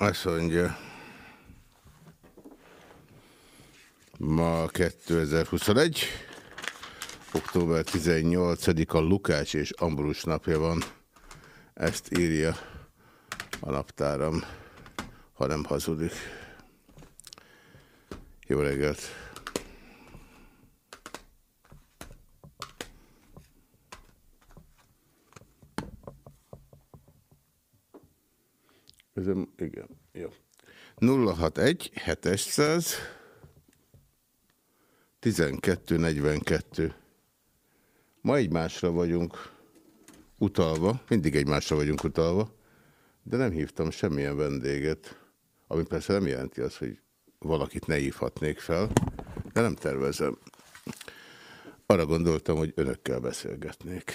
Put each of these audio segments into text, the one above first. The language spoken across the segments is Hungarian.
Azt mondja, ma 2021, október 18-a Lukács és Ambrus napja van. Ezt írja a naptáram, ha nem hazudik. Jó reggelt! Közöm, igen, jó. 061 700 1242. Ma egymásra vagyunk utalva, mindig egymásra vagyunk utalva, de nem hívtam semmilyen vendéget, ami persze nem jelenti azt, hogy valakit ne hívhatnék fel, de nem tervezem. Arra gondoltam, hogy önökkel beszélgetnék.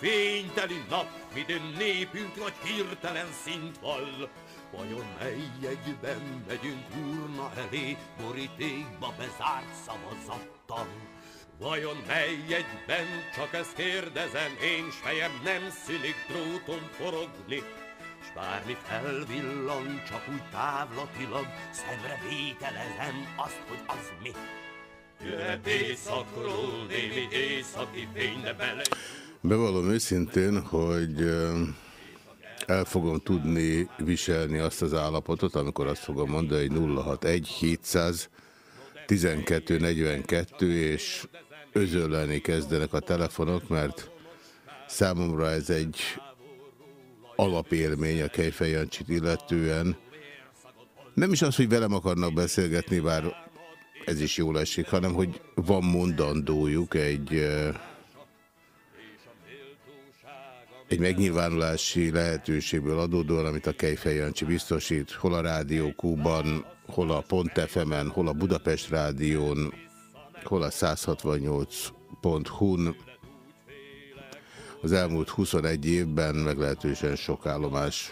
Fényteli nap, midén népünk nagy hirtelen szint vall. Vajon mely egyben megyünk urna elé, borítékba bezárt szavazattal? Vajon mely egyben, csak ezt kérdezem, én s fejem nem szülik dróton forogni, s bármi felvillan, csak úgy távlatilag, szemre vételezem azt, hogy az mi. Jöhet éjszakról némi északi fény, de bele... Bevallom őszintén, hogy el fogom tudni viselni azt az állapotot, amikor azt fogom mondani, hogy 061 700 1242 és özölleni kezdenek a telefonok, mert számomra ez egy alapélmény a Kejfej Jancsit illetően. Nem is az, hogy velem akarnak beszélgetni, bár ez is jól esik, hanem hogy van mondandójuk egy, egy megnyilvánulási lehetőségből adódóan, amit a Kejfej Jancsi biztosít, hol a Rádió Kúban, hol a Pont FM-en, hol a Budapest Rádión, hol a 168.hu-n. Az elmúlt 21 évben meglehetősen sok állomás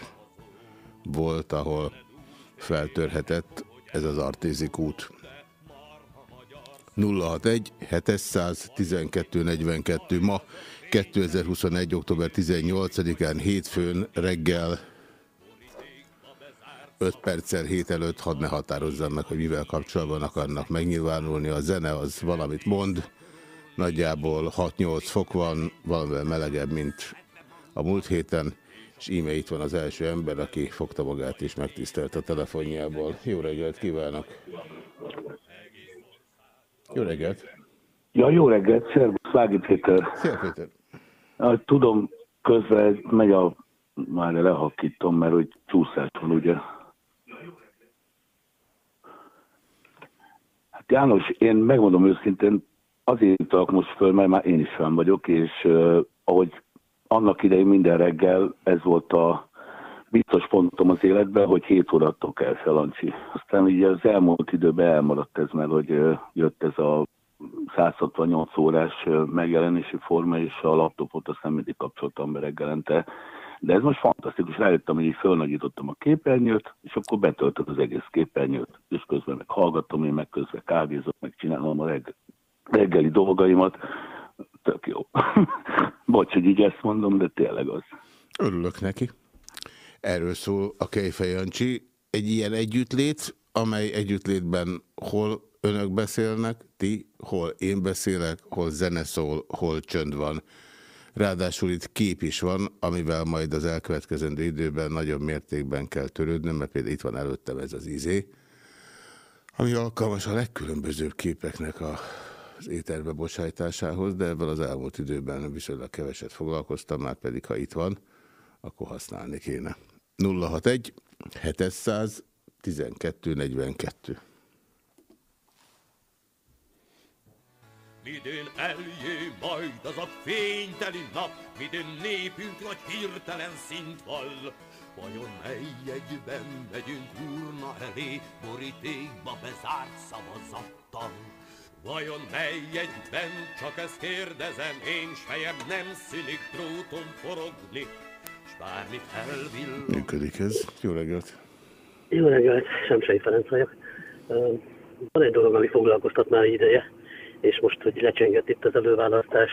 volt, ahol feltörhetett ez az Artézik út. 061 712 42 ma 2021. október 18-án hétfőn reggel 5 perccel hét előtt hadd ne határozzam meg, hogy mivel kapcsolatban akarnak megnyilvánulni. A zene az valamit mond, nagyjából 6-8 fok van, valamivel melegebb, mint a múlt héten, és íme itt van az első ember, aki fogta magát és megtisztelt a telefonjából. Jó reggelt kívánok! Jó reggelt! Ja, jó reggelt, szervusz, Vági Péter. Szia Péter! Tudom, közben megy a, már lehakítom, mert hogy csúszás van, ugye? Hát János, én megmondom őszintén, azért jutok most föl, mert már én is fenn vagyok, és uh, ahogy annak idején minden reggel ez volt a biztos pontom az életben, hogy 7 órattól kell felancsi. Aztán ugye az elmúlt időben elmaradt ez, mert hogy jött ez a 168 órás megjelenési forma, és a laptopot azt nem mindig kapcsoltam be reggelente. De ez most fantasztikus. Rájöttem, hogy így fölnagyítottam a képernyőt, és akkor betöltött az egész képernyőt, és közben meg hallgatom, én meg közben kávézok, meg csinálom a reggel, reggeli dolgaimat. Tök jó. Bocs, hogy így ezt mondom, de tényleg az. Örülök neki. Erről szól a Kejfej Jancsi. Egy ilyen együttlét, amely együttlétben hol önök beszélnek, ti, hol én beszélek, hol zene szól, hol csönd van. Ráadásul itt kép is van, amivel majd az elkövetkezendő időben nagyobb mértékben kell törődnöm, mert például itt van előttem ez az izé, ami alkalmas a legkülönbözőbb képeknek az éterbe bocsájtásához, de ebben az elmúlt időben viszonylag keveset foglalkoztam, már pedig ha itt van, akkor használni kéne. 061 700 12 42 Midén eljé majd az a fényteli nap, midén népünk nagy hirtelen szint vall. Vajon mely egyben megyünk urna elé, borítékba bezárt szavazattal? Vajon mely egyben, csak ezt kérdezem, én s fejem nem szülik dróton forogni, s bármit elvillan. Működik ez. Jó reggelt! Jó reggelt, Semsei Ferenc vagyok. Van egy dolog, ami foglalkoztat már ideje és most, hogy lecsengett itt az előválasztás,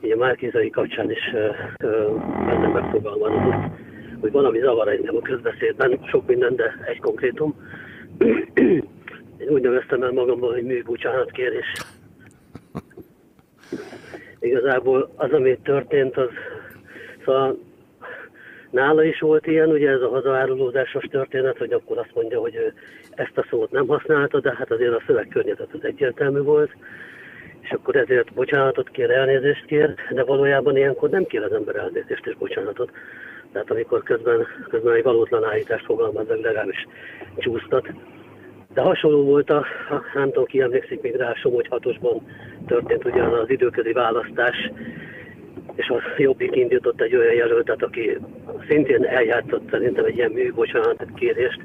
így a Márkizai kapcsán is bennem megfogalmazódott, hogy valami zavar engem a közbeszédben, sok minden, de egy konkrétum. Én úgy neveztem el magamban, hogy műbocsánatkérés. Igazából az, ami történt, az szóval nála is volt ilyen, ugye ez a hazaárulózásos történet, hogy akkor azt mondja, hogy ő ezt a szót nem használta, de hát azért a szövegkörnyezet az egyértelmű volt, és akkor ezért bocsánatot kér, elnézést kér, de valójában ilyenkor nem kér az ember elnézést és bocsánatot. Tehát amikor közben, közben egy valótlan állítást fogalmaz, legalábbis csúsztat. De hasonló volt a, a nem tudom ki emlékszik még rá, Somogy hatosban történt ugyan az időközi választás, és a Jobbik indított egy olyan jelöltet, aki szintén eljátszott szerintem egy ilyen műbocsánat kérést.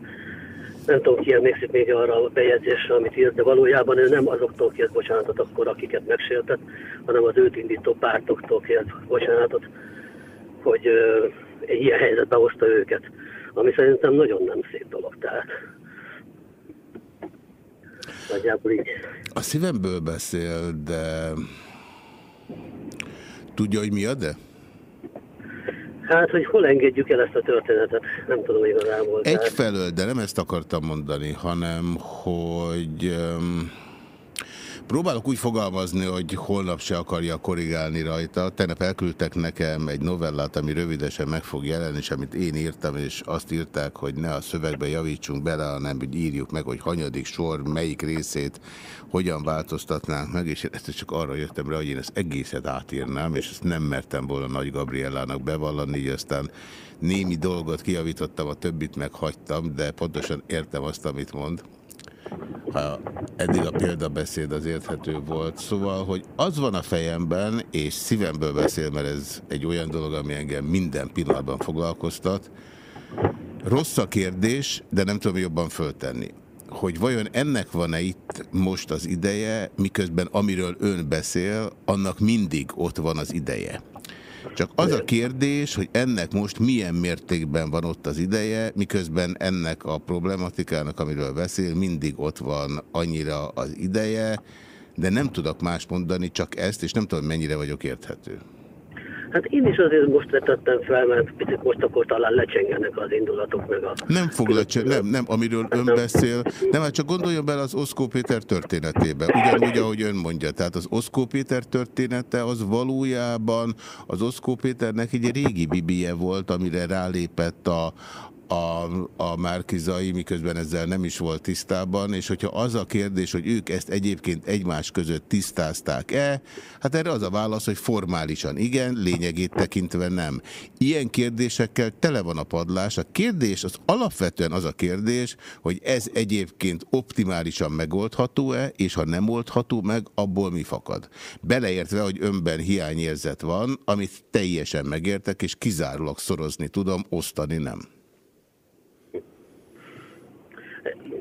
Nem tudom, ki emlékszik még arra a bejegyzésre, amit írt, de valójában ő nem azoktól kért bocsánatot akkor, akiket megsértett, hanem az őt indító pártoktól kért bocsánatot, hogy egy ilyen helyzetbe hozta őket, ami szerintem nagyon nem szép dolog. Tehát nagyjából így. A szívemből beszél, de tudja, hogy mi a de? Hát, hogy hol engedjük el ezt a történetet, nem tudom igazából. Egyfelől, de nem ezt akartam mondani, hanem, hogy... Um, Próbálok úgy fogalmazni, hogy holnap se akarja korrigálni rajta. Tegnap elküldtek nekem egy novellát, ami rövidesen meg fog jelenni, és amit én írtam, és azt írták, hogy ne a szövegbe javítsunk bele, hanem hogy írjuk meg, hogy hanyadik sor, melyik részét hogyan változtatnánk meg, és ezt csak arra jöttem rá, hogy én ezt egészet átírnám, és ezt nem mertem volna Nagy Gabriellának bevallani, így aztán némi dolgot kijavítottam, a többit meghagytam, de pontosan értem azt, amit mond ha eddig a példabeszéd az érthető volt. Szóval, hogy az van a fejemben, és szívemből beszél, mert ez egy olyan dolog, ami engem minden pillanatban foglalkoztat. Rossz a kérdés, de nem tudom jobban föltenni. Hogy vajon ennek van-e itt most az ideje, miközben amiről ön beszél, annak mindig ott van az ideje. Csak az a kérdés, hogy ennek most milyen mértékben van ott az ideje, miközben ennek a problematikának, amiről beszél, mindig ott van annyira az ideje, de nem tudok más mondani, csak ezt, és nem tudom, mennyire vagyok érthető. Hát én is azért most vetettem fel, mert picit most akkor talán lecsengenek az indulatok meg a... Nem fog lecseng, nem, nem, amiről ön beszél. Nem, hát csak gondoljon bele az Oszkó Péter történetébe. Ugyanúgy, ahogy ön mondja. Tehát az Oszkó Péter története az valójában az Oszkó Péternek egy régi bibie volt, amire rálépett a, a, a Márkizai, miközben ezzel nem is volt tisztában, és hogyha az a kérdés, hogy ők ezt egyébként egymás között tisztázták-e, hát erre az a válasz, hogy formálisan igen, lényegét tekintve nem. Ilyen kérdésekkel tele van a padlás. A kérdés az alapvetően az a kérdés, hogy ez egyébként optimálisan megoldható-e, és ha nem oldható meg, abból mi fakad. Beleértve, hogy önben hiányérzet van, amit teljesen megértek, és kizárólag szorozni tudom, osztani nem.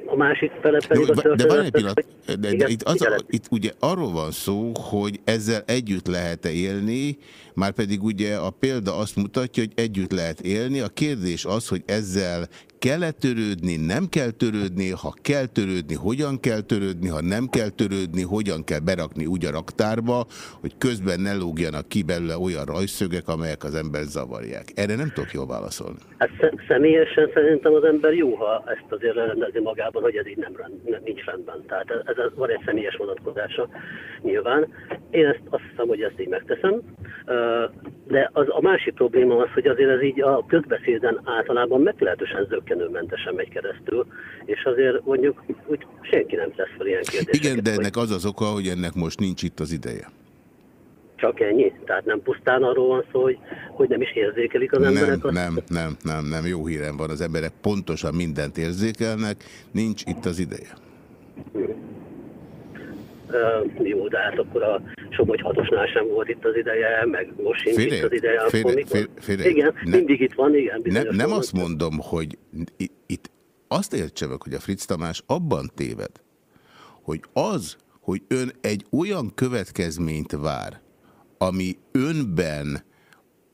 A másik fele pedig Jó, a De van egy pillanat, de, de igen, itt, az a, itt ugye arról van szó, hogy ezzel együtt lehet-e élni, már pedig ugye a példa azt mutatja, hogy együtt lehet élni. A kérdés az, hogy ezzel kell-e törődni, nem kell törődni, ha kell törődni, hogyan kell törődni, ha nem kell törődni, hogyan kell berakni úgy a raktárba, hogy közben ne lógjanak ki belőle olyan rajszögek, amelyek az ember zavarják. Erre nem tudok jól válaszolni. Hát személyesen szerintem az ember jó, ha ezt azért rendezi magában, hogy ez így nem, rend, nincs rendben. Tehát ez, ez van egy személyes vonatkozása nyilván. Én ezt azt hiszem, hogy ezt így megteszem. De az, a másik probléma az, hogy azért ez így a közbeszéden általában meglehetősen zöggenőmentesen megy keresztül, és azért mondjuk úgy senki nem tesz fel ilyen kérdéseket. Igen, de ennek az az oka, hogy ennek most nincs itt az ideje. Csak ennyi? Tehát nem pusztán arról van szó, hogy, hogy nem is érzékelik az nem, emberek? Azt? Nem, nem, nem, nem, jó hírem van, az emberek pontosan mindent érzékelnek, nincs itt az ideje. Uh, jó, de hát akkor a Somogy hatosnál sem volt itt az ideje, meg most sincs itt az ideje. Félre, félre, félre, igen, ne, mindig itt van, igen. Ne, nem azt mondom, hogy itt azt értse meg, hogy a Fritz Tamás abban téved, hogy az, hogy ön egy olyan következményt vár, ami önben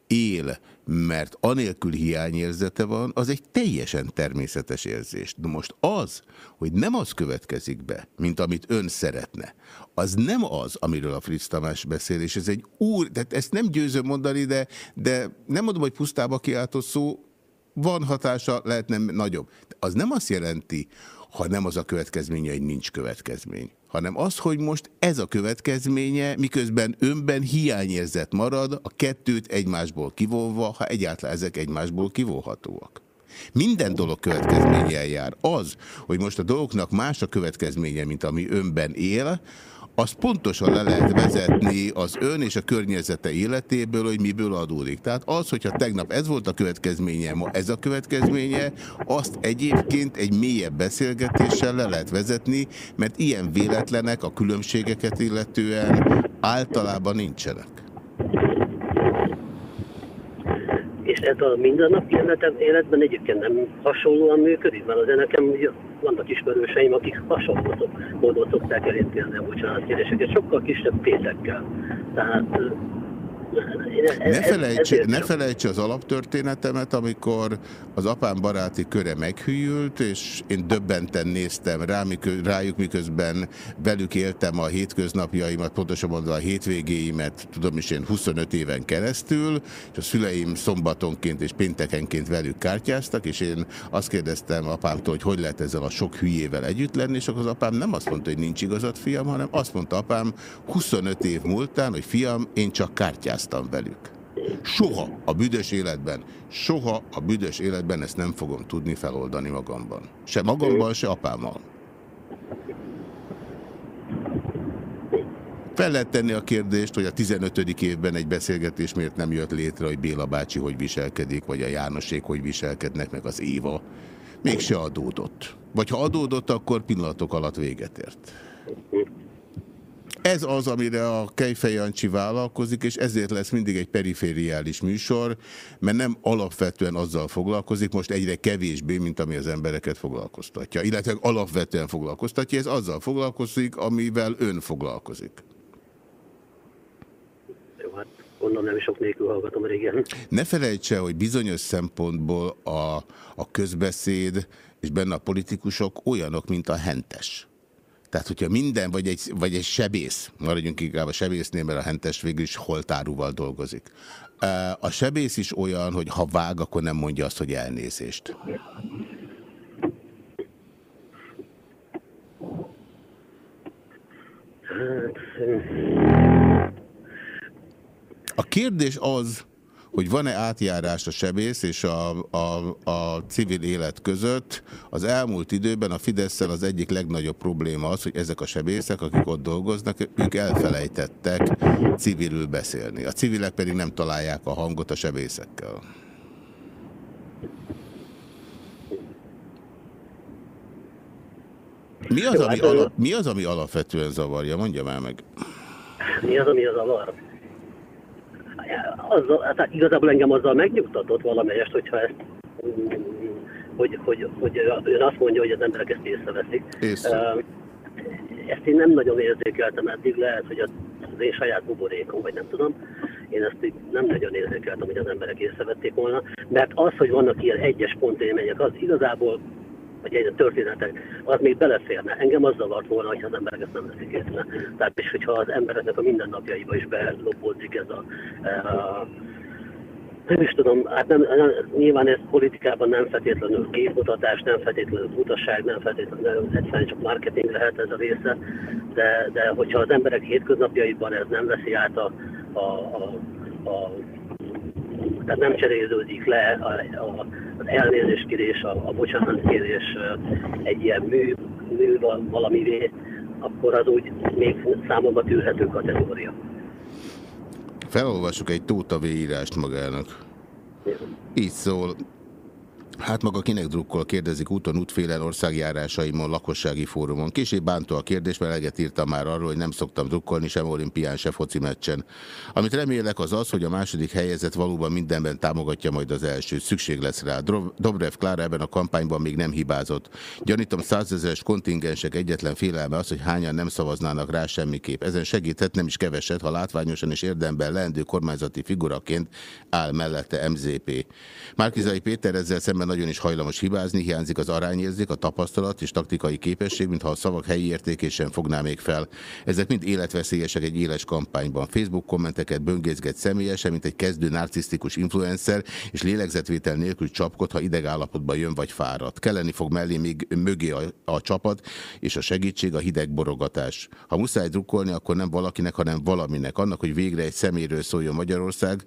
él, mert anélkül hiányérzete van, az egy teljesen természetes érzés. De most az, hogy nem az következik be, mint amit ön szeretne, az nem az, amiről a Fritz Tamás beszél, és ez egy úr, tehát ezt nem győzöm mondani, de, de nem mondom, hogy pusztába kiáltott szó, van hatása, lehet nem nagyobb. De az nem azt jelenti, ha nem az a következménye, hogy nincs következmény hanem az, hogy most ez a következménye, miközben önben hiányérzet marad, a kettőt egymásból kivonva, ha egyáltalán ezek egymásból kivonhatóak. Minden dolog következménnyel jár. Az, hogy most a dolgoknak más a következménye, mint ami önben él, azt pontosan le lehet vezetni az ön és a környezete életéből, hogy miből adódik. Tehát az, hogyha tegnap ez volt a következménye, ma ez a következménye, azt egyébként egy mélyebb beszélgetéssel le lehet vezetni, mert ilyen véletlenek a különbségeket illetően általában nincsenek. És ez a mindennapi életben egyébként nem hasonlóan működik, mert azért nekem vannak ismerőseim, akik hasonló módon szokták elintézni a bocsánatkérdéseket, sokkal kisebb pénzekkel. Tehát ne felejts, ne felejts az alaptörténetemet, amikor az apám baráti köre meghűlt, és én döbbenten néztem rá, rájuk, miközben velük éltem a hétköznapjaimat, pontosabban mondva a hétvégéimet, tudom is én 25 éven keresztül, és a szüleim szombatonként és péntekenként velük kártyáztak, és én azt kérdeztem apámtól, hogy hogy lehet ezzel a sok hülyével együtt lenni, és akkor az apám nem azt mondta, hogy nincs igazad, fiam, hanem azt mondta apám 25 év múltán, hogy fiam, én csak kártyáztam vitáztam velük. Soha a büdös életben, soha a büdös életben ezt nem fogom tudni feloldani magamban. Se magamban, se apámmal. Fel lehet tenni a kérdést, hogy a 15. évben egy beszélgetés miért nem jött létre, hogy Béla bácsi hogy viselkedik, vagy a Jánosék hogy viselkednek, meg az Éva. Mégse adódott. Vagy ha adódott, akkor pillanatok alatt véget ért. Ez az, amire a Kejfej Jancsi vállalkozik, és ezért lesz mindig egy perifériális műsor, mert nem alapvetően azzal foglalkozik, most egyre kevésbé, mint ami az embereket foglalkoztatja. Illetve alapvetően foglalkoztatja, ez azzal foglalkozik, amivel ön foglalkozik. Jó, hát onnan nem sok nélkül hallgatom régen. Ne felejtse, hogy bizonyos szempontból a, a közbeszéd és benne a politikusok olyanok, mint a hentes. Tehát, hogyha minden, vagy egy, vagy egy sebész, maradjunk inkább a sebésznél, mert a hentes végül is holtáruval dolgozik. A sebész is olyan, hogy ha vág, akkor nem mondja azt, hogy elnézést. A kérdés az, hogy van-e átjárás a sebész és a, a, a civil élet között. Az elmúlt időben a fidesz az egyik legnagyobb probléma az, hogy ezek a sebészek, akik ott dolgoznak, ők elfelejtettek civilül beszélni. A civilek pedig nem találják a hangot a sebészekkel. Mi az, ami, hát, alap, mi az, ami alapvetően zavarja? Mondja már meg. Mi az, ami a zavar? Azzal, hát igazából engem azzal megnyugtatott valamelyest, hogyha ezt hogy, hogy, hogy ön azt mondja, hogy az emberek ezt észreveszik. Észre. Ezt én nem nagyon érzékeltem eddig, lehet, hogy az én saját buborékom, vagy nem tudom. Én ezt így nem nagyon érzékeltem, hogy az emberek észrevették volna, mert az, hogy vannak ilyen egyes pontélmények, az igazából vagy egy történetek, az még beleférne. Engem az zavart volna, hogy az emberek ezt nem veszik észre. Tehát és hogyha az embereknek a mindennapjaiba is belopódzik ez a, a nem is tudom, hát nem, nem, nyilván ez politikában nem feltétlenül képmutatás, nem feltétlenül utasság, nem feltétlenül egyszerűen csak marketing lehet ez a része, de, de hogyha az emberek hétköznapjaiban ez nem veszi át a, a, a, a tehát nem cserélődik le a, a, az elnézéskérés, a, a bocsánatkérés egy ilyen mű, mű valamivé, akkor az úgy még számomra tűrhető kategória. Felolvasok egy Tóta írást magának. Így szól. Hát maga kinek drukkol, kérdezik úton, útfélen, országjárásaimon, lakossági fórumon. Később bántó a kérdés, mert eleget írtam már arról, hogy nem szoktam drukkolni sem olimpián, se foci meccsen. Amit remélek az az, hogy a második helyezet valóban mindenben támogatja majd az első. Szükség lesz rá. Dobrev Klára ebben a kampányban még nem hibázott. Gyanítom százezeres kontingensek egyetlen félelme az, hogy hányan nem szavaznának rá semmiképp. Ezen segíthet nem is keveset, ha látványosan és érdemben leendő kormányzati figuraként áll mellette MZP. Márkizai Péter ezzel szemben nagyon is hajlamos hibázni, hiányzik az arányérzék, a tapasztalat és taktikai képesség, mintha a szavak helyi értékésen fogná még fel. Ezek mind életveszélyesek egy éles kampányban. Facebook kommenteket böngészget személyesen, mint egy kezdő narcisztikus influencer, és lélegzetvétel nélkül csapkod, ha idegállapotban jön vagy fáradt. Kelleni fog mellé még mögé a, a csapat, és a segítség a hideg borogatás. Ha muszáj drukkolni, akkor nem valakinek, hanem valaminek. Annak, hogy végre egy szeméről szóljon Magyarország,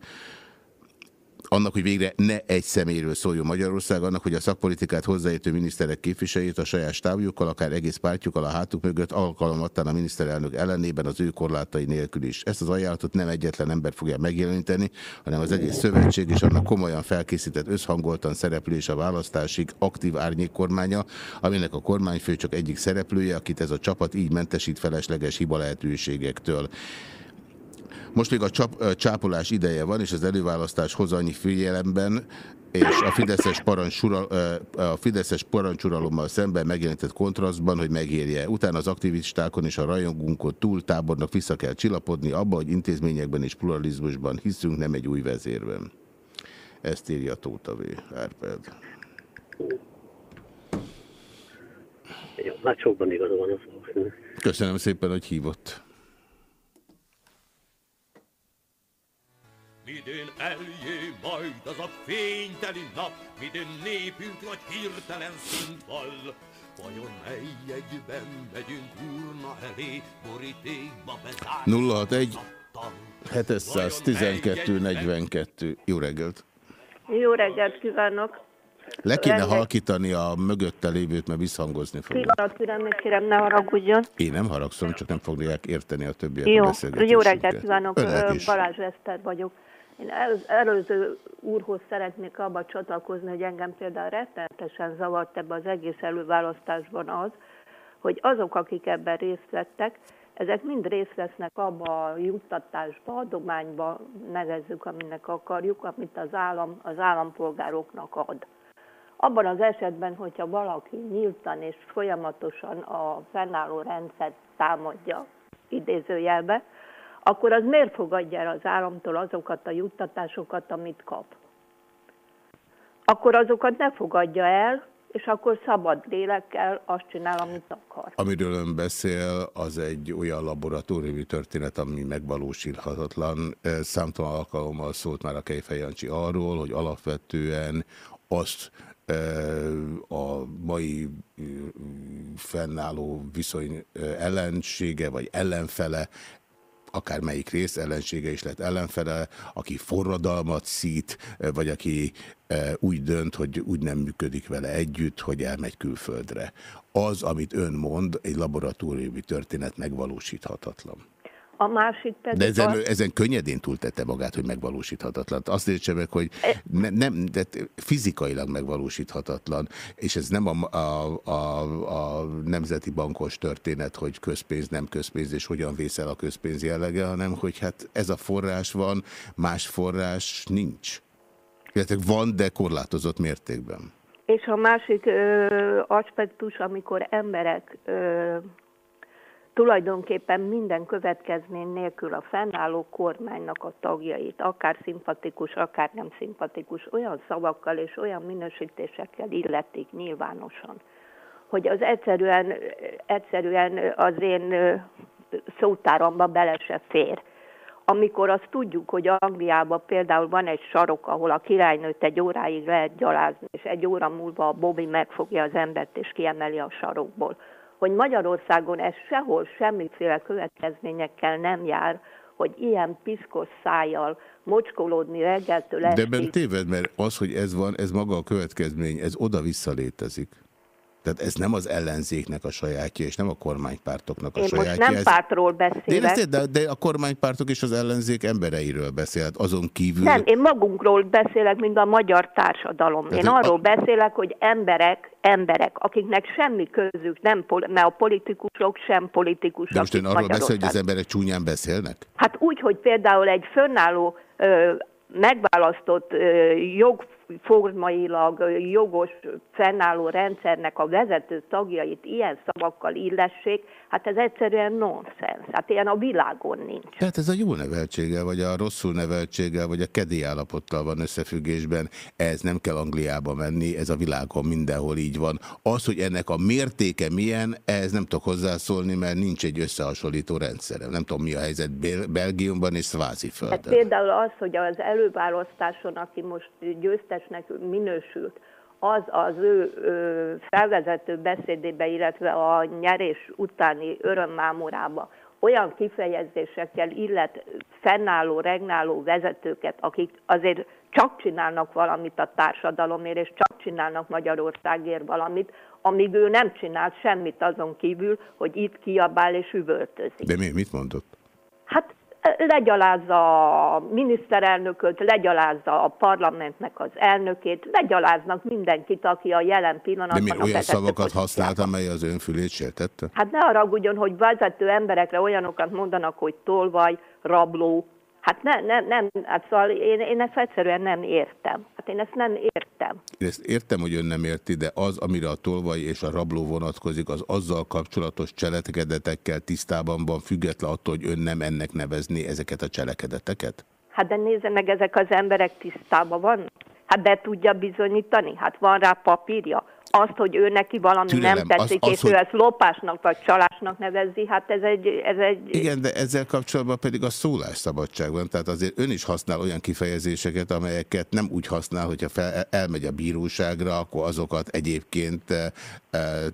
annak, hogy végre ne egy személyről szóljon Magyarország, annak, hogy a szakpolitikát hozzáértő miniszterek képviseljét a saját stábjukkal, akár egész pártjukkal a hátuk mögött alkalomattán a miniszterelnök ellenében az ő korlátai nélkül is. Ezt az ajánlatot nem egyetlen ember fogja megjeleníteni, hanem az egész szövetség és annak komolyan felkészített összhangoltan szereplés a választásig aktív árnyékkormánya, aminek a kormányfő csak egyik szereplője, akit ez a csapat így mentesít felesleges hiba lehetőségektől. Most még a csap, csápolás ideje van, és az előválasztás hoz annyi figyelemben, és a Fideszes, parancsural, a Fideszes parancsuralommal szemben megjelentett kontrasztban, hogy megérje. Utána az aktivistákon és a rajongunkon túl tábornak vissza kell csillapodni abba, hogy intézményekben és pluralizmusban hiszünk, nem egy új vezérben. Ezt írja Tóta V. Árpád. Jó, hát sokban igaza van. Köszönöm szépen, hogy hívott. Midén eljé majd az a fényteli nap, midén népünk nagy hirtelen szint vall. Vajon mely egyben megyünk urna elé, borítékba bezárt 061 712 42. Jó reggelt! Jó reggelt kívánok! Le kéne Rendek. halkítani a mögötte lévőt, mert visszhangozni fogja. Pillanat, türelme, kérem, ne haragudjon. Én nem haragszom, csak nem fogják érteni a többiek Jó, jó reggelt kívánok, Balázs Eszter vagyok. Én el, előző úrhoz szeretnék abba csatlakozni, hogy engem például rettenetesen zavart ebbe az egész előválasztásban az, hogy azok, akik ebben részt vettek, ezek mind részt vesznek abba a juttatásba, adományba, nevezzük, aminek akarjuk, amit az állam az állampolgároknak ad. Abban az esetben, hogyha valaki nyíltan és folyamatosan a fennálló rendszert támadja, idézőjelbe, akkor az miért fogadja el az államtól azokat a juttatásokat, amit kap? Akkor azokat ne fogadja el, és akkor szabad lélekkel azt csinál, amit akar. Amiről ön beszél, az egy olyan laboratóriumi történet, ami megvalósíthatatlan. Számtalan alkalommal szólt már a Kejfej Jancsi arról, hogy alapvetően azt a mai fennálló viszony ellensége vagy ellenfele akár melyik rész ellensége is lett ellenfele, aki forradalmat szít, vagy aki úgy dönt, hogy úgy nem működik vele együtt, hogy elmegy külföldre. Az, amit ön mond, egy laboratóriumi történet megvalósíthatatlan. A másik pedig De ezen, az... ezen könnyedén túltette magát, hogy megvalósíthatatlan. Azt értse meg, hogy ne, nem, de fizikailag megvalósíthatatlan, és ez nem a, a, a, a nemzeti bankos történet, hogy közpénz, nem közpénz, és hogyan vészel a közpénz jellege, hanem hogy hát ez a forrás van, más forrás nincs. Illetve van, de korlátozott mértékben. És a másik ö, aspektus, amikor emberek ö, tulajdonképpen minden következmény nélkül a fennálló kormánynak a tagjait, akár szimpatikus, akár nem szimpatikus, olyan szavakkal és olyan minősítésekkel illetik nyilvánosan, hogy az egyszerűen, egyszerűen az én szótáramba bele se fér. Amikor azt tudjuk, hogy Angliában például van egy sarok, ahol a királynőt egy óráig lehet gyalázni, és egy óra múlva a Bobby megfogja az embert és kiemeli a sarokból hogy Magyarországon ez sehol semmiféle következményekkel nem jár, hogy ilyen piszkos szájjal mocskolódni reggeltől De ebben téved, mert az, hogy ez van, ez maga a következmény, ez oda-vissza létezik. Tehát ez nem az ellenzéknek a sajátja, és nem a kormánypártoknak a Én sajátja. most nem ez... pártról De, beszélek. ezt, de, de a kormánypártok és az ellenzék embereiről beszélt. Azon kívül... Nem, én magunkról beszélek, mint a magyar társadalom. Tehát Én a- arról beszélek, hogy emberek, emberek, akiknek semmi közük, nem, mert a politikusok sem politikusok. de most ön arról beszél, hogy az emberek csúnyán beszélnek? Hát úgy, hogy például egy fönnálló, ö, megválasztott ö, jogformailag ö, jogos fennálló rendszernek a vezető tagjait ilyen szavakkal illessék, hát ez egyszerűen nonsens. Hát ilyen a világon nincs. Tehát ez a jó neveltséggel, vagy a rosszul neveltséggel, vagy a kedély állapottal van összefüggésben. Ez nem kell Angliába menni, ez a világon mindenhol így van. Az, hogy ennek a mértéke milyen, ez nem tudok hozzászólni, mert nincs egy összehasonlító rendszerem. Nem tudom, mi a helyzet Bel Belgiumban és Hát Sváziföldön. például az, hogy az előválasztáson, aki most győztesnek minősült, az az ő ö, felvezető beszédébe, illetve a nyerés utáni örömmámorába olyan kifejezésekkel illet fennálló, regnáló vezetőket, akik azért csak csinálnak valamit a társadalomért, és csak csinálnak Magyarországért valamit, amíg ő nem csinál semmit azon kívül, hogy itt kiabál és üvöltözik. De mi, mit mondott? Hát legyalázza a miniszterelnököt, legyalázza a parlamentnek az elnökét, legyaláznak mindenkit, aki a jelen De pillanatban mi a olyan szavakat használt, amely az ön fülét sértette? Hát ne haragudjon, hogy vezető emberekre olyanokat mondanak, hogy tolvaj, rabló. Hát ne, ne, nem, hát szóval én, én ezt egyszerűen nem értem. Hát én ezt nem értem. Én ezt értem, hogy ön nem érti, de az, amire a tolvaj és a rabló vonatkozik, az azzal kapcsolatos cselekedetekkel tisztában van, független attól, hogy ön nem ennek nevezni ezeket a cselekedeteket? Hát de nézze meg, ezek az emberek tisztában vannak. Hát be tudja bizonyítani, hát van rá papírja. Azt, hogy ő neki valami Türelem, nem tetszik, az- az, és hogy- ő ezt lopásnak vagy csalásnak nevezi, hát ez egy... Ez egy Igen, de ezzel kapcsolatban pedig a szólásszabadság van. Tehát azért ön is használ olyan kifejezéseket, amelyeket nem úgy használ, hogyha fel, elmegy a bíróságra, akkor azokat egyébként e,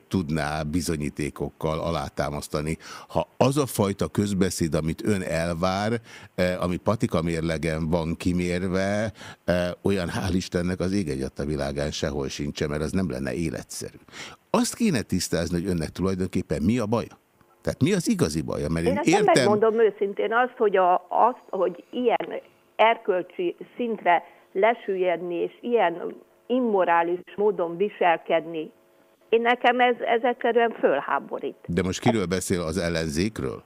tudná bizonyítékokkal alátámasztani. Ha az a fajta közbeszéd, amit ön elvár, e, ami patika mérlegen van kimérve, e, olyan hál' Istennek az ég a világán sehol sincsen, mert az nem lenne életszerű. Azt kéne tisztázni, hogy önnek tulajdonképpen mi a baja? Tehát mi az igazi baja? Mert Én én, értem... megmondom őszintén, azt, hogy, a, azt, hogy ilyen erkölcsi szintre lesüllyedni, és ilyen immorális módon viselkedni, én nekem ez, ez egyszerűen fölháborít. De most kiről beszél az ellenzékről?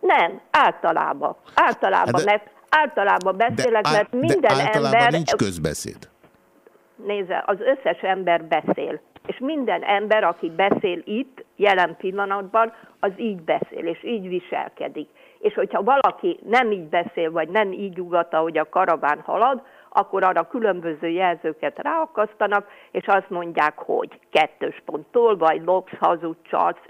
Nem, általában. Általában, Hát de- mert általában beszélek, á- mert minden de általában ember... nincs közbeszéd. Nézze, az összes ember beszél. És minden ember, aki beszél itt, jelen pillanatban, az így beszél, és így viselkedik. És hogyha valaki nem így beszél, vagy nem így ugat, ahogy a karaván halad, akkor arra különböző jelzőket ráakasztanak, és azt mondják, hogy kettős pont tolvaj, lopsz, hazud, csalsz,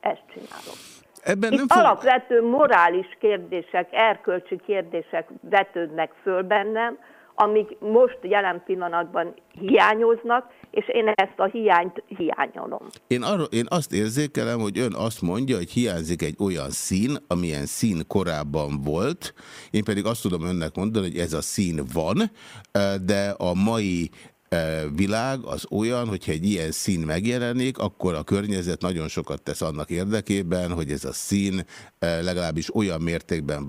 ezt csinálom. Ebben Itt nem fog... alapvető morális kérdések, erkölcsi kérdések vetődnek föl bennem, amik most jelen pillanatban hiányoznak, és én ezt a hiányt hiányolom. Én, arra, én azt érzékelem, hogy ön azt mondja, hogy hiányzik egy olyan szín, amilyen szín korábban volt. Én pedig azt tudom önnek mondani, hogy ez a szín van, de a mai világ az olyan, hogyha egy ilyen szín megjelenik, akkor a környezet nagyon sokat tesz annak érdekében, hogy ez a szín legalábbis olyan mértékben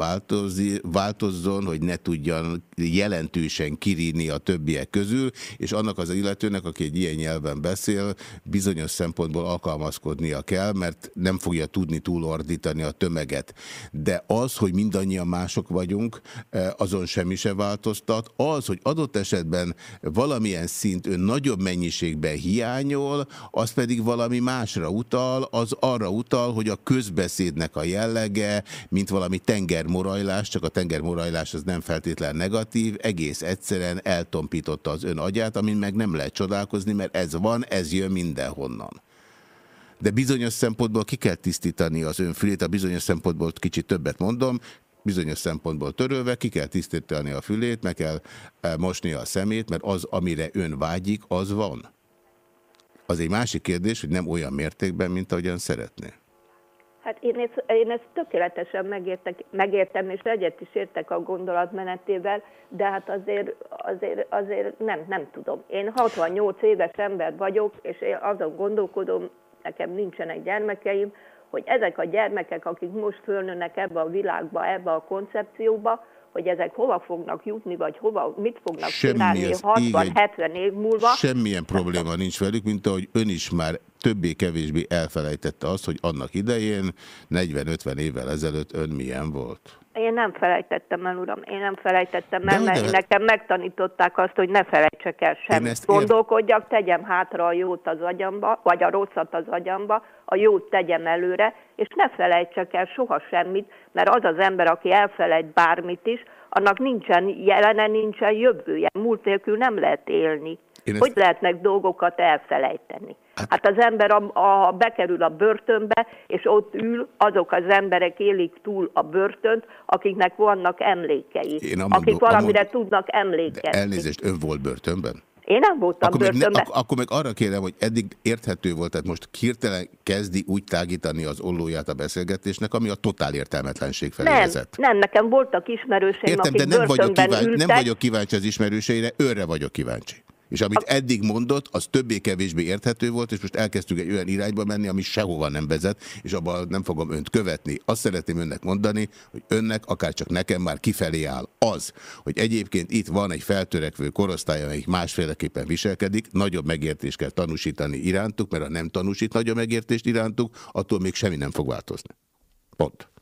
változzon, hogy ne tudjan jelentősen kirírni a többiek közül, és annak az illetőnek, aki egy ilyen nyelven beszél, bizonyos szempontból alkalmazkodnia kell, mert nem fogja tudni túlordítani a tömeget. De az, hogy mindannyian mások vagyunk, azon semmi se változtat. Az, hogy adott esetben valamilyen szint ön nagyobb mennyiségben hiányol, az pedig valami másra utal, az arra utal, hogy a közbeszédnek a jellege, mint valami tengermorajlás, csak a tengermorajlás az nem feltétlen negatív, egész egyszerűen eltompította az ön agyát, amin meg nem lehet csodálkozni, mert ez van, ez jön mindenhonnan. De bizonyos szempontból ki kell tisztítani az ön fülét, a bizonyos szempontból kicsit többet mondom, bizonyos szempontból törölve, ki kell tisztítani a fülét, meg kell eh, mosni a szemét, mert az, amire ön vágyik, az van. Az egy másik kérdés, hogy nem olyan mértékben, mint ahogyan szeretné. Hát én ezt, én ezt tökéletesen megértek, megértem, és egyet is értek a gondolatmenetével, de hát azért, azért, azért nem, nem tudom. Én 68 éves ember vagyok, és én azon gondolkodom, nekem nincsenek gyermekeim, hogy ezek a gyermekek, akik most fölnőnek ebbe a világba, ebbe a koncepcióba, hogy ezek hova fognak jutni, vagy hova, mit fognak csinálni 60-70 év múlva. Semmilyen probléma nincs velük, mint ahogy ön is már többé-kevésbé elfelejtette azt, hogy annak idején 40-50 évvel ezelőtt ön milyen volt. Én nem felejtettem el, uram, én nem felejtettem el, mert nekem megtanították azt, hogy ne felejtsek el semmit. Gondolkodjak, tegyem hátra a jót az agyamba, vagy a rosszat az agyamba, a jót tegyem előre, és ne felejtsek el soha semmit, mert az az ember, aki elfelejt bármit is, annak nincsen jelene, nincsen jövője. Múlt nélkül nem lehet élni. Én hogy ezt... lehetnek dolgokat elfelejteni? Hát, hát az ember, a, a, bekerül a börtönbe, és ott ül, azok az emberek élik túl a börtönt, akiknek vannak emlékei, Én amondó, akik valamire amond... tudnak emlékezni. Elnézést, ön volt börtönben? Én nem voltam akkor börtönben. Meg, ne, ak akkor meg arra kérem, hogy eddig érthető volt, tehát most hirtelen kezdi úgy tágítani az ollóját a beszélgetésnek, ami a totál értelmetlenség felé nem, vezet. Nem, nekem voltak ismerőseim, Értem, akik de nem vagyok, kíváncsi, nem vagyok kíváncsi az ismerőseire, őre vagyok kíváncsi. És amit eddig mondott, az többé-kevésbé érthető volt, és most elkezdtük egy olyan irányba menni, ami sehova nem vezet, és abban nem fogom önt követni. Azt szeretném önnek mondani, hogy önnek, akár csak nekem már kifelé áll az, hogy egyébként itt van egy feltörekvő korosztály, amelyik másféleképpen viselkedik, nagyobb megértést kell tanúsítani irántuk, mert ha nem tanúsít nagyobb megértést irántuk, attól még semmi nem fog változni. Pont.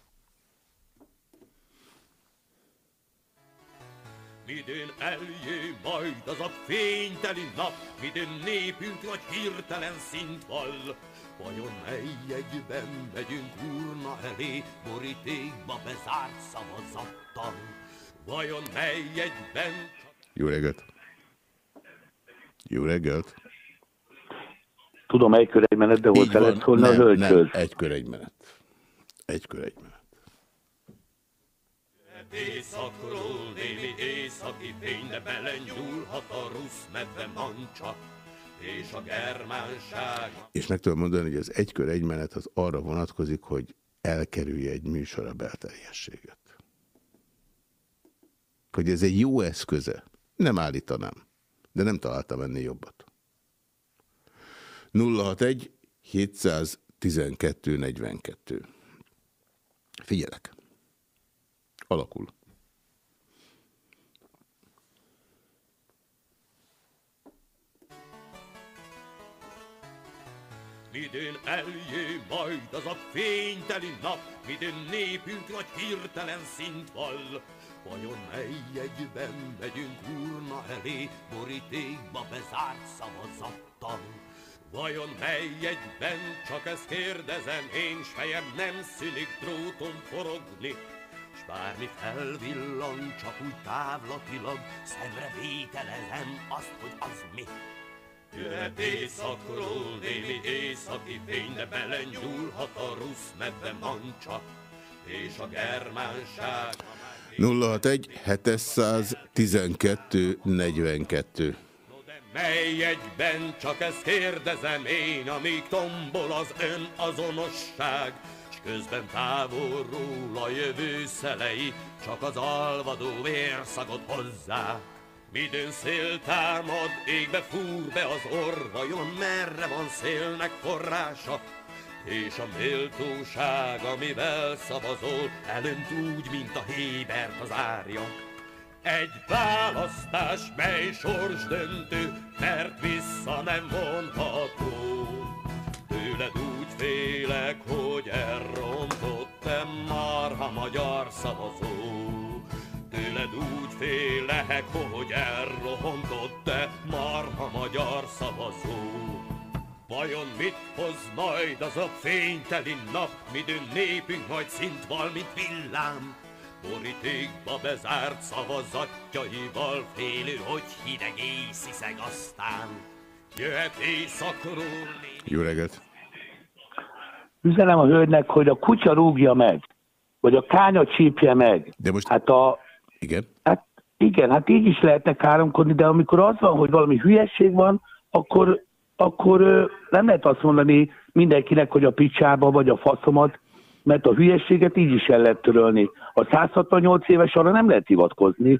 Midőn eljé majd az a fényteli nap, midőn népünk nagy hirtelen szint vall. Vajon mely egyben megyünk urna elé, borítékba bezárt szavazattal? Vajon mely egyben... Jó reggelt! Jó reggelt! Tudom, egy kör egy menet, de hozzá lehet szólni a hölgyhöz. egy kör egy menet. Egy kör egy menet. Északról némi északi fény, de belenyúlhat a rusz medve mancsa és a germánság. És meg tudom mondani, hogy az egykör egy menet az arra vonatkozik, hogy elkerülje egy műsor a belteljességet. Hogy ez egy jó eszköze. Nem állítanám, de nem találtam ennél jobbat. 061 712 42. Figyelek alakul. Midőn eljé majd az a fényteli nap, midőn népünk nagy hirtelen szint vall. Vajon mely egyben megyünk urna elé, borítékba bezárt szavazattal? Vajon mely egyben, csak ezt kérdezem én, s fejem nem szűnik dróton forogni, s bármi felvillan, csak úgy távlatilag, szemre vételezem azt, hogy az mi. Jöhet éjszakról némi északi fény, de belenyúlhat a rusz medve mancsa, és a germánság. 061 712 42 Mely egyben csak ezt kérdezem én, amíg tombol az ön azonosság, közben távolról a jövő szelei csak az alvadó vérszagot hozzá. Midőn szél támad, égbe fúr be az orvajon, merre van szélnek forrása, és a méltóság, amivel szavazol, elönt úgy, mint a hébert az árja. Egy választás, mely sors döntő, mert vissza nem vonható. Szavazó. Tőled úgy félek, hogy elrohontott-e marha magyar szavazó. Vajon mit hoz majd az a fényteli nap, midőn népünk majd szint val, mint villám? Borítékba bezárt szavazatjaival félő, hogy hideg észiszeg aztán. Jöhet éjszakról... Jó reggelt! Üzenem a hölgynek, hogy a kutya rúgja meg, vagy a kánya csípje meg. De most... Hát a... Igen? Hát igen, hát így is lehetne káromkodni, de amikor az van, hogy valami hülyesség van, akkor, akkor nem lehet azt mondani mindenkinek, hogy a picsába vagy a faszomat, mert a hülyességet így is el lehet törölni. A 168 éves arra nem lehet hivatkozni.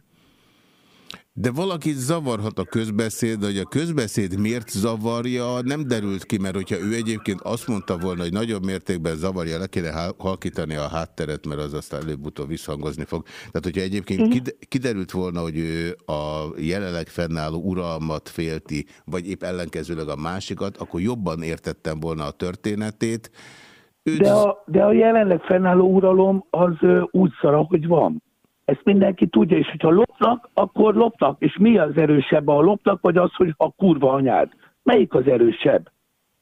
De valakit zavarhat a közbeszéd, hogy a közbeszéd miért zavarja, nem derült ki, mert hogyha ő egyébként azt mondta volna, hogy nagyobb mértékben zavarja, le kéne halkítani a hátteret, mert az aztán előbb-utóbb visszhangozni fog. Tehát, hogyha egyébként kiderült volna, hogy ő a jelenleg fennálló uralmat félti, vagy épp ellenkezőleg a másikat, akkor jobban értettem volna a történetét. Ő... De, a, de a jelenleg fennálló uralom az úgy szar, hogy van. Ezt mindenki tudja, és hogyha lopnak, akkor lopnak. És mi az erősebb, a lopnak, vagy az, hogy a kurva anyád? Melyik az erősebb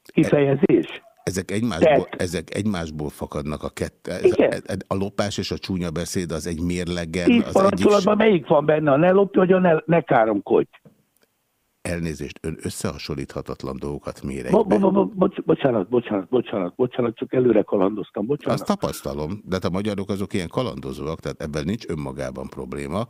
kifejezés? Ezek egymásból, ezek egymásból fakadnak a kettő. A lopás és a csúnya beszéd az egy mérlegen. Tíz az egyik... melyik van benne? A ne lopj, vagy a ne, ne káromkodj? Elnézést, ön összehasonlíthatatlan dolgokat mér bo bo bo bocs, Bocsánat, bocsánat, bocsánat, bocsánat, csak előre kalandoztam, bocsánat. Azt tapasztalom, de hát a magyarok azok ilyen kalandozóak, tehát ebben nincs önmagában probléma.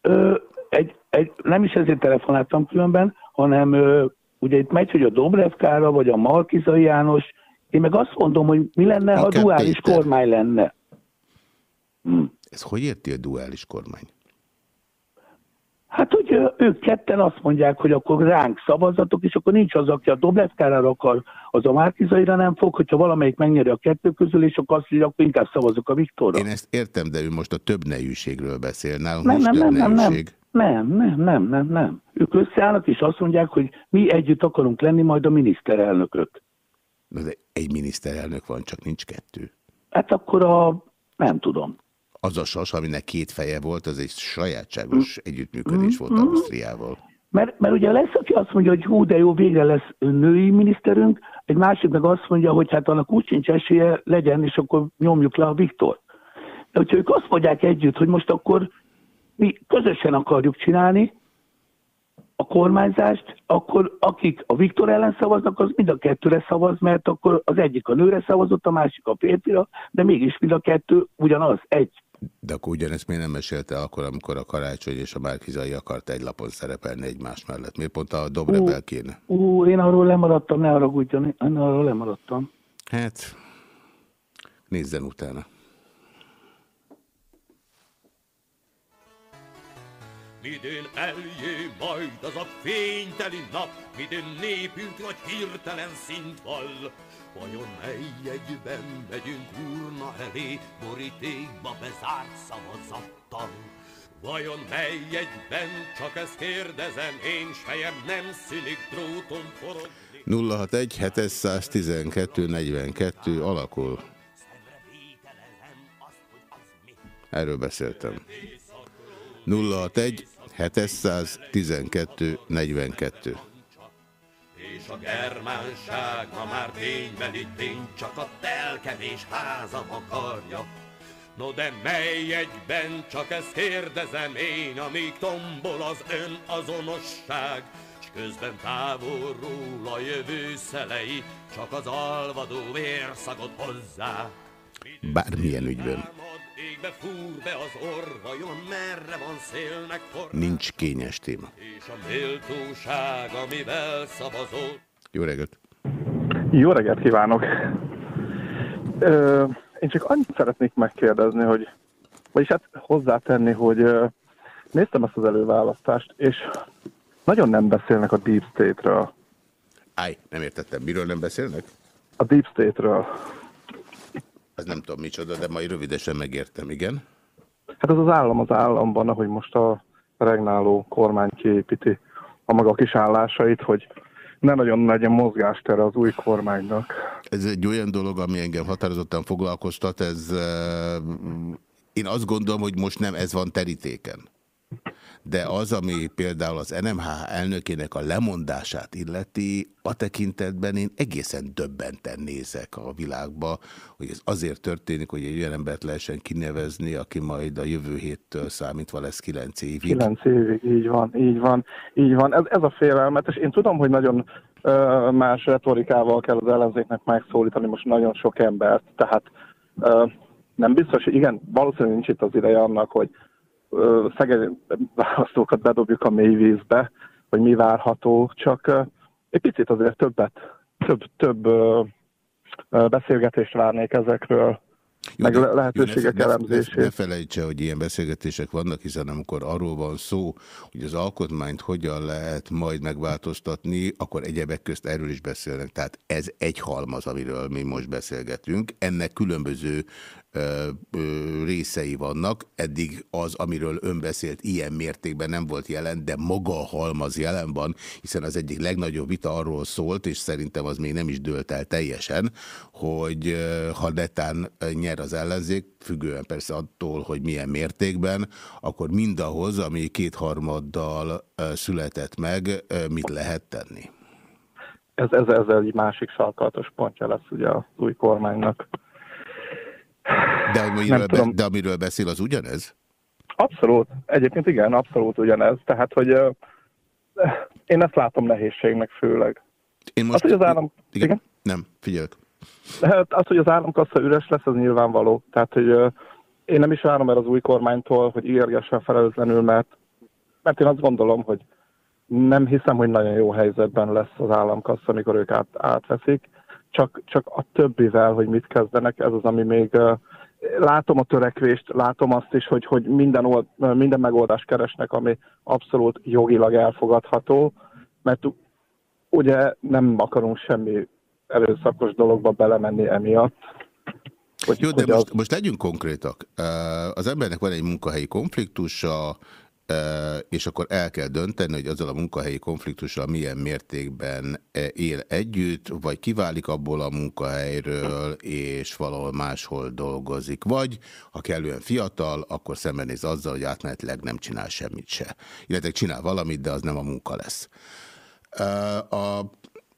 Ö, egy, egy, nem is ezért telefonáltam különben, hanem ö, ugye itt megy, hogy a Dobrevkára, vagy a Markizai János, én meg azt mondom, hogy mi lenne, ha duális Péter. kormány lenne. Hm. Ez hogy érti a duális kormány? Hát, hogy ők ketten azt mondják, hogy akkor ránk szavazatok, és akkor nincs az, aki a Doblevkára akar, az a Márkizaira nem fog, hogyha valamelyik megnyeri a kettő közül, és akkor azt mondja, akkor inkább szavazok a Viktorra. Én ezt értem, de ő most a több nejűségről beszél. Nálunk nem, nem, nem, nem, nem, nem, nem, nem, nem, nem. Ők összeállnak, és azt mondják, hogy mi együtt akarunk lenni majd a miniszterelnökök. De egy miniszterelnök van, csak nincs kettő. Hát akkor a... nem tudom az a sas, aminek két feje volt, az egy sajátságos mm. együttműködés volt mm. Ausztriával. Mert, mert ugye lesz, aki azt mondja, hogy hú, de jó, végre lesz női miniszterünk, egy másik meg azt mondja, hogy hát annak úgy sincs esélye legyen, és akkor nyomjuk le a Viktor. De hogyha ők azt mondják együtt, hogy most akkor mi közösen akarjuk csinálni a kormányzást, akkor akik a Viktor ellen szavaznak, az mind a kettőre szavaz, mert akkor az egyik a nőre szavazott, a másik a férfira, de mégis mind a kettő ugyanaz, egy. De akkor ugyanezt miért nem mesélte akkor, amikor a Karácsony és a Márkizai akart egy lapon szerepelni egymás mellett? Miért pont a Dobrebel kéne? Ú, én arról lemaradtam, ne haragudjon, én arról lemaradtam. Hát, nézzen utána. Midén eljé majd az a fényteli nap, midén népünk nagy hirtelen szint vall. Vajon mely egyben megyünk úrna elé, borítékba bezárt szavazattal? Vajon mely egyben, csak ezt kérdezem, én s fejem nem szülik dróton forogni. 061 712 42 alakul. Erről beszéltem. 061 712 42 és a germánság ma már ténybeli tény, csak a telkevés háza akarja. No de mely egyben, csak ezt kérdezem én, amíg tombol az ön azonosság, s közben távolról a jövő szelei, csak az alvadó vérszagot hozzá. Bármilyen ügyben. Égbe fúr be az orvajon, merre van szélnek forrás. Nincs kényes téma. És a méltóság, amivel szavazol. Jó reggelt! Jó reggelt kívánok! Ö, én csak annyit szeretnék megkérdezni, hogy, vagyis hát hozzátenni, hogy ö, néztem ezt az előválasztást, és nagyon nem beszélnek a Deep State-ről. Áj, nem értettem. Miről nem beszélnek? A Deep State-ről. Ez nem tudom micsoda, de majd rövidesen megértem, igen. Hát az az állam az államban, ahogy most a regnáló kormány kiépíti a maga kis állásait, hogy ne nagyon legyen mozgástere az új kormánynak. Ez egy olyan dolog, ami engem határozottan foglalkoztat, ez én azt gondolom, hogy most nem ez van terítéken de az, ami például az NMH elnökének a lemondását illeti, a tekintetben én egészen döbbenten nézek a világba, hogy ez azért történik, hogy egy olyan embert lehessen kinevezni, aki majd a jövő héttől számítva lesz kilenc évig. Kilenc évig, így van, így van, így van. Ez, ez a félelmetes. Én tudom, hogy nagyon ö, más retorikával kell az ellenzéknek megszólítani most nagyon sok embert, tehát ö, nem biztos, hogy igen, valószínűleg nincs itt az ideje annak, hogy szegény választókat bedobjuk a mély vízbe, hogy mi várható, csak egy picit azért többet, több, több beszélgetést várnék ezekről, jó, meg de, lehetőségek jó, ne, elemzését. Ne, ne felejtse, hogy ilyen beszélgetések vannak, hiszen amikor arról van szó, hogy az alkotmányt hogyan lehet majd megváltoztatni, akkor egyebek közt erről is beszélnek. Tehát ez egy halmaz, amiről mi most beszélgetünk. Ennek különböző részei vannak. Eddig az, amiről ön beszélt, ilyen mértékben nem volt jelen, de maga a halmaz jelen van, hiszen az egyik legnagyobb vita arról szólt, és szerintem az még nem is dőlt el teljesen, hogy ha netán nyer az ellenzék, függően persze attól, hogy milyen mértékben, akkor mindahhoz, ami kétharmaddal született meg, mit lehet tenni? Ez, ez, ez egy másik sarkalatos pontja lesz ugye az új kormánynak. De amiről, be, de amiről beszél, az ugyanez? Abszolút. Egyébként igen, abszolút ugyanez. Tehát, hogy uh, én ezt látom nehézségnek főleg. Én most... Az, hogy az állam... Igen? igen? Nem, figyelek. Hát az, hogy az államkassa üres lesz, az nyilvánvaló. Tehát, hogy uh, én nem is várom el az új kormánytól, hogy ígérgessen felelőtlenül, mert, mert én azt gondolom, hogy nem hiszem, hogy nagyon jó helyzetben lesz az államkassa, amikor ők át, átveszik csak, csak a többivel, hogy mit kezdenek, ez az, ami még látom a törekvést, látom azt is, hogy, hogy minden, old, minden megoldást keresnek, ami abszolút jogilag elfogadható, mert ugye nem akarunk semmi erőszakos dologba belemenni emiatt. Hogy, Jó, de most, az... most legyünk konkrétak. Az embernek van egy munkahelyi konfliktusa, és akkor el kell dönteni, hogy azzal a munkahelyi konfliktussal milyen mértékben él együtt, vagy kiválik abból a munkahelyről, és valahol máshol dolgozik. Vagy, ha kellően fiatal, akkor szembenéz azzal, hogy átmenetileg nem csinál semmit se. Illetve csinál valamit, de az nem a munka lesz. A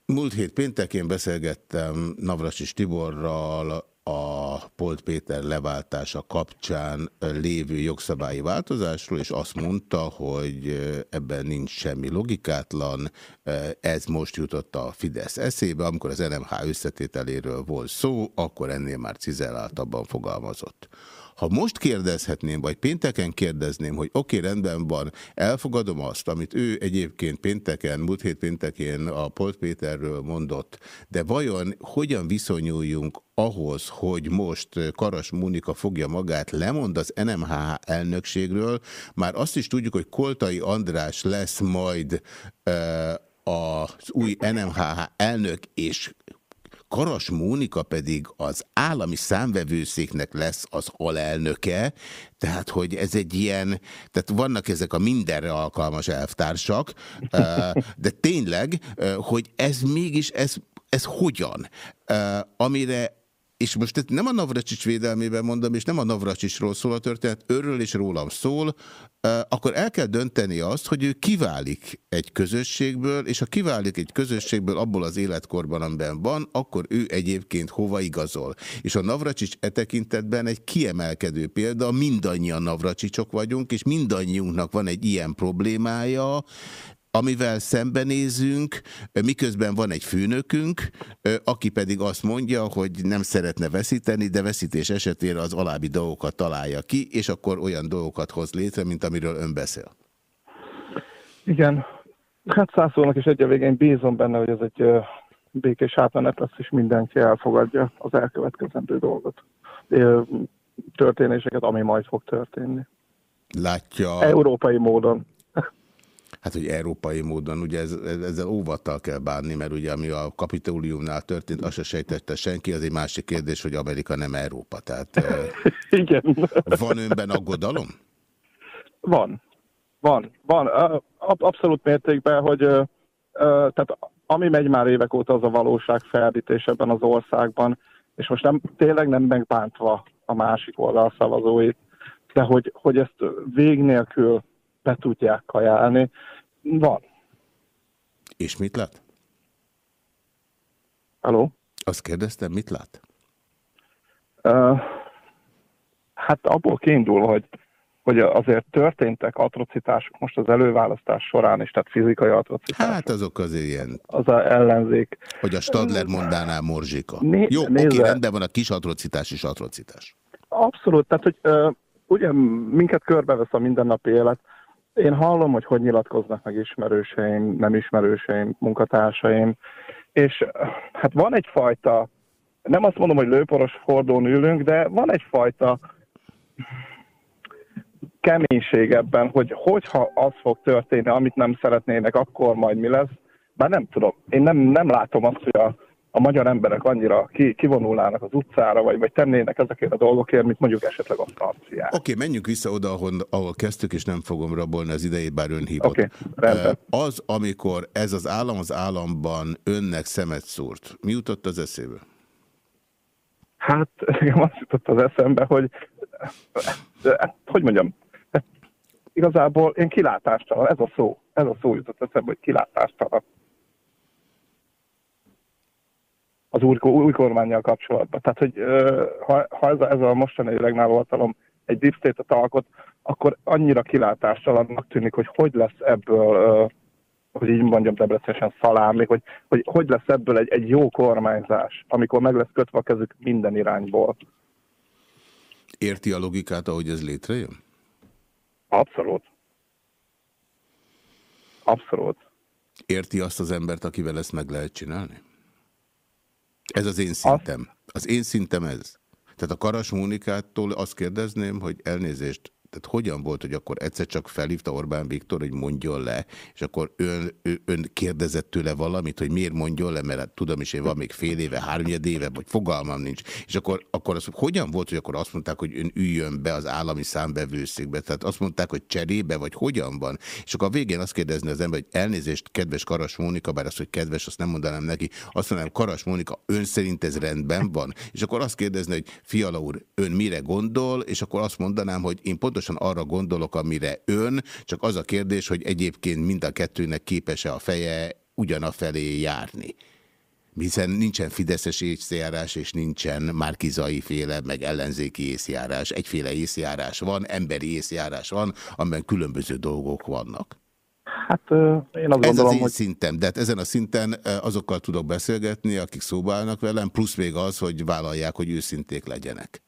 múlt hét péntekén beszélgettem Navracsis Tiborral a Polt Péter leváltása kapcsán lévő jogszabályi változásról, és azt mondta, hogy ebben nincs semmi logikátlan, ez most jutott a Fidesz eszébe, amikor az NMH összetételéről volt szó, akkor ennél már cizelláltabban fogalmazott. Ha most kérdezhetném, vagy pénteken kérdezném, hogy oké, okay, rendben van, elfogadom azt, amit ő egyébként pénteken, múlt hét péntekén a Polt Péterről mondott, de vajon hogyan viszonyuljunk ahhoz, hogy most Karas Mónika fogja magát lemond az NMH elnökségről, már azt is tudjuk, hogy Koltai András lesz majd az új NMHH elnök, és Karas Mónika pedig az állami számvevőszéknek lesz az alelnöke, tehát hogy ez egy ilyen, tehát vannak ezek a mindenre alkalmas elvtársak, de tényleg, hogy ez mégis, ez, ez hogyan? Amire és most nem a Navracsics védelmében mondom, és nem a Navracsicsról szól a történet, őről és rólam szól, akkor el kell dönteni azt, hogy ő kiválik egy közösségből, és ha kiválik egy közösségből abból az életkorban, amiben van, akkor ő egyébként hova igazol. És a Navracsics e tekintetben egy kiemelkedő példa, mindannyian Navracsicsok vagyunk, és mindannyiunknak van egy ilyen problémája, amivel szembenézünk, miközben van egy főnökünk, aki pedig azt mondja, hogy nem szeretne veszíteni, de veszítés esetére az alábbi dolgokat találja ki, és akkor olyan dolgokat hoz létre, mint amiről ön beszél. Igen, hát százszónak is egy a végén bízom benne, hogy ez egy békés átmenet lesz, és mindenki elfogadja az elkövetkezendő dolgot. Történéseket, ami majd fog történni. Látja... Európai módon hát hogy európai módon, ugye ez, ezzel óvattal kell bánni, mert ugye ami a kapitóliumnál történt, azt se sejtette senki, az egy másik kérdés, hogy Amerika nem Európa. Tehát Igen. van önben aggodalom? Van. Van. Van. Abszolút mértékben, hogy tehát ami megy már évek óta, az a valóság felítés ebben az országban, és most nem, tényleg nem megbántva a másik oldal szavazóit, de hogy, hogy ezt vég nélkül be tudják kajálni. Van. És mit lát? Haló? Azt kérdeztem, mit lát? Uh, hát abból kiindul, hogy, hogy azért történtek atrocitások most az előválasztás során is, tehát fizikai atrocitások. Hát azok azért ilyen... Az a ellenzék. Hogy a Stadler mondaná Morzsika. Né Jó, nézze, oké, rendben van a kis atrocitás is atrocitás. Abszolút, tehát hogy uh, ugye minket körbevesz a mindennapi élet, én hallom, hogy hogy nyilatkoznak meg ismerőseim, nem ismerőseim, munkatársaim, és hát van egyfajta nem azt mondom, hogy lőporos fordón ülünk, de van egyfajta keménység ebben, hogy hogyha az fog történni, amit nem szeretnének, akkor majd mi lesz. Bár nem tudom, én nem, nem látom azt, hogy a, a magyar emberek annyira ki, kivonulnának az utcára, vagy, vagy tennének ezekért a dolgokért, mint mondjuk esetleg a franciák. Oké, okay, menjünk vissza oda, ahol, ahol kezdtük, és nem fogom rabolni az idejét, bár ön hívott. Okay, rendben. az, amikor ez az állam az államban önnek szemet szúrt, mi jutott az eszébe? Hát, azt jutott az eszembe, hogy hogy mondjam, igazából én kilátástalan, ez a szó, ez a szó jutott eszembe, hogy kilátástalan. Az új, új kormányjal kapcsolatban. Tehát, hogy ha, ha ez, a, ez a mostani legnáló hatalom egy deep state-et alkot, akkor annyira kilátástalannak tűnik, hogy hogy lesz ebből, hogy így mondjam Debrecenesen szalámli, hogy, hogy hogy lesz ebből egy, egy jó kormányzás, amikor meg lesz kötve a kezük minden irányból. Érti a logikát, ahogy ez létrejön? Abszolút. Abszolút. Érti azt az embert, akivel ezt meg lehet csinálni? Ez az én szintem. Az én szintem ez. Tehát a Karas Mónikától azt kérdezném, hogy elnézést, tehát hogyan volt, hogy akkor egyszer csak felhívta Orbán Viktor, hogy mondjon le, és akkor ön, ön kérdezett tőle valamit, hogy miért mondjon le, mert hát tudom is, én van még fél éve, háromnyed éve, vagy fogalmam nincs. És akkor, akkor az, hogyan volt, hogy akkor azt mondták, hogy ön üljön be az állami számbevőszékbe? Tehát azt mondták, hogy cserébe, vagy hogyan van? És akkor a végén azt kérdezni az ember, hogy elnézést, kedves Karas Mónika, bár az, hogy kedves, azt nem mondanám neki, azt mondanám, Karas Mónika, ön szerint ez rendben van? És akkor azt kérdezni, hogy Fiala úr, ön mire gondol? És akkor azt mondanám, hogy én pontosan pontosan arra gondolok, amire ön, csak az a kérdés, hogy egyébként mind a kettőnek képes-e a feje ugyanafelé járni hiszen nincsen fideszes észjárás, és nincsen márkizai féle, meg ellenzéki észjárás. Egyféle észjárás van, emberi észjárás van, amiben különböző dolgok vannak. Hát én azt Ez gondolom, az én hogy... szintem, de hát ezen a szinten azokkal tudok beszélgetni, akik szóba állnak velem, plusz még az, hogy vállalják, hogy őszinték legyenek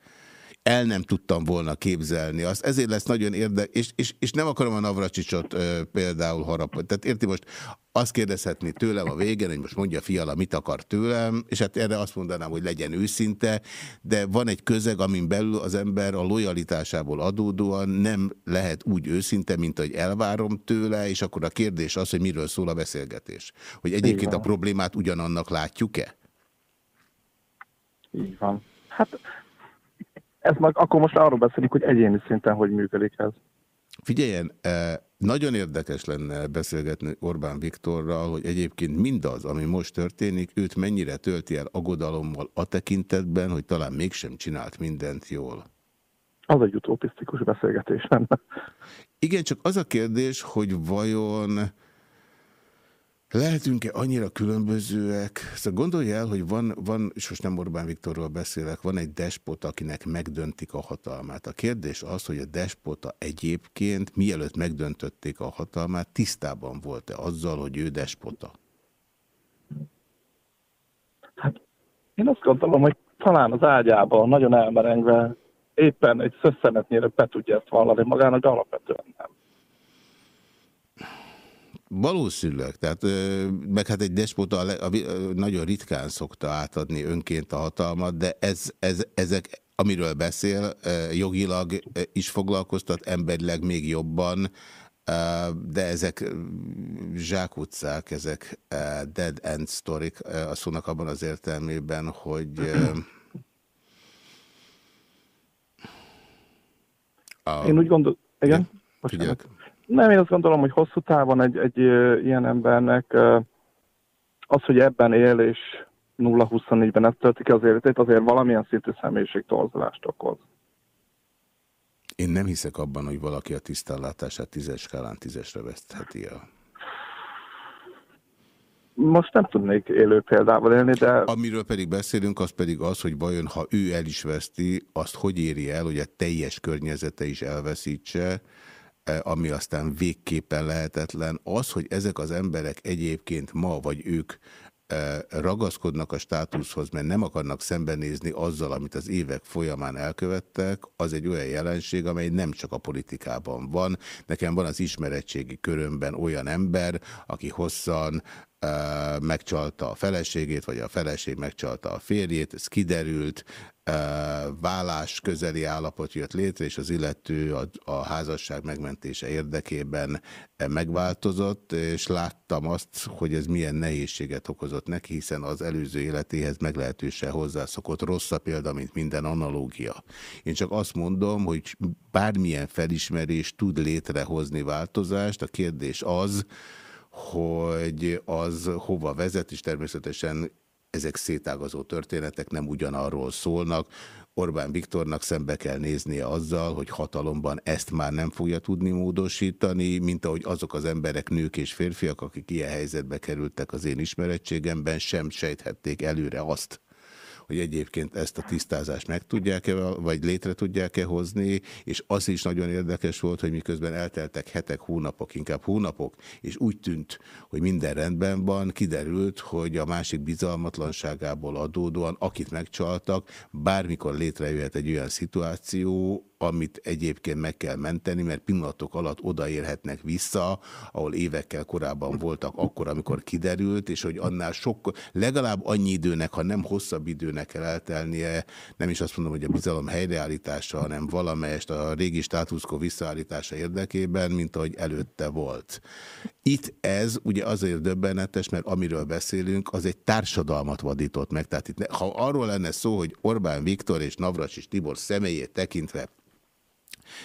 el nem tudtam volna képzelni azt. Ezért lesz nagyon érdekes, és, és, és nem akarom a Navracsicsot ö, például harapni. Tehát érti most azt kérdezhetni tőlem a végén, hogy most mondja fiala, mit akar tőlem, és hát erre azt mondanám, hogy legyen őszinte, de van egy közeg, amin belül az ember a lojalitásából adódóan nem lehet úgy őszinte, mint hogy elvárom tőle, és akkor a kérdés az, hogy miről szól a beszélgetés. Hogy egyébként a problémát ugyanannak látjuk-e? Így van. Hát ez meg, akkor most arról beszélünk, hogy egyéni szinten hogy működik ez. Figyeljen, eh, nagyon érdekes lenne beszélgetni Orbán Viktorral, hogy egyébként mindaz, ami most történik, őt mennyire tölti el agodalommal a tekintetben, hogy talán mégsem csinált mindent jól. Az egy utopisztikus beszélgetés lenne. Igen, csak az a kérdés, hogy vajon Lehetünk-e annyira különbözőek? Szóval gondolj el, hogy van, van, és most nem Orbán Viktorról beszélek, van egy despota, akinek megdöntik a hatalmát. A kérdés az, hogy a despota egyébként, mielőtt megdöntötték a hatalmát, tisztában volt-e azzal, hogy ő despota? Hát én azt gondolom, hogy talán az ágyában, nagyon elmerengve, éppen egy szösszenetnyire be tudja ezt vallani magának, de alapvetően nem. Valószínűleg, tehát meg hát egy despota nagyon ritkán szokta átadni önként a hatalmat, de ez, ez, ezek, amiről beszél, jogilag is foglalkoztat, emberileg még jobban, de ezek zsákutcák, ezek dead end sztorik a szónak abban az értelmében, hogy a... Én úgy gondolom, igen? Most nem, én azt gondolom, hogy hosszú távon egy, egy ilyen embernek az, hogy ebben él, és 0-24-ben ezt töltik az életét, azért valamilyen szintű személyiségtorzulást okoz. Én nem hiszek abban, hogy valaki a tisztánlátását tízes skálán tízesre vesztheti el. Most nem tudnék élő példával élni, de... Amiről pedig beszélünk, az pedig az, hogy vajon, ha ő el is veszti, azt hogy éri el, hogy a teljes környezete is elveszítse, ami aztán végképpen lehetetlen, az, hogy ezek az emberek egyébként ma, vagy ők e, ragaszkodnak a státuszhoz, mert nem akarnak szembenézni azzal, amit az évek folyamán elkövettek, az egy olyan jelenség, amely nem csak a politikában van. Nekem van az ismeretségi körömben olyan ember, aki hosszan megcsalta a feleségét, vagy a feleség megcsalta a férjét, ez kiderült, vállás közeli állapot jött létre, és az illető a, a házasság megmentése érdekében megváltozott, és láttam azt, hogy ez milyen nehézséget okozott neki, hiszen az előző életéhez meglehetősen hozzászokott rosszabb példa, mint minden analógia. Én csak azt mondom, hogy bármilyen felismerés tud létrehozni változást, a kérdés az, hogy az hova vezet, és természetesen ezek szétágazó történetek nem ugyanarról szólnak. Orbán Viktornak szembe kell néznie azzal, hogy hatalomban ezt már nem fogja tudni módosítani, mint ahogy azok az emberek, nők és férfiak, akik ilyen helyzetbe kerültek az én ismerettségemben, sem sejthették előre azt, hogy egyébként ezt a tisztázást meg tudják-e, vagy létre tudják-e hozni, és az is nagyon érdekes volt, hogy miközben elteltek hetek, hónapok, inkább hónapok, és úgy tűnt, hogy minden rendben van, kiderült, hogy a másik bizalmatlanságából adódóan, akit megcsaltak, bármikor létrejöhet egy olyan szituáció, amit egyébként meg kell menteni, mert pillanatok alatt odaérhetnek vissza, ahol évekkel korábban voltak akkor, amikor kiderült, és hogy annál sok, legalább annyi időnek, ha nem hosszabb időnek kell eltelnie, nem is azt mondom, hogy a bizalom helyreállítása, hanem valamelyest a régi státuszkó visszaállítása érdekében, mint ahogy előtte volt. Itt ez ugye azért döbbenetes, mert amiről beszélünk, az egy társadalmat vadított meg. Tehát itt, ha arról lenne szó, hogy Orbán Viktor és Navras és Tibor személyét tekintve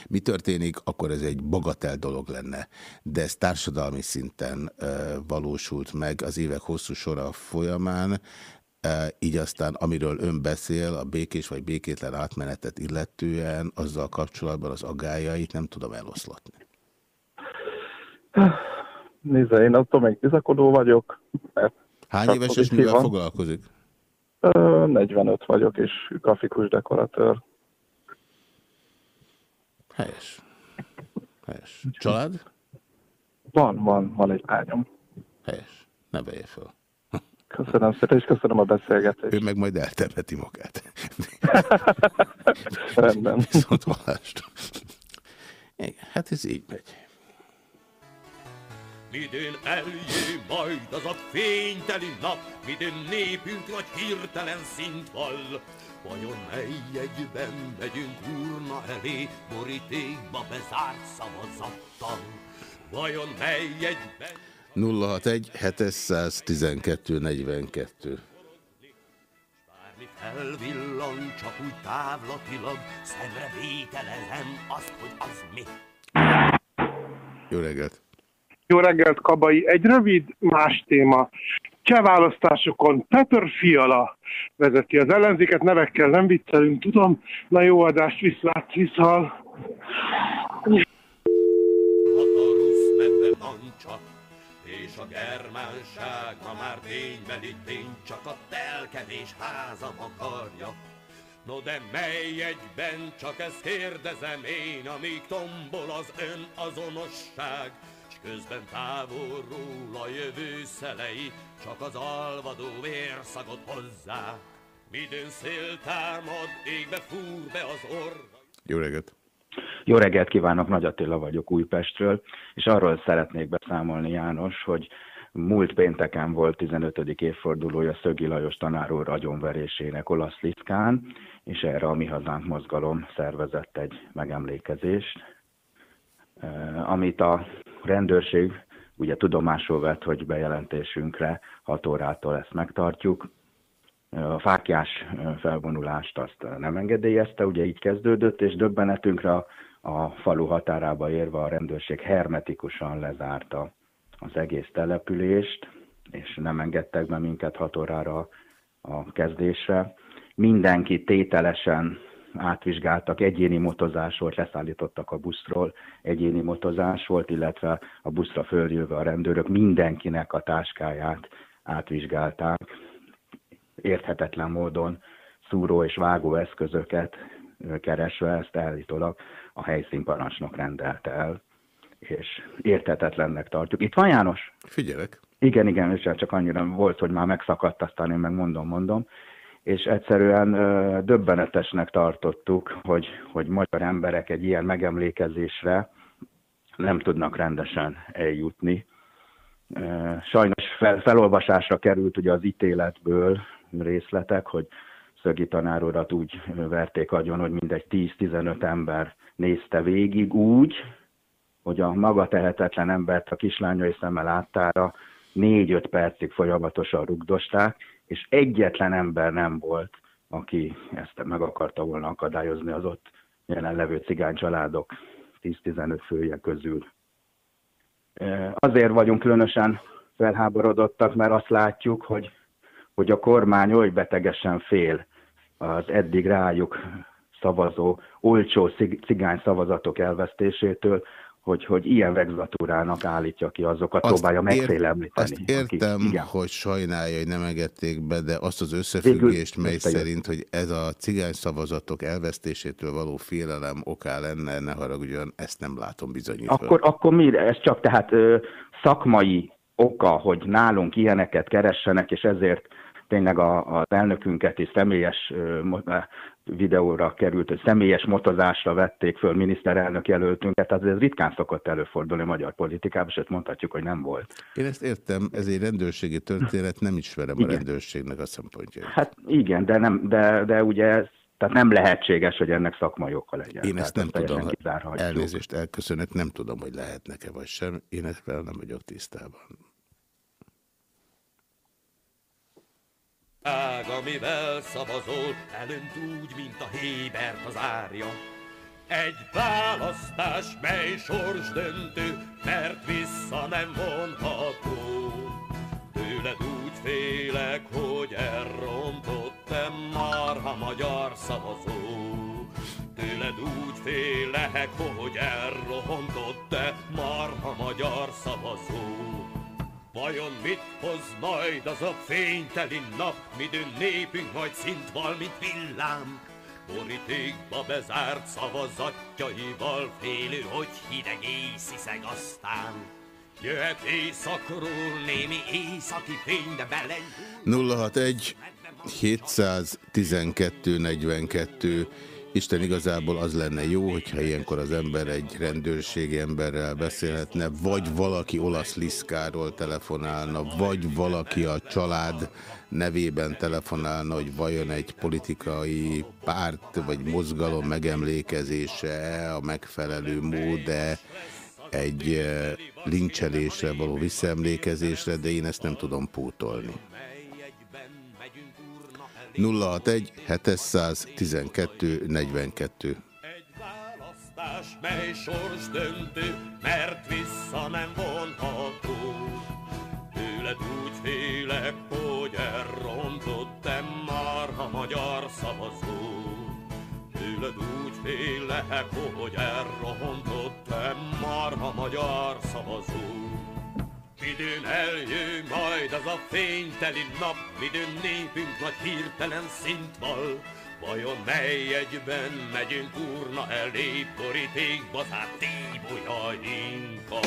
mi történik, akkor ez egy bagatel dolog lenne. De ez társadalmi szinten valósult meg az évek hosszú sora folyamán, így aztán, amiről ön beszél, a békés vagy békétlen átmenetet illetően, azzal kapcsolatban az agájait nem tudom eloszlatni. Nézze, én attól még bizakodó vagyok. Hány éves és mivel van. foglalkozik? 45 vagyok, és grafikus dekoratőr. Helyes. Helyes. Család? Van, van, van egy lányom. Helyes. Ne vegye fel. Köszönöm szépen, és köszönöm a beszélgetést. Ő meg majd eltepeti magát. Rendben. Viszont hallást. Igen, hát ez így megy. Midén eljé majd az a fényteli nap, midén népünk nagy hirtelen szint vall. Vajon mely egyben megyünk urna elé, borítékba bezárt szavazattal? Vajon mely egyben... 061 712 42 Bármi felvillan, csak úgy távlatilag, szemre vételezem azt, hogy az mi. Jó reggelt! Jó reggelt, Kabai. Egy rövid más téma. Cseh választásokon Petr Fiala vezeti az ellenzéket, nevekkel nem viccelünk, tudom. Na jó adást, viszlát, csak, és a germánság ma már ténybeli tény, csak a telkevés háza akarja. No de mely egyben, csak ezt kérdezem én, amíg tombol az ön azonosság, közben távolról a jövő szelei csak az alvadó vérszagot hozzá. Midőn szél támad, égbe fúr be az orra. Jó reggelt! Jó reggelt kívánok, Nagy Attila vagyok Újpestről, és arról szeretnék beszámolni, János, hogy múlt pénteken volt 15. évfordulója Szögi Lajos tanár úr agyonverésének olasz Liszkán, és erre a Mi Hazánk mozgalom szervezett egy megemlékezést, eh, amit a rendőrség ugye tudomásul vett, hogy bejelentésünkre 6 órától ezt megtartjuk. A fákjás felvonulást azt nem engedélyezte, ugye így kezdődött, és döbbenetünkre a, falu határába érve a rendőrség hermetikusan lezárta az egész települést, és nem engedtek be minket 6 órára a kezdésre. Mindenki tételesen átvizsgáltak, egyéni motozás volt, leszállítottak a buszról, egyéni motozás volt, illetve a buszra följöve a rendőrök mindenkinek a táskáját átvizsgálták, érthetetlen módon szúró és vágó eszközöket keresve, ezt állítólag a helyszínparancsnok rendelte el, és érthetetlennek tartjuk. Itt van János? Figyelek. Igen, igen, és csak annyira volt, hogy már megszakadt, aztán én meg mondom, mondom és egyszerűen döbbenetesnek tartottuk, hogy, hogy magyar emberek egy ilyen megemlékezésre nem tudnak rendesen eljutni. Sajnos fel, felolvasásra került ugye az ítéletből részletek, hogy Szögi tanárodat úgy verték agyon, hogy mindegy 10-15 ember nézte végig úgy, hogy a maga tehetetlen embert a kislányai szemmel láttára 4-5 percig folyamatosan rugdosták, és egyetlen ember nem volt, aki ezt meg akarta volna akadályozni az ott jelenlevő cigány családok 10-15 fője közül. Azért vagyunk különösen felháborodottak, mert azt látjuk, hogy, hogy a kormány oly betegesen fél az eddig rájuk szavazó, olcsó cigány szavazatok elvesztésétől, hogy, hogy ilyen vegzatúrának állítja ki azokat, azt próbálja megfélemlíteni. Azt értem, aki, hogy sajnálja, hogy nem engedték be, de azt az összefüggést, mely szerint, hogy ez a cigány szavazatok elvesztésétől való félelem oká lenne, ne haragudjon, ezt nem látom bizonyítva. Akkor, akkor mire? Ez csak tehát ö, szakmai oka, hogy nálunk ilyeneket keressenek, és ezért tényleg a, az elnökünket is személyes videóra került, hogy személyes motozásra vették föl miniszterelnök jelöltünket, tehát ez ritkán szokott előfordulni a magyar politikában, és ezt mondhatjuk, hogy nem volt. Én ezt értem, ez egy rendőrségi történet, nem ismerem igen. a rendőrségnek a szempontjait. Hát igen, de, nem, de, de ugye ez, tehát nem lehetséges, hogy ennek szakmai oka legyen. Én ezt nem tudom, elnézést elköszönök, nem tudom, hogy lehetnek-e vagy sem, én ezzel nem vagyok tisztában. Ág, amivel szavazol, elönt úgy, mint a Hébert az árja. Egy választás, mely sors döntő, mert vissza nem vonható. Tőled úgy félek, hogy elrontottam marha magyar szavazó. Tőled úgy félek, hogy elrontottam marha magyar szavazó. Vajon mit hoz majd az a fényteli nap, midőn népünk majd szint val, mint villám? Borítékba bezárt szavazatjaival félő, hogy hideg észiszeg aztán. Jöhet éjszakról némi északi fény, de bele... 061 712 42 Isten igazából az lenne jó, hogyha ilyenkor az ember egy rendőrségi emberrel beszélhetne, vagy valaki olasz liszkáról telefonálna, vagy valaki a család nevében telefonálna, hogy vajon egy politikai párt vagy mozgalom megemlékezése a megfelelő mód -e egy eh, lincselésre való visszaemlékezésre, de én ezt nem tudom pótolni. 061 712 42 Egy választás, mely sors döntő, mert vissza nem vonható. Tőled úgy félek, hogy elrontottam már a magyar szavazó. Tőled úgy félek, hogy elrontottam már a magyar szavazó. Midőn eljön majd az a fényteli nap, midőn népünk nagy hirtelen szint val. Vajon mely egyben megyünk úrna elé, borítékba zárt tíbolyainkkal?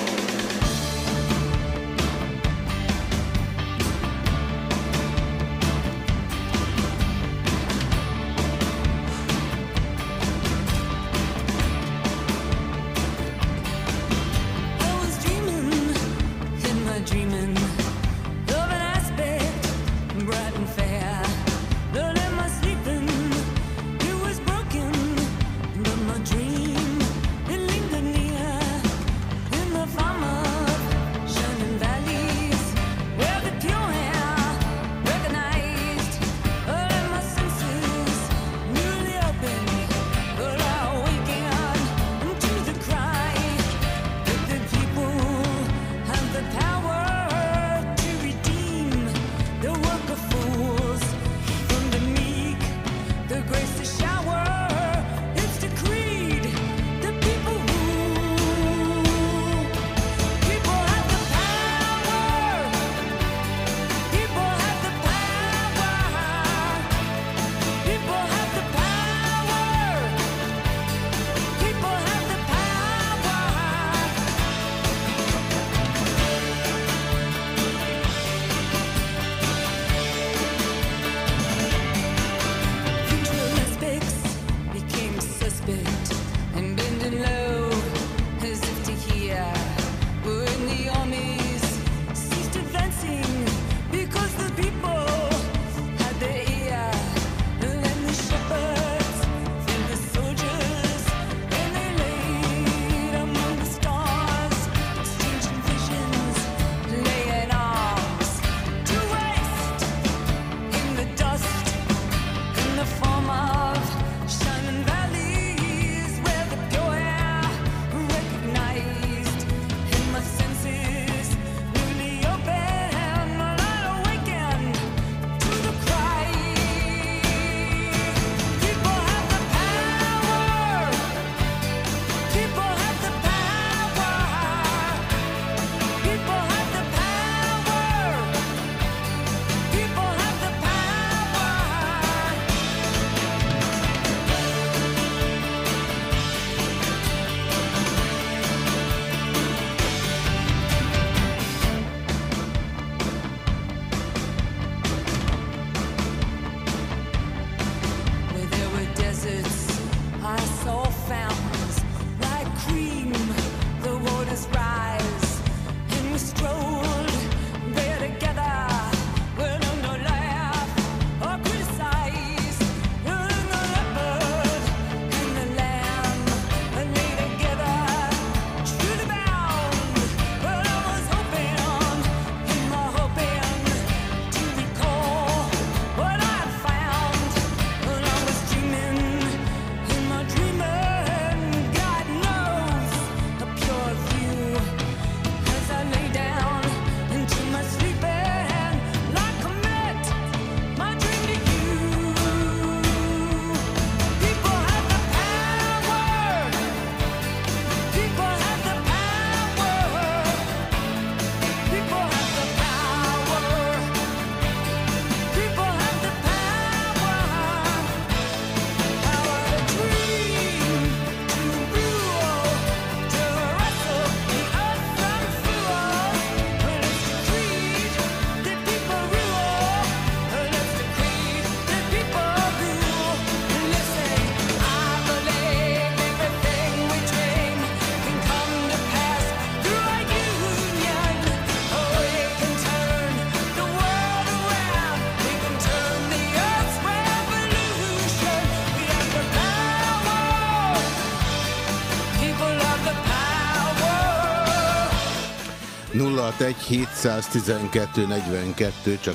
061 712 42, csak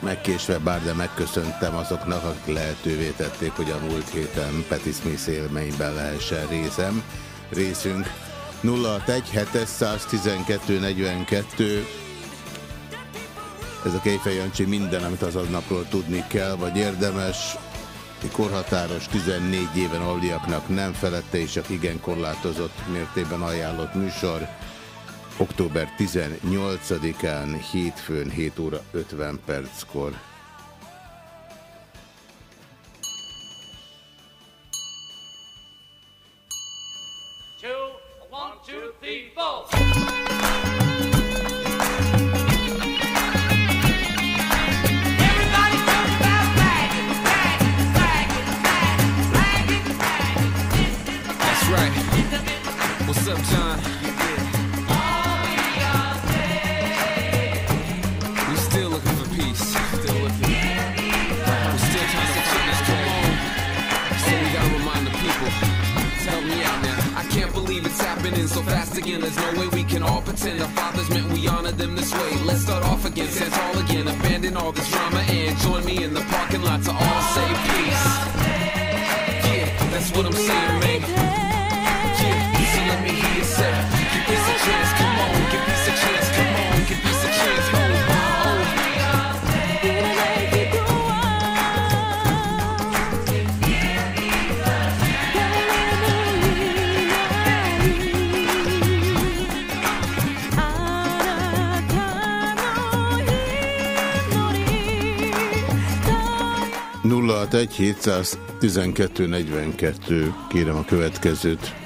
megkésve bár, de megköszöntem azoknak, akik lehetővé tették, hogy a múlt héten Peti Smith élményben lehessen részem, részünk. 061 712 42 ez a Kejfej Jancsi minden, amit az aznapról tudni kell, vagy érdemes. Korhatáros 14 éven aldiaknak nem felette, és csak igen korlátozott mértékben ajánlott műsor. Október 18-án, hétfőn 7 óra 50 perckor. honor them this way. Let's start off again, stand tall again, abandon all this drama and join me in the parking lot to all say peace. Yeah, that's what I'm saying, man. Egy 712 42 kérem a következőt.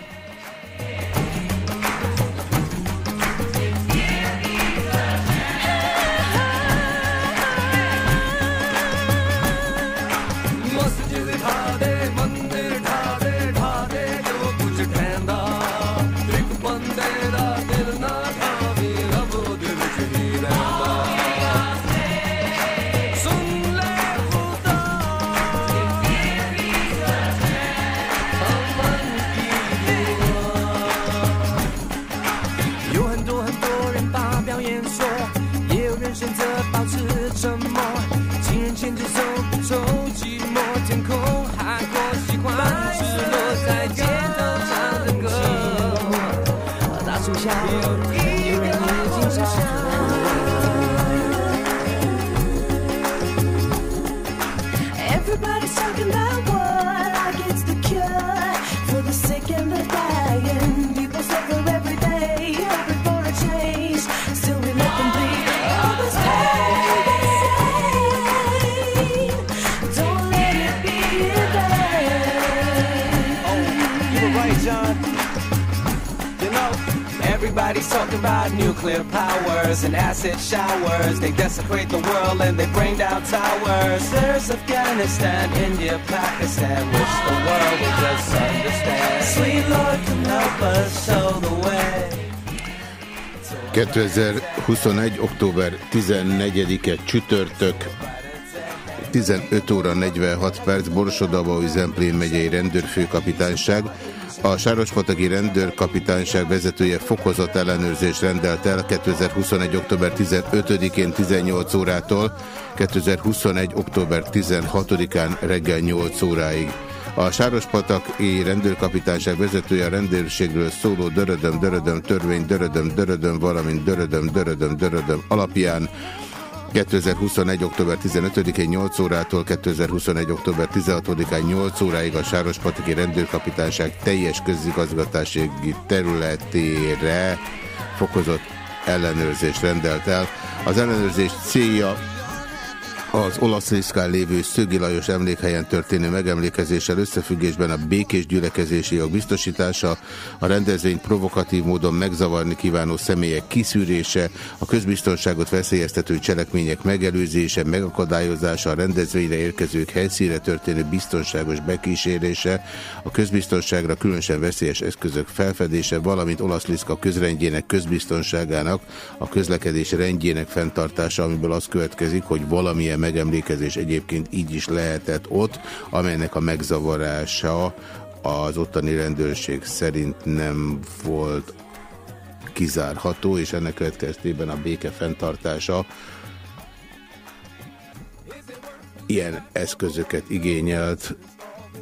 2021. október 14-e csütörtök 15 óra 46 perc Borsodaba, Zemplén megyei rendőrfőkapitányság a Sárospataki rendőrkapitányság vezetője fokozott ellenőrzés rendelt el 2021. október 15-én 18 órától 2021. október 16-án reggel 8 óráig. A Sárospataki rendőrkapitányság vezetője a rendőrségről szóló dörödöm, dörödöm, törvény, dörödöm, dörödöm, valamint dörödöm, dörödöm, dörödöm alapján 2021. október 15-én 8 órától 2021. október 16-án 8 óráig a Sárospatiki Rendőrkapitányság teljes közigazgatási területére fokozott ellenőrzést rendelt el. Az ellenőrzés célja az olasz Liszkán lévő Szögi Lajos emlékhelyen történő megemlékezéssel összefüggésben a békés gyülekezési jog biztosítása, a rendezvényt provokatív módon megzavarni kívánó személyek kiszűrése, a közbiztonságot veszélyeztető cselekmények megelőzése, megakadályozása, a rendezvényre érkezők helyszíre történő biztonságos bekísérése, a közbiztonságra különösen veszélyes eszközök felfedése, valamint olasz Liszka közrendjének közbiztonságának, a közlekedés rendjének fenntartása, amiből az következik, hogy valamilyen megemlékezés egyébként így is lehetett ott, amelynek a megzavarása az ottani rendőrség szerint nem volt kizárható, és ennek következtében a béke fenntartása ilyen eszközöket igényelt,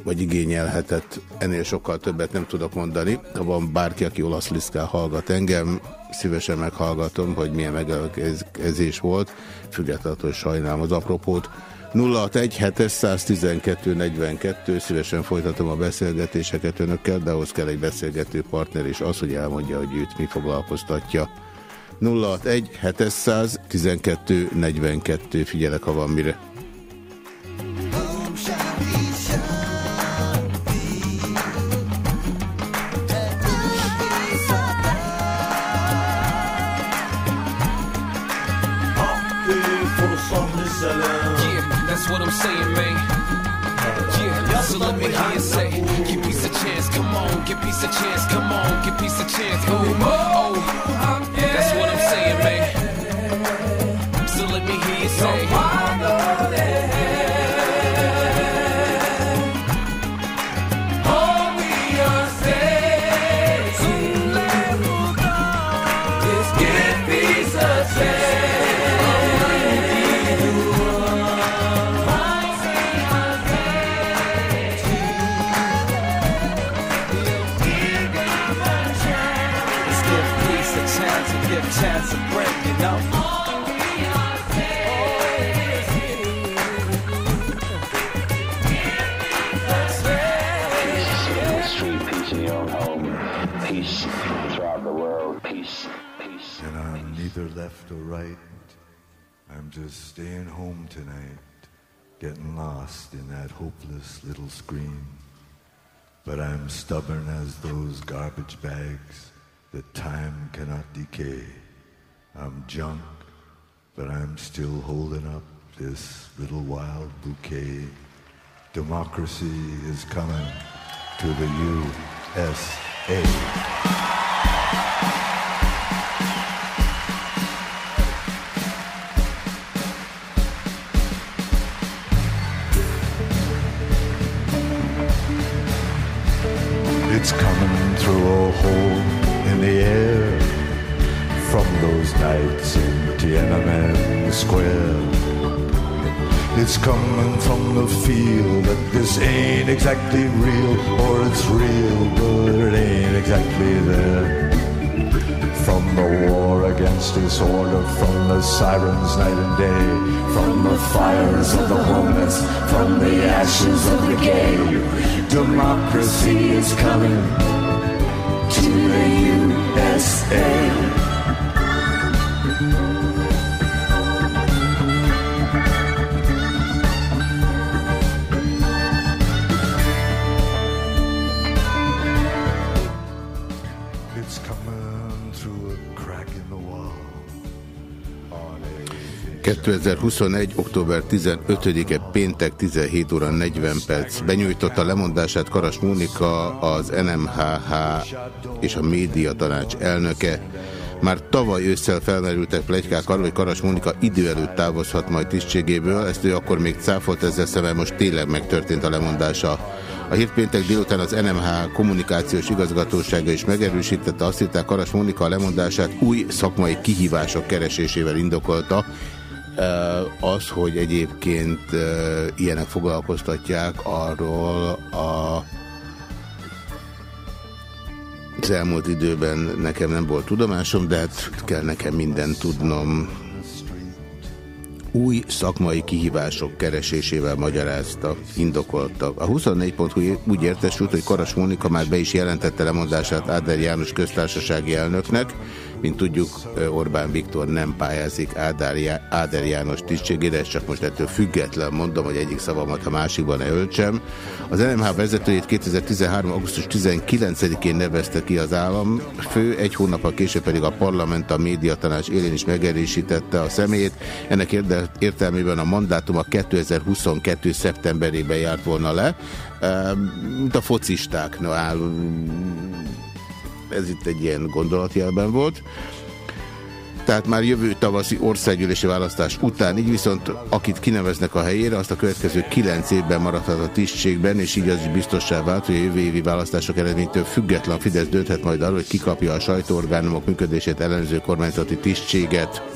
vagy igényelhetett, ennél sokkal többet nem tudok mondani. Ha van bárki, aki olasz liszkál hallgat engem, szívesen meghallgatom, hogy milyen megelkezés volt, függetlenül, hogy sajnálom az apropót. 061 712 42, szívesen folytatom a beszélgetéseket önökkel, de ahhoz kell egy beszélgető partner, és az, hogy elmondja, hogy őt mi foglalkoztatja. 061 712 42, figyelek, ha van mire. Give peace a chance, come on, give peace a chance, oh, oh, that's what I'm saying, man. So let me hear you say. Left. I'm just staying home tonight, getting lost in that hopeless little screen. But I'm stubborn as those garbage bags that time cannot decay. I'm junk, but I'm still holding up this little wild bouquet. Democracy is coming to the USA. It's coming through a hole in the air from those nights in Tiananmen Square. It's coming from the feel that this ain't exactly real, or it's real, but it ain't exactly there. From the war against disorder, from the sirens night and day, from the fires of the homeless, from the ashes of the gay. Democracy is coming to the USA. 2021. október 15-e péntek 17 óra 40 perc. Benyújtotta lemondását Karas Mónika, az NMHH és a Média Tanács elnöke. Már tavaly ősszel felmerültek plegykák arra, hogy Karas Mónika idő előtt távozhat majd tisztségéből, ezt ő akkor még cáfolt ezzel szemben, most tényleg megtörtént a lemondása. A hírt péntek délután az NMH kommunikációs igazgatósága is megerősítette, azt hitták Karas Mónika a lemondását új szakmai kihívások keresésével indokolta, az, hogy egyébként ilyenek foglalkoztatják, arról a az elmúlt időben nekem nem volt tudomásom, de hát kell nekem mindent tudnom új szakmai kihívások keresésével magyarázta, indokolta. A 24.hu úgy értesült, hogy Karas Mónika már be is jelentette lemondását Áder János köztársasági elnöknek, mint tudjuk, Orbán Viktor nem pályázik Áder, Áder János tisztségére, csak most ettől független mondom, hogy egyik szavamat a másikban ne öltsem. Az NMH vezetőjét 2013. augusztus 19-én nevezte ki az államfő, egy hónappal később pedig a parlament a médiatanács élén is megerősítette a szemét. Ennek értelmében a mandátum a 2022. szeptemberében járt volna le, mint a focistáknál ez itt egy ilyen gondolatjelben volt. tehát már jövő tavaszi országgyűlési választás után, így viszont akit kineveznek a helyére, azt a következő kilenc évben maradhat a tisztségben, és így az is biztossá vált, hogy a jövő évi választások eredménytől független Fidesz dönthet majd arról, hogy kikapja a sajtóorgánumok működését ellenőrző kormányzati tisztséget.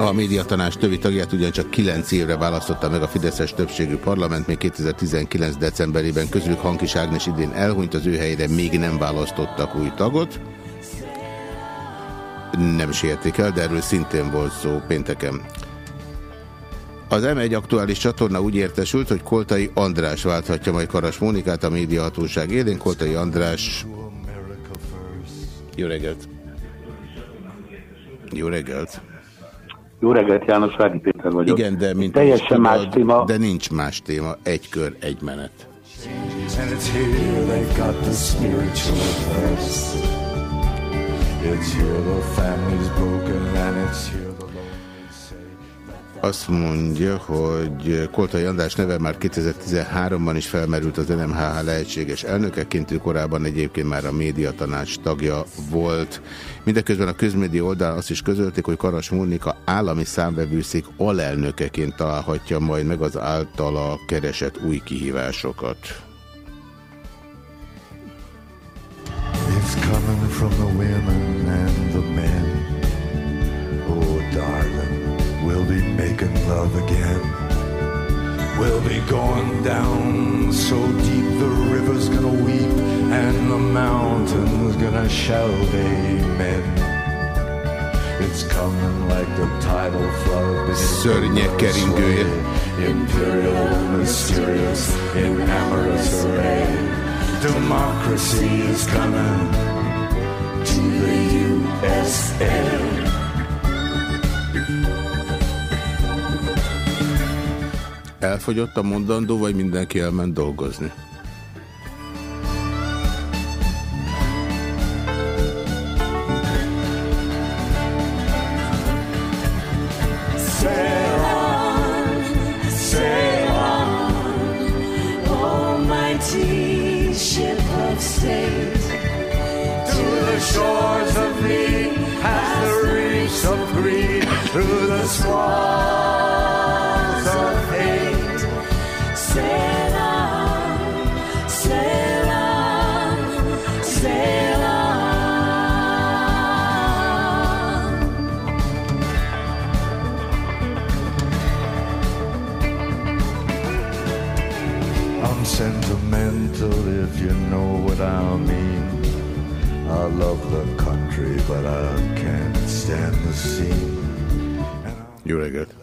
A médiatanás többi tagját ugyancsak 9 évre választotta meg a Fideszes többségű parlament, még 2019. decemberében közülük Hankis Ágnes idén elhunyt, az ő helyére még nem választottak új tagot. Nem sérték el, de erről szintén volt szó pénteken. Az M1 aktuális csatorna úgy értesült, hogy Koltai András válthatja majd Karas Mónikát a médiahatóság élén. Koltai András... Jó reggelt! Jó reggelt! Jó reggelt, János Vádi Péter vagyok. Igen, de mint Teljesen tudod, más téma. De nincs más téma. Egy kör, egy menet. And it's here got the spiritual thirst. It's here the family's broken and it's here. Azt mondja, hogy Koltai András neve már 2013-ban is felmerült az NMHH lehetséges elnökeként, ő korábban egyébként már a médiatanács tagja volt. Mindeközben a közmédia oldalán azt is közölték, hogy Karas Mónika állami számbevőszék alelnökeként találhatja majd meg az általa keresett új kihívásokat. It's coming from the women and the men. Oh, darling, we'll be making love again. We'll be going down so deep the river's gonna weep and the mountain's gonna shout amen. It's coming like the tidal flood. Szörnyek keringője. Imperial, mysterious, in amorous array. Democracy is coming to the USA. Elfogyott a mondandó, vagy mindenki elment dolgozni? Sail on, sail sentimental if you know what I mean. I love the country, but I can't stand the scene. Jó reggelt!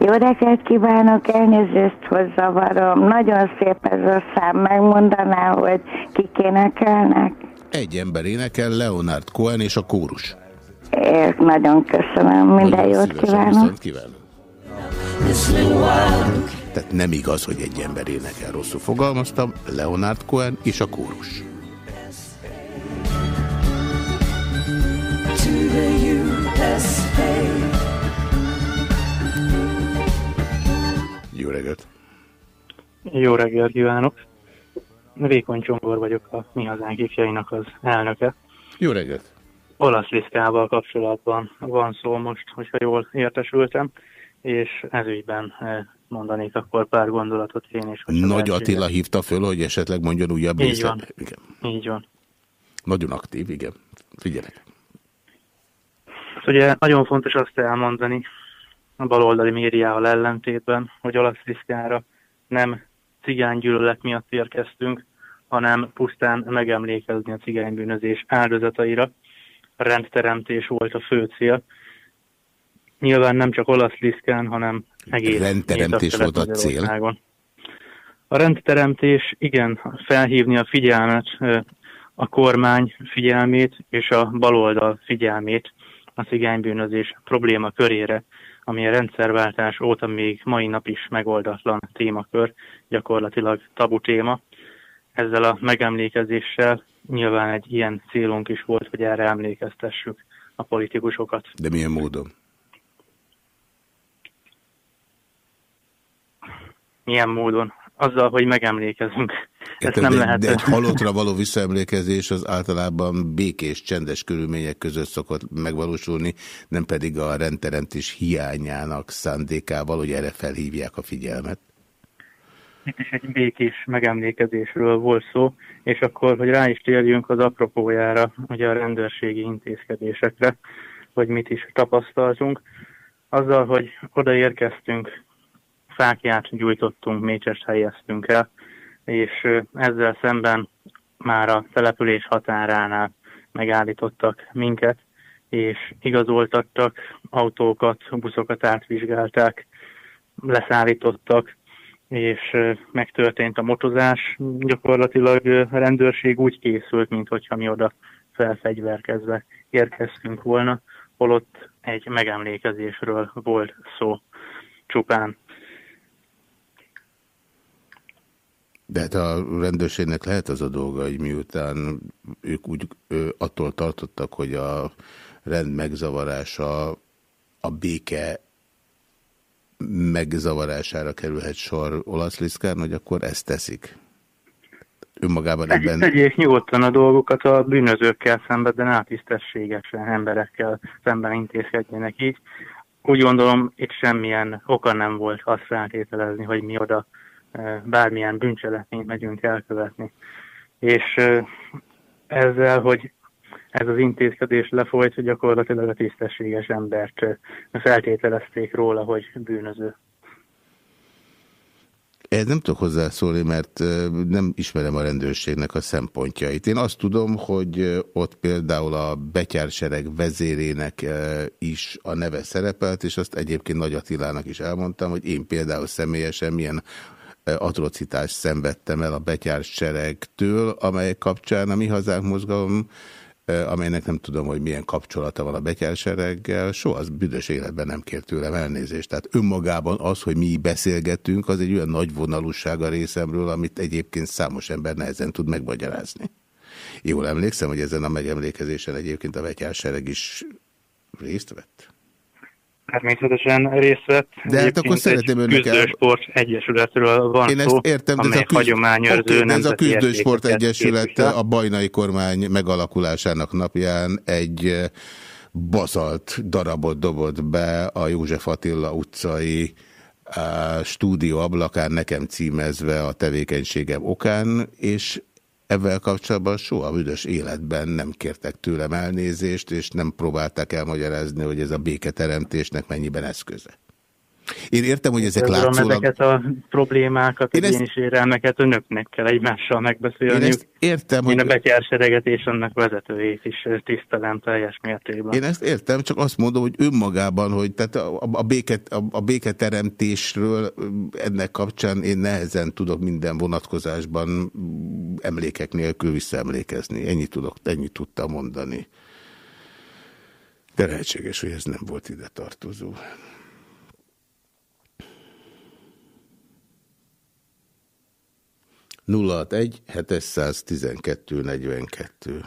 Jó reggelt kívánok, elnézést, hogy zavarom. Nagyon szép ez a szám, megmondaná, hogy kik énekelnek? Egy ember énekel, Leonard Cohen és a kórus. Én nagyon köszönöm, minden jót Szívesen kívánok. viszont kívánok. Tehát nem igaz, hogy egy ember énekel, rosszul fogalmaztam, Leonard Cohen és a kórus. Jó reggelt! Jó reggelt kívánok! Vékony Csongor vagyok, a Mi Hazánk ifjainak az elnöke. Jó reggelt! Olasz Liszkával kapcsolatban van szó most, hogyha jól értesültem, és ezügyben eh, mondanék akkor pár gondolatot én is. Nagy lehetséges. Attila hívta föl, hogy esetleg mondjon újabb Így részlet. van. Igen. Így van. Nagyon aktív, igen. Figyelek. Ugye nagyon fontos azt elmondani a baloldali médiával ellentétben, hogy Olasz Liszkára nem cigánygyűlölet miatt érkeztünk, hanem pusztán megemlékezni a cigánybűnözés áldozataira. A rendteremtés volt a fő cél. Nyilván nem csak olasz liszkán, hanem egész Rendteremtés volt a cél. A rendteremtés, igen, felhívni a figyelmet, a kormány figyelmét és a baloldal figyelmét a cigánybűnözés probléma körére, ami a rendszerváltás óta még mai nap is megoldatlan témakör, gyakorlatilag tabu téma. Ezzel a megemlékezéssel nyilván egy ilyen célunk is volt, hogy erre emlékeztessük a politikusokat. De milyen módon? Milyen módon? azzal, hogy megemlékezünk. Ezt nem de, lehet... de egy halottra való visszaemlékezés az általában békés, csendes körülmények között szokott megvalósulni, nem pedig a rendteremtés hiányának szándékával, hogy erre felhívják a figyelmet. Itt is egy békés megemlékezésről volt szó, és akkor, hogy rá is térjünk az apropójára, ugye a rendőrségi intézkedésekre, hogy mit is tapasztaltunk. Azzal, hogy odaérkeztünk, fákját gyújtottunk, mécsest helyeztünk el, és ezzel szemben már a település határánál megállítottak minket, és igazoltattak, autókat, buszokat átvizsgálták, leszállítottak, és megtörtént a motozás. Gyakorlatilag a rendőrség úgy készült, mint hogyha mi oda felfegyverkezve érkeztünk volna, holott egy megemlékezésről volt szó csupán. De hát a rendőrségnek lehet az a dolga, hogy miután ők úgy ö, attól tartottak, hogy a rend megzavarása, a béke megzavarására kerülhet sor olasz liszkán, hogy akkor ezt teszik. Önmagában Egy, ebben... tegyék nyugodtan a dolgokat a bűnözőkkel szemben, de ne tisztességesen emberekkel szemben intézkedjenek így. Úgy gondolom, itt semmilyen oka nem volt azt feltételezni, hogy mi oda bármilyen bűncselekményt megyünk elkövetni. És ezzel, hogy ez az intézkedés lefolyt, hogy gyakorlatilag a tisztességes embert feltételezték róla, hogy bűnöző. Ehhez nem tudok hozzászólni, mert nem ismerem a rendőrségnek a szempontjait. Én azt tudom, hogy ott például a betyársereg vezérének is a neve szerepelt, és azt egyébként Nagy Attilának is elmondtam, hogy én például személyesen milyen atrocitást szenvedtem el a betyárseregtől, amely kapcsán a Mi Hazánk mozgalom amelynek nem tudom, hogy milyen kapcsolata van a betyársereggel, soha az büdös életben nem kért tőlem elnézést. Tehát önmagában az, hogy mi beszélgetünk, az egy olyan nagy vonalúság a részemről, amit egyébként számos ember nehezen tud megmagyarázni. Jól emlékszem, hogy ezen a megemlékezésen egyébként a betyársereg is részt vett? Természetesen részt vett. De hát akkor szeretném önnek el- Küzdősport Egyesületről van Én szó, ezt értem, de ez a, küzd... hagyományőrző de ez a Küzdősport Egyesület képvisel. a bajnai kormány megalakulásának napján egy eh, bazalt darabot dobott be a József Attila utcai eh, stúdió ablakán nekem címezve a tevékenységem okán, és ezzel kapcsolatban soha büdös életben nem kértek tőlem elnézést, és nem próbálták elmagyarázni, hogy ez a béketeremtésnek mennyiben eszköze. Én értem, hogy ezek Tudom, látszólag... ezeket a problémákat, Én ezt- egyéni sérelmeket önöknek kell egymással Én megbeszélniük. ezt értem, Én a hogy... betyársereget és annak vezetőjét is tisztelem teljes mértékben. Én ezt értem, csak azt mondom, hogy önmagában, hogy tehát a, a, béket, a, a béketeremtésről ennek kapcsán én nehezen tudok minden vonatkozásban emlékek nélkül visszaemlékezni. Ennyit tudok, ennyit tudtam mondani. De lehetséges, hogy ez nem volt ide tartozó. Nulla egy 712 42.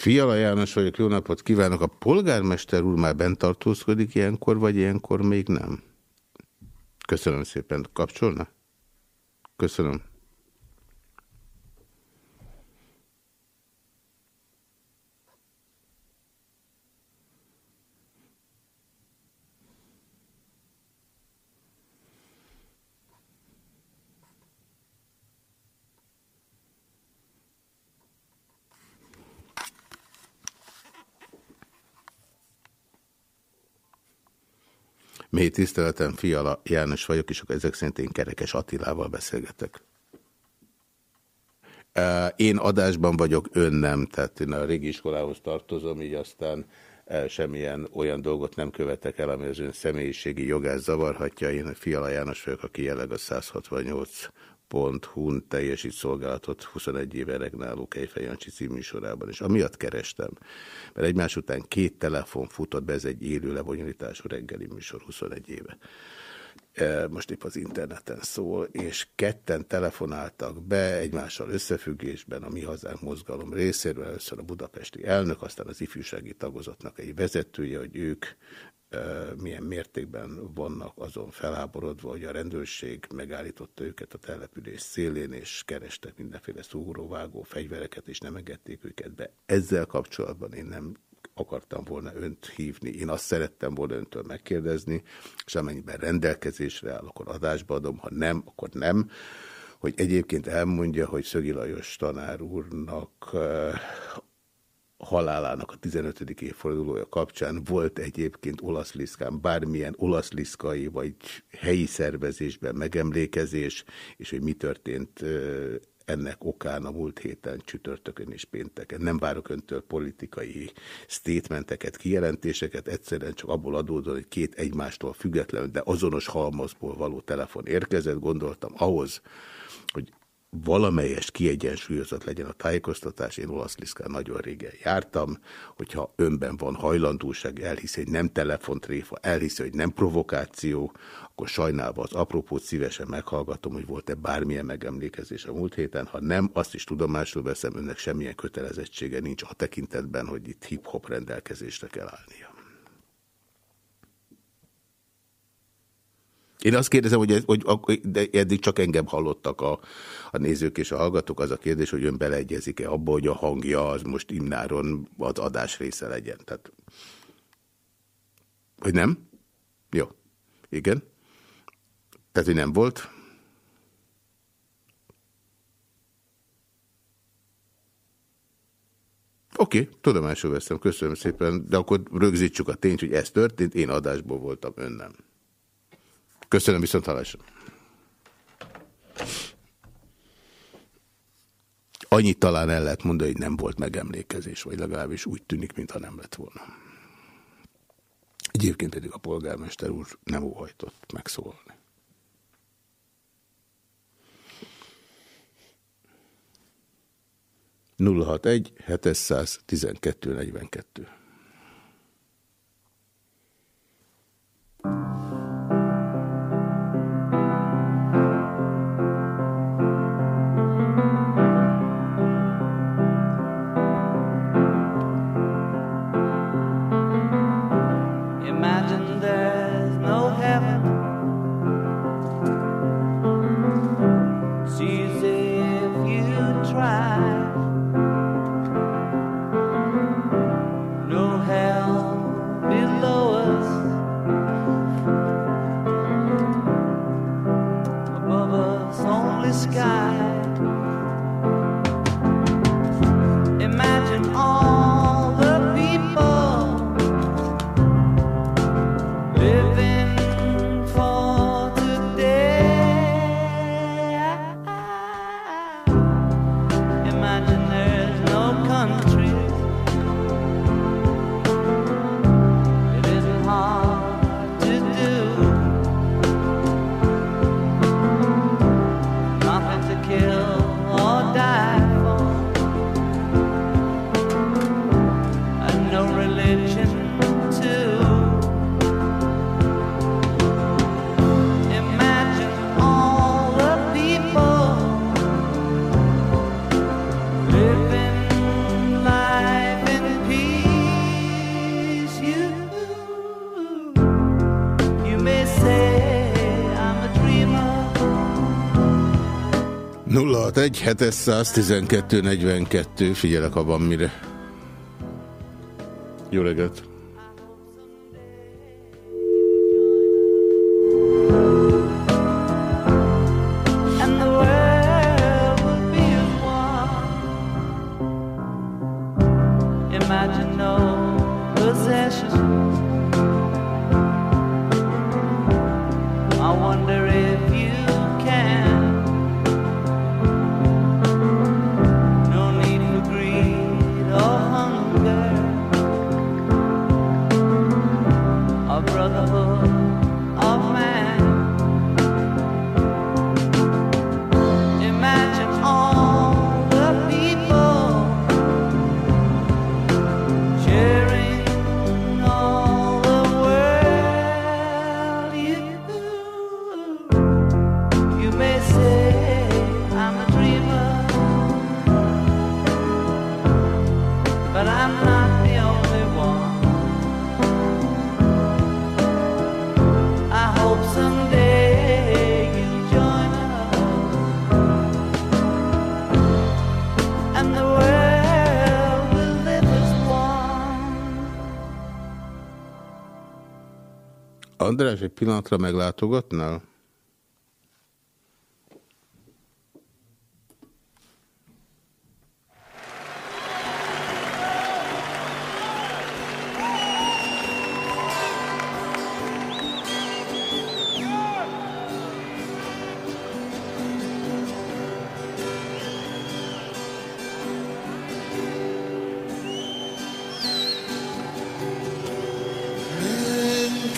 Fiala János vagyok, jó napot kívánok. A polgármester úr már bent tartózkodik ilyenkor, vagy ilyenkor még nem? Köszönöm szépen. Kapcsolna? Köszönöm. Mély tiszteletem, Fiala János vagyok, és akkor ezek szerint én Kerekes Attilával beszélgetek. Én adásban vagyok, ön nem, tehát én a régi iskolához tartozom, így aztán semmilyen olyan dolgot nem követek el, ami az ön személyiségi jogát zavarhatja. Én Fiala János vagyok, aki jelenleg a 168 hu teljesít szolgálatot 21 éve regnáló Kejfej Jancsi címűsorában, és amiatt kerestem, mert egymás után két telefon futott be, ez egy élő lebonyolítású reggeli műsor 21 éve. E, Most épp az interneten szól, és ketten telefonáltak be egymással összefüggésben a Mi Hazánk mozgalom részéről, először a budapesti elnök, aztán az ifjúsági tagozatnak egy vezetője, hogy ők milyen mértékben vannak azon felháborodva, hogy a rendőrség megállította őket a település szélén, és kerestek mindenféle szúróvágó fegyvereket, és nem engedték őket be. Ezzel kapcsolatban én nem akartam volna önt hívni. Én azt szerettem volna öntől megkérdezni, és amennyiben rendelkezésre áll, akkor adásba adom, ha nem, akkor nem hogy egyébként elmondja, hogy Szögi Lajos tanár úrnak halálának a 15. évfordulója kapcsán volt egyébként olaszliszkán bármilyen olaszliszkai vagy helyi szervezésben megemlékezés, és hogy mi történt ennek okán a múlt héten csütörtökön és pénteken. Nem várok öntől politikai statementeket, kijelentéseket, egyszerűen csak abból adódóan, hogy két egymástól független, de azonos halmazból való telefon érkezett, gondoltam ahhoz, hogy valamelyest kiegyensúlyozott legyen a tájékoztatás. Én olasz liszkán nagyon régen jártam, hogyha önben van hajlandóság, elhiszi, hogy nem telefontréfa, elhiszi, hogy nem provokáció, akkor sajnálva az apropót szívesen meghallgatom, hogy volt-e bármilyen megemlékezés a múlt héten. Ha nem, azt is tudomásul veszem, önnek semmilyen kötelezettsége nincs a tekintetben, hogy itt hip-hop rendelkezésre kell állnia. Én azt kérdezem, hogy, hogy de eddig csak engem hallottak a, a nézők és a hallgatók. Az a kérdés, hogy ön beleegyezik-e abba, hogy a hangja az most imnáron az adás része legyen. Tehát, hogy nem? Jó. Igen. Tehát, hogy nem volt. Oké, okay, tudomásul veszem, köszönöm szépen, de akkor rögzítsük a tényt, hogy ez történt, én adásból voltam, ön nem. Köszönöm viszont hallásra. Annyit talán el lehet mondani, hogy nem volt megemlékezés, vagy legalábbis úgy tűnik, mintha nem lett volna. Egyébként pedig a polgármester úr nem óhajtott megszólalni. Nulla hat egy 712 42. 061 712 42, figyelek abban mire. Jó reggelt! András, egy pillanatra meglátogatnál?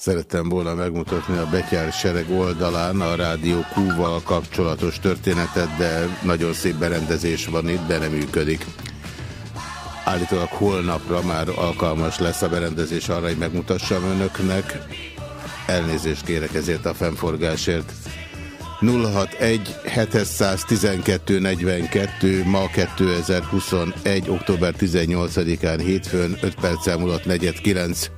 Szerettem volna megmutatni a Betyár sereg oldalán a Rádió Q-val kapcsolatos történetet, de nagyon szép berendezés van itt, de nem működik. Állítólag holnapra már alkalmas lesz a berendezés arra, hogy megmutassam önöknek. Elnézést kérek ezért a fennforgásért. 061 712 42 ma 2021. október 18-án hétfőn 5 perccel múlott 49.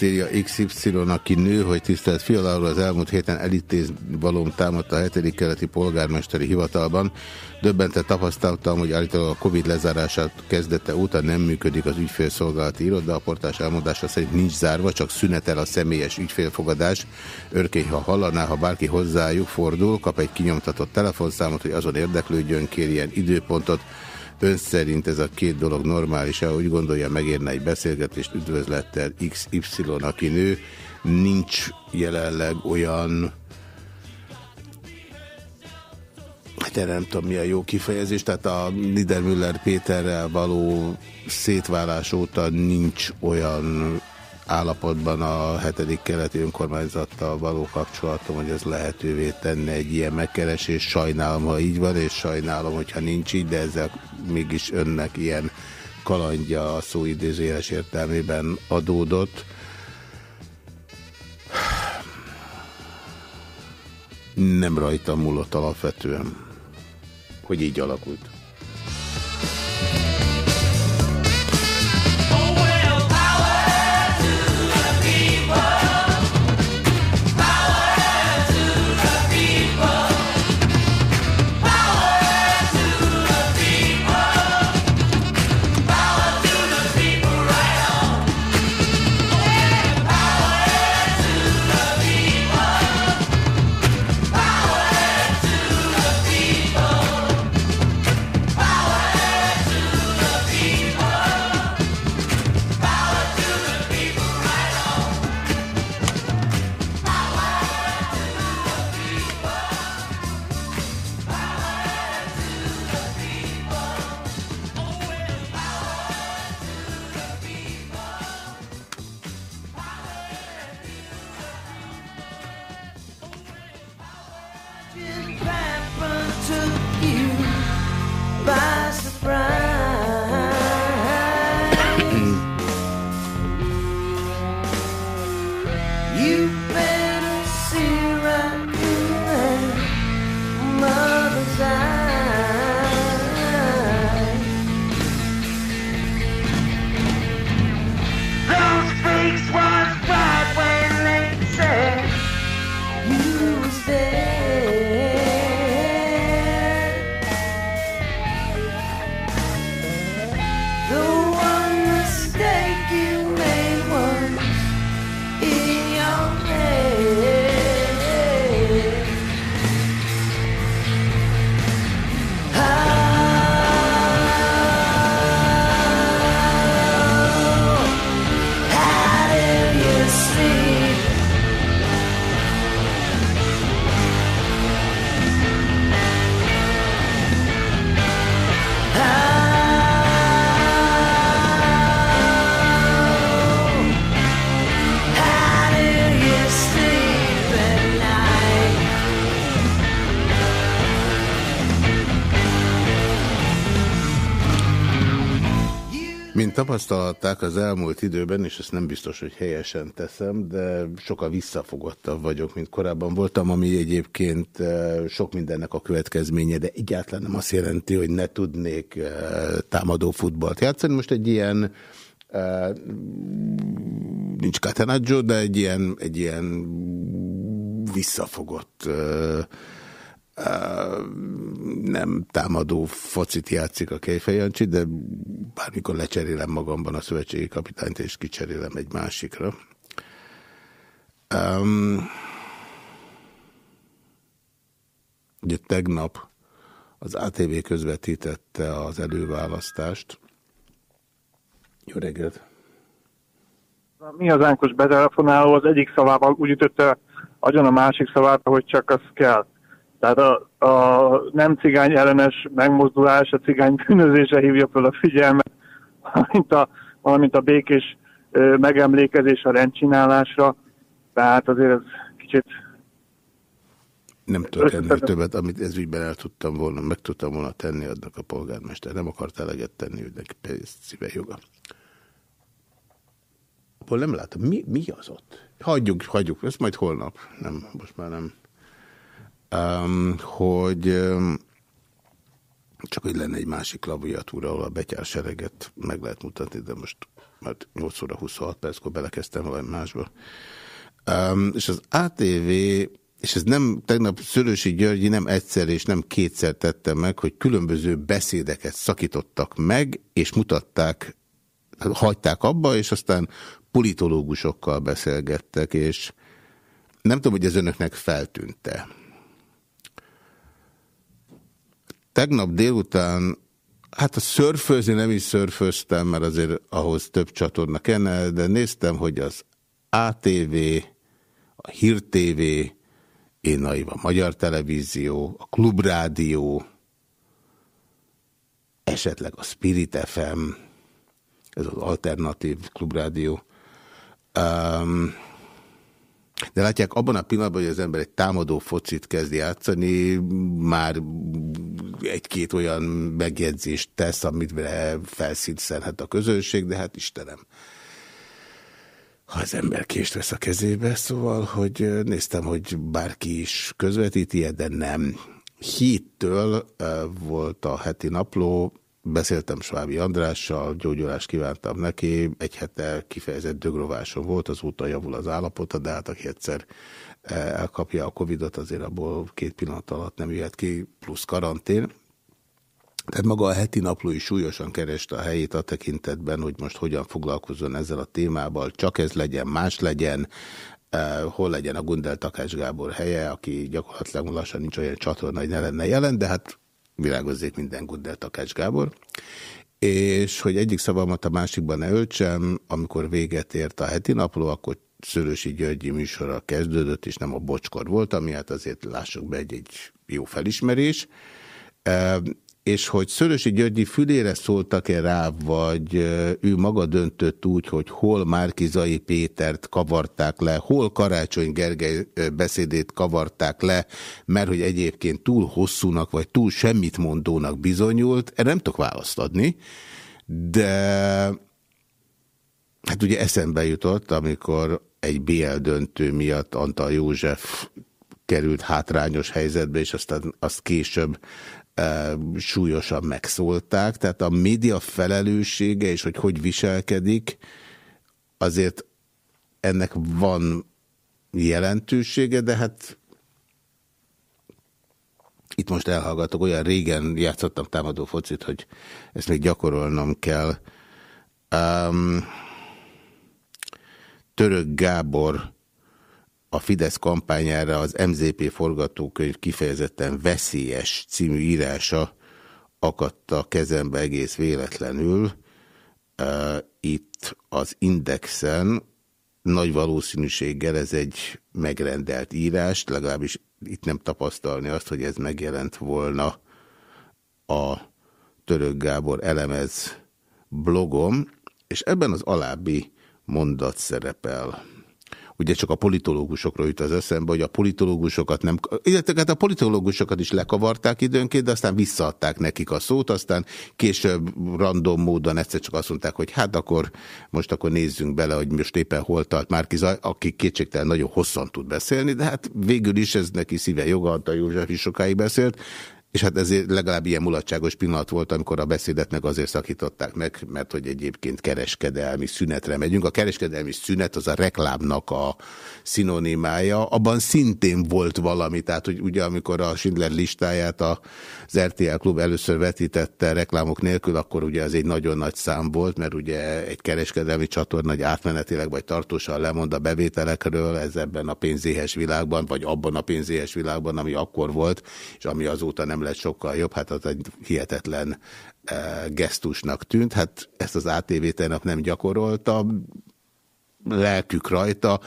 Azt írja XY, aki nő, hogy tisztelt Fialáról az elmúlt héten elítéz valóm támadta a 7. keleti polgármesteri hivatalban. Döbbente tapasztaltam, hogy állítólag a Covid lezárását kezdete óta nem működik az ügyfélszolgálati iroda. A portás elmondása szerint nincs zárva, csak szünetel a személyes ügyfélfogadás. Örkény, ha hallaná, ha bárki hozzájuk fordul, kap egy kinyomtatott telefonszámot, hogy azon érdeklődjön, kérjen időpontot. Ön szerint ez a két dolog normális, -e? úgy gondolja, megérne egy beszélgetést üdvözlettel XY, aki nő. Nincs jelenleg olyan de nem tudom mi a jó kifejezés, tehát a Niedermüller Péterrel való szétválás óta nincs olyan állapotban a hetedik keleti önkormányzattal való kapcsolatom, hogy ez lehetővé tenne egy ilyen megkeresés. Sajnálom, ha így van, és sajnálom, hogyha nincs így, de ezzel mégis önnek ilyen kalandja a szó idézőjeles értelmében adódott. Nem rajtam múlott alapvetően, hogy így alakult. Mint tapasztalták az elmúlt időben, és ezt nem biztos, hogy helyesen teszem, de sokkal visszafogottabb vagyok, mint korábban voltam, ami egyébként eh, sok mindennek a következménye, de egyáltalán nem azt jelenti, hogy ne tudnék eh, támadó futballt játszani. Most egy ilyen eh, nincs Catenaccio, de egy ilyen, egy ilyen visszafogott nem támadó focit játszik a Kejfej Jancsi, de bármikor lecserélem magamban a szövetségi kapitányt, és kicserélem egy másikra. Um, ugye tegnap Az ATV közvetítette az előválasztást. Jó reggelt! Mi az Ánkos betelefonáló az egyik szavával úgy ütötte agyon a másik szavát, hogy csak az kell. Tehát a, a nem cigány ellenes megmozdulás, a cigány bűnözése hívja fel a figyelmet, valamint a, valamint a békés ö, megemlékezés a rendcsinálásra. Tehát azért ez kicsit Nem tudok ennél többet, amit ez ügyben el tudtam volna, meg tudtam volna tenni adnak a polgármester. Nem akart eleget tenni, hogy neki ez szíve joga. Hol nem látom. Mi, mi az ott? Hagyjuk, hagyjuk. Ez majd holnap. Nem, most már nem. Um, hogy um, csak hogy lenne egy másik klaviatúra, ahol a betyársereget meg lehet mutatni, de most mert 8 óra 26 perckor belekezdtem valami másba. Um, és az ATV, és ez nem, tegnap Szörösi Györgyi nem egyszer és nem kétszer tette meg, hogy különböző beszédeket szakítottak meg, és mutatták, hagyták abba, és aztán politológusokkal beszélgettek, és nem tudom, hogy ez önöknek feltűnte. Tegnap délután, hát a szörfőzni nem is szörföztem, mert azért ahhoz több csatorna kellene, de néztem, hogy az ATV, a Hír TV, én naiv a Magyar Televízió, a Klubrádió, esetleg a Spirit FM, ez az alternatív klubrádió. Um, de látják, abban a pillanatban, hogy az ember egy támadó focit kezd játszani, már egy-két olyan megjegyzést tesz, amit felszínszelhet a közönség, de hát Istenem, ha az ember kést vesz a kezébe, szóval, hogy néztem, hogy bárki is közvetíti, de nem. Héttől volt a heti napló, Beszéltem Svábi Andrással, gyógyulást kívántam neki, egy hete kifejezett dögrováson volt, azóta javul az állapota, de hát aki egyszer eh, elkapja a Covidot, azért abból két pillanat alatt nem jöhet ki, plusz karantén. Tehát maga a heti napló is súlyosan kereste a helyét a tekintetben, hogy most hogyan foglalkozzon ezzel a témával, csak ez legyen, más legyen, eh, hol legyen a Gundel Takás Gábor helye, aki gyakorlatilag lassan nincs olyan csatorna, hogy ne lenne jelen, de hát világozzék minden Gundel Takács Gábor, és hogy egyik szavamat a másikban ne öltsem, amikor véget ért a heti napló, akkor Szörösi Györgyi műsora kezdődött, és nem a bocskor volt, ami hát azért lássuk be egy, egy jó felismerés és hogy Szörösi Györgyi fülére szóltak-e rá, vagy ő maga döntött úgy, hogy hol Márkizai Pétert kavarták le, hol Karácsony Gergely beszédét kavarták le, mert hogy egyébként túl hosszúnak, vagy túl semmit mondónak bizonyult, erre nem tudok választ adni, de hát ugye eszembe jutott, amikor egy BL döntő miatt Antal József került hátrányos helyzetbe, és aztán azt később súlyosan megszólták, tehát a média felelőssége és hogy hogy viselkedik, azért ennek van jelentősége, de hát itt most elhallgatok, olyan régen játszottam támadó focit, hogy ezt még gyakorolnom kell. Um, Török Gábor a Fidesz kampányára az MZP forgatókönyv kifejezetten veszélyes című írása akadt a kezembe egész véletlenül. Itt az Indexen nagy valószínűséggel ez egy megrendelt írás, legalábbis itt nem tapasztalni azt, hogy ez megjelent volna a Török Gábor elemez blogom, és ebben az alábbi mondat szerepel ugye csak a politológusokról jut az eszembe, hogy a politológusokat nem, illetve hát a politológusokat is lekavarták időnként, de aztán visszaadták nekik a szót, aztán később random módon egyszer csak azt mondták, hogy hát akkor most akkor nézzünk bele, hogy most éppen hol tart Márki aki kétségtelen nagyon hosszan tud beszélni, de hát végül is ez neki szíve joga, a József is sokáig beszélt, és hát ezért legalább ilyen mulatságos pillanat volt, amikor a beszédet meg azért szakították meg, mert hogy egyébként kereskedelmi szünetre megyünk. A kereskedelmi szünet az a reklámnak a szinonimája. Abban szintén volt valami, tehát hogy ugye amikor a Schindler listáját az RTL klub először vetítette reklámok nélkül, akkor ugye ez egy nagyon nagy szám volt, mert ugye egy kereskedelmi csatorna egy átmenetileg vagy tartósan lemond a bevételekről, ez ebben a pénzéhes világban, vagy abban a pénzéhes világban, ami akkor volt, és ami azóta nem nem lett sokkal jobb, hát az egy hihetetlen e, gesztusnak tűnt. Hát ezt az ATV tegnap nem gyakorolta, lelkük rajta,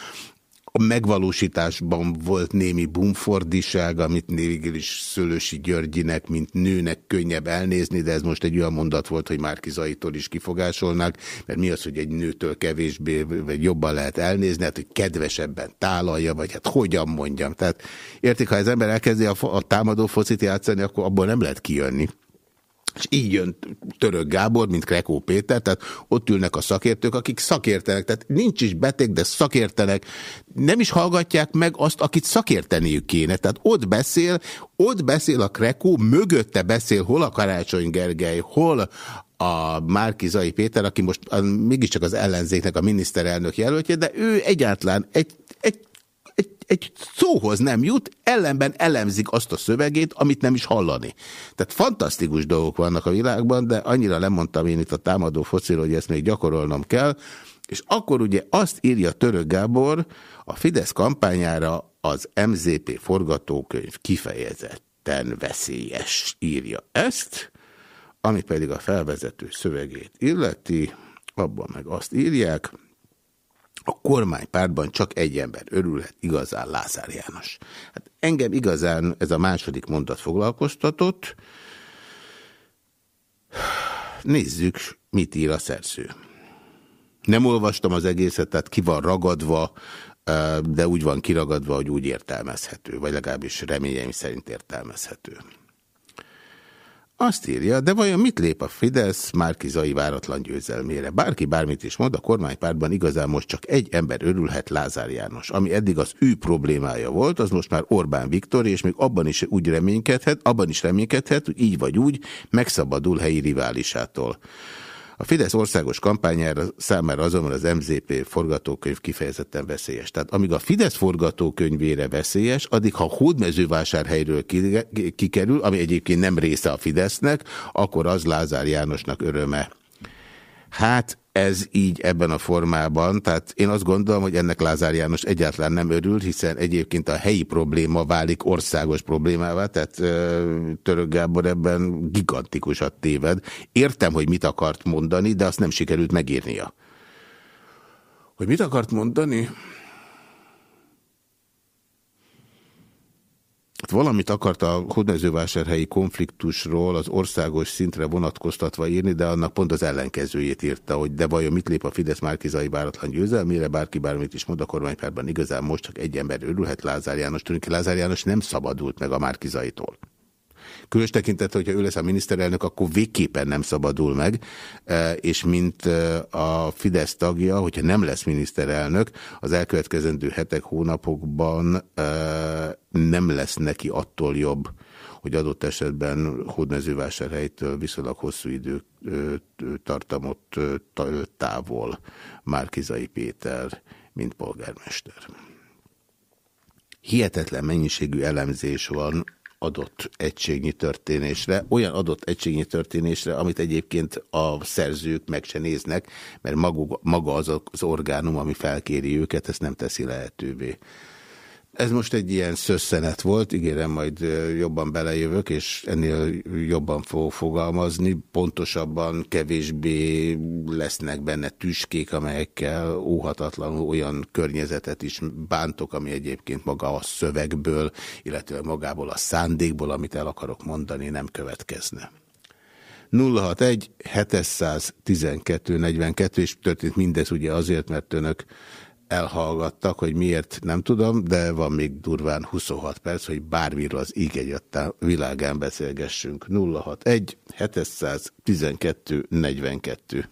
a megvalósításban volt némi bumfordiság, amit is Szőlősi Györgyinek, mint nőnek könnyebb elnézni, de ez most egy olyan mondat volt, hogy Márkizaitól is kifogásolnak, mert mi az, hogy egy nőtől kevésbé, vagy jobban lehet elnézni, hát hogy kedvesebben tálalja, vagy hát hogyan mondjam. Tehát értik, ha az ember elkezdi a, a támadó focit játszani, akkor abból nem lehet kijönni. És így jön Török Gábor, mint Krekó Péter, tehát ott ülnek a szakértők, akik szakértenek, tehát nincs is beteg, de szakértenek, nem is hallgatják meg azt, akit szakérteniük kéne. Tehát ott beszél, ott beszél a Krekó, mögötte beszél hol a Karácsony Gergely, hol a Márkizai Péter, aki most mégiscsak az ellenzéknek a miniszterelnök jelöltje, de ő egyáltalán egy, egy egy, egy szóhoz nem jut, ellenben elemzik azt a szövegét, amit nem is hallani. Tehát fantasztikus dolgok vannak a világban, de annyira lemondtam én itt a támadó fociról, hogy ezt még gyakorolnom kell, és akkor ugye azt írja Török Gábor, a Fidesz kampányára az MZP forgatókönyv kifejezetten veszélyes írja ezt, ami pedig a felvezető szövegét illeti, abban meg azt írják, a kormánypártban csak egy ember örülhet, igazán Lázár János. Hát engem igazán ez a második mondat foglalkoztatott. Nézzük, mit ír a szerző. Nem olvastam az egészet, tehát ki van ragadva, de úgy van kiragadva, hogy úgy értelmezhető, vagy legalábbis reményeim szerint értelmezhető. Azt írja, de vajon mit lép a Fidesz Márkizai váratlan győzelmére? Bárki bármit is mond, a kormánypártban igazán most csak egy ember örülhet Lázár János. Ami eddig az ő problémája volt, az most már Orbán Viktor, és még abban is úgy reménykedhet, abban is reménykedhet, hogy így vagy úgy megszabadul helyi riválisától. A Fidesz országos kampányára számára azonban az MZP forgatókönyv kifejezetten veszélyes. Tehát amíg a Fidesz forgatókönyvére veszélyes, addig ha hódmezővásárhelyről kikerül, ami egyébként nem része a Fidesznek, akkor az Lázár Jánosnak öröme. Hát ez így ebben a formában, tehát én azt gondolom, hogy ennek Lázár János egyáltalán nem örül, hiszen egyébként a helyi probléma válik országos problémává, tehát Török Gábor ebben gigantikusat téved. Értem, hogy mit akart mondani, de azt nem sikerült megírnia. Hogy mit akart mondani? Valamit akart a hódmezővásárhelyi konfliktusról az országos szintre vonatkoztatva írni, de annak pont az ellenkezőjét írta, hogy de vajon mit lép a Fidesz Márkizai váratlan győzelmére, bárki bármit is mond a kormánypárban, igazán most csak egy ember örülhet Lázár János, tűnik Lázár János nem szabadult meg a Márkizaitól. Különös tekintet, hogyha ő lesz a miniszterelnök, akkor végképpen nem szabadul meg, e, és mint e, a Fidesz tagja, hogyha nem lesz miniszterelnök, az elkövetkezendő hetek, hónapokban e, nem lesz neki attól jobb, hogy adott esetben hódmezővásárhelytől viszonylag hosszú idő tartamot távol Márkizai Péter, mint polgármester. Hihetetlen mennyiségű elemzés van adott egységnyi történésre, olyan adott egységnyi történésre, amit egyébként a szerzők meg se néznek, mert maguk, maga az az orgánum, ami felkéri őket, ezt nem teszi lehetővé. Ez most egy ilyen szösszenet volt, ígérem, majd jobban belejövök, és ennél jobban fog fogalmazni, pontosabban kevésbé lesznek benne tüskék, amelyekkel óhatatlanul olyan környezetet is bántok, ami egyébként maga a szövegből, illetve magából a szándékból, amit el akarok mondani, nem következne. 061 712 42, és történt mindez ugye azért, mert önök elhallgattak, hogy miért nem tudom, de van még durván 26 perc, hogy bármiről az íg világán beszélgessünk. 061 712 42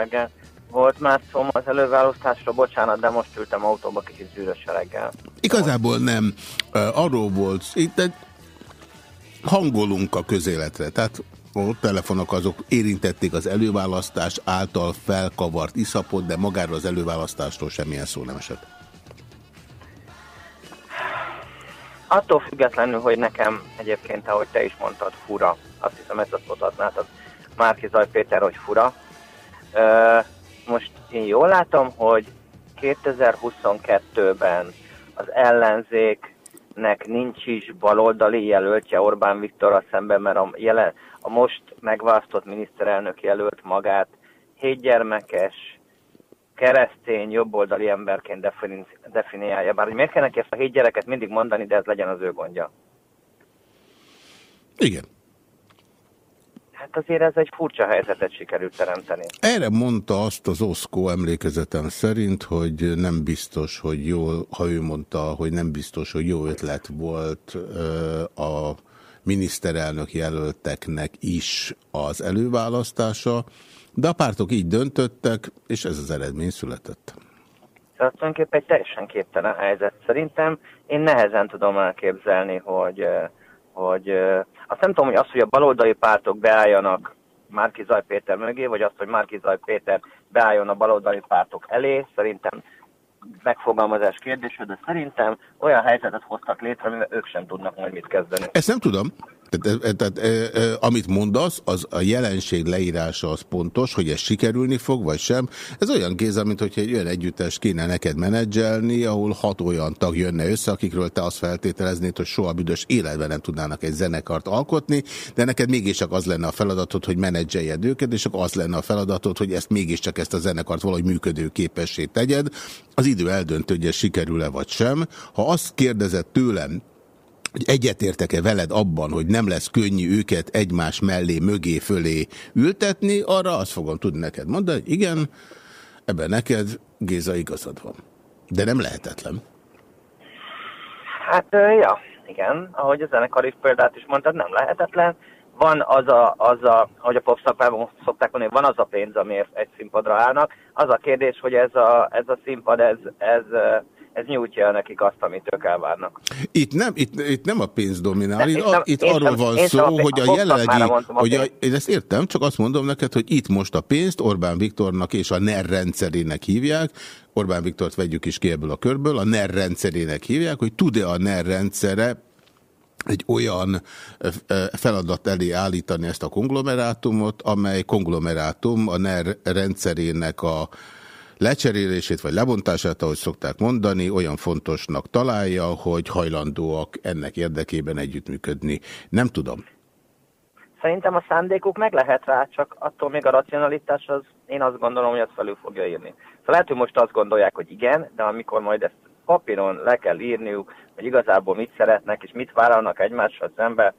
reggel. Volt már szó az előválasztásról, bocsánat, de most ültem autóba kicsit zűrös a reggel. Igazából nem. Arról volt, itt egy hangolunk a közéletre. Tehát a telefonok azok érintették az előválasztás által felkavart iszapot, de magáról az előválasztásról semmilyen szó nem esett. Attól függetlenül, hogy nekem egyébként, ahogy te is mondtad, fura. Azt hiszem, ezt azt mondhatnád Márki Zaj Péter, hogy fura. Most én jól látom, hogy 2022-ben az ellenzéknek nincs is baloldali jelöltje Orbán Viktorral szemben, mert a, jelen, a most megválasztott miniszterelnök jelölt magát hétgyermekes, keresztény, jobboldali emberként defini- definiálja. Bár hogy miért kell neki ezt a hét gyereket mindig mondani, de ez legyen az ő gondja. Igen. Hát azért ez egy furcsa helyzetet sikerült teremteni. Erre mondta azt az Oszkó emlékezetem szerint, hogy nem biztos, hogy jó, ha ő mondta, hogy nem biztos, hogy jó ötlet volt ö, a miniszterelnök jelölteknek is az előválasztása, de a pártok így döntöttek, és ez az eredmény született. Tehát tulajdonképpen egy teljesen képtelen helyzet. Szerintem én nehezen tudom elképzelni, hogy, hogy azt nem tudom, hogy az, hogy a baloldali pártok beálljanak Márki Zaj Péter mögé, vagy azt, hogy Márki Zaj Péter beálljon a baloldali pártok elé, szerintem megfogalmazás kérdése, de szerintem olyan helyzetet hoztak létre, amivel ők sem tudnak majd mit kezdeni. Ezt nem tudom. Tehát, e, tehát, e, e, amit mondasz, az a jelenség leírása az pontos, hogy ez sikerülni fog, vagy sem. Ez olyan Géza, mint hogyha egy olyan együttes kéne neked menedzselni, ahol hat olyan tag jönne össze, akikről te azt feltételeznéd, hogy soha büdös életben nem tudnának egy zenekart alkotni, de neked mégiscsak az lenne a feladatod, hogy menedzseljed őket, és akkor az lenne a feladatod, hogy ezt mégiscsak ezt a zenekart valahogy működő képessé tegyed. Az idő eldöntő, hogy ez sikerül-e vagy sem. Ha azt kérdezett tőlem, hogy egyetértek-e veled abban, hogy nem lesz könnyű őket egymás mellé, mögé, fölé ültetni, arra azt fogom tudni neked mondani, hogy igen, ebben neked, Géza, igazad van. De nem lehetetlen. Hát, ja, igen, ahogy a zenekari példát is mondtad, nem lehetetlen. Van az a, az a ahogy a popszakmában szokták mondani, van az a pénz, amiért egy színpadra állnak. Az a kérdés, hogy ez a, ez a színpad, ez, ez, ez nyújtja nekik azt, amit ők elvárnak. Itt nem, itt, itt nem a pénz dominál, Nem, itt, nem- itt arról sem- van szó, a hogy a jelenlegi, hogy a, én ezt értem, csak azt mondom neked, hogy itt most a pénzt Orbán Viktornak és a NER rendszerének hívják, Orbán Viktort vegyük is ki ebből a körből, a NER rendszerének hívják, hogy tud-e a NER rendszere egy olyan feladat elé állítani ezt a konglomerátumot, amely konglomerátum a NER rendszerének a lecserélését vagy lebontását, ahogy szokták mondani, olyan fontosnak találja, hogy hajlandóak ennek érdekében együttműködni. Nem tudom. Szerintem a szándékuk meg lehet rá, csak attól még a racionalitás az, én azt gondolom, hogy ezt felül fogja írni. Szóval lehet, hogy most azt gondolják, hogy igen, de amikor majd ezt papíron le kell írniuk, hogy igazából mit szeretnek és mit vállalnak egymással szembe,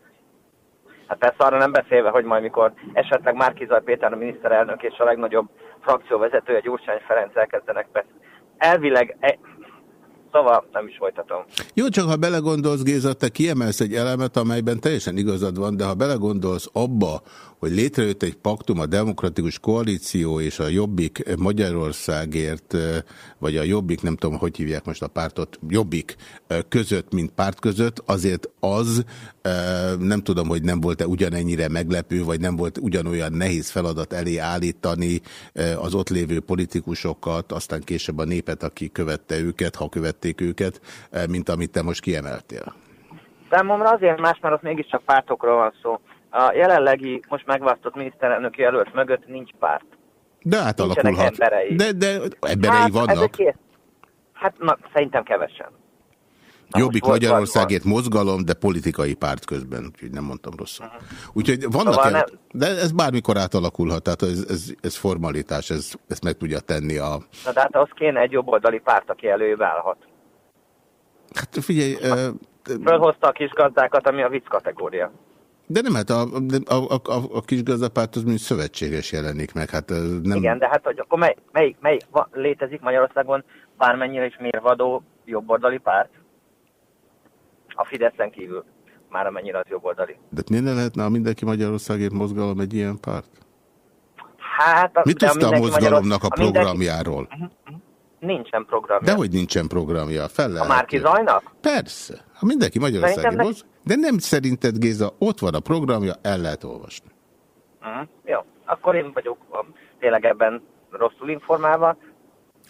hát persze arra nem beszélve, hogy majd mikor esetleg Márkizaj Péter a miniszterelnök és a legnagyobb frakcióvezetője Gyurcsány Ferenc elkezdenek beszélni. Elvileg, e... szóval nem is folytatom. Jó, csak ha belegondolsz, Géza, te kiemelsz egy elemet, amelyben teljesen igazad van, de ha belegondolsz abba, hogy létrejött egy paktum a demokratikus koalíció és a Jobbik Magyarországért, vagy a Jobbik, nem tudom, hogy hívják most a pártot, Jobbik között, mint párt között, azért az, nem tudom, hogy nem volt-e ugyanennyire meglepő, vagy nem volt ugyanolyan nehéz feladat elé állítani az ott lévő politikusokat, aztán később a népet, aki követte őket, ha követték őket, mint amit te most kiemeltél. Számomra azért más, mert ott mégiscsak pártokról van szó. A jelenlegi, most megválasztott miniszterelnök jelölt mögött nincs párt. De Nincsenek átalakulhat. emberei. De, de emberei hát, vannak. kész. Hát na, szerintem kevesen. Jobbik volt- Magyarországért mozgalom, de politikai párt közben, úgyhogy nem mondtam rosszul. Úgyhogy vannak, Szóval el, nem- de ez bármikor átalakulhat, tehát ez, ez, ez formalitás, ez, ezt meg tudja tenni a... Na de hát az kéne egy jobboldali párt, aki elővállhat. Hát figyelj, ö, Fölhozta a kis gazdákat, ami a vicc kategória. De nem, hát a, a, a, a, a kis gazdapárt az mint szövetséges jelenik meg, hát nem... Igen, de hát hogy akkor mely, mely, mely létezik Magyarországon bármennyire is mérvadó jobboldali párt? A Fideszen kívül. Már amennyire az jobboldali. De ne lehetne a Mindenki Magyarországért mozgalom egy ilyen párt? Hát, a, Mit tudsz a mozgalomnak a Magyarország- mindenki- programjáról? Nincsen programja. Dehogy nincsen programja. Fel A Márki. Zajnak? Persze. Ha mindenki magyarországi hoz, de nem szerinted, Géza, ott van a programja, el lehet olvasni. Uh-huh. Jó, akkor én vagyok a, tényleg ebben rosszul informálva.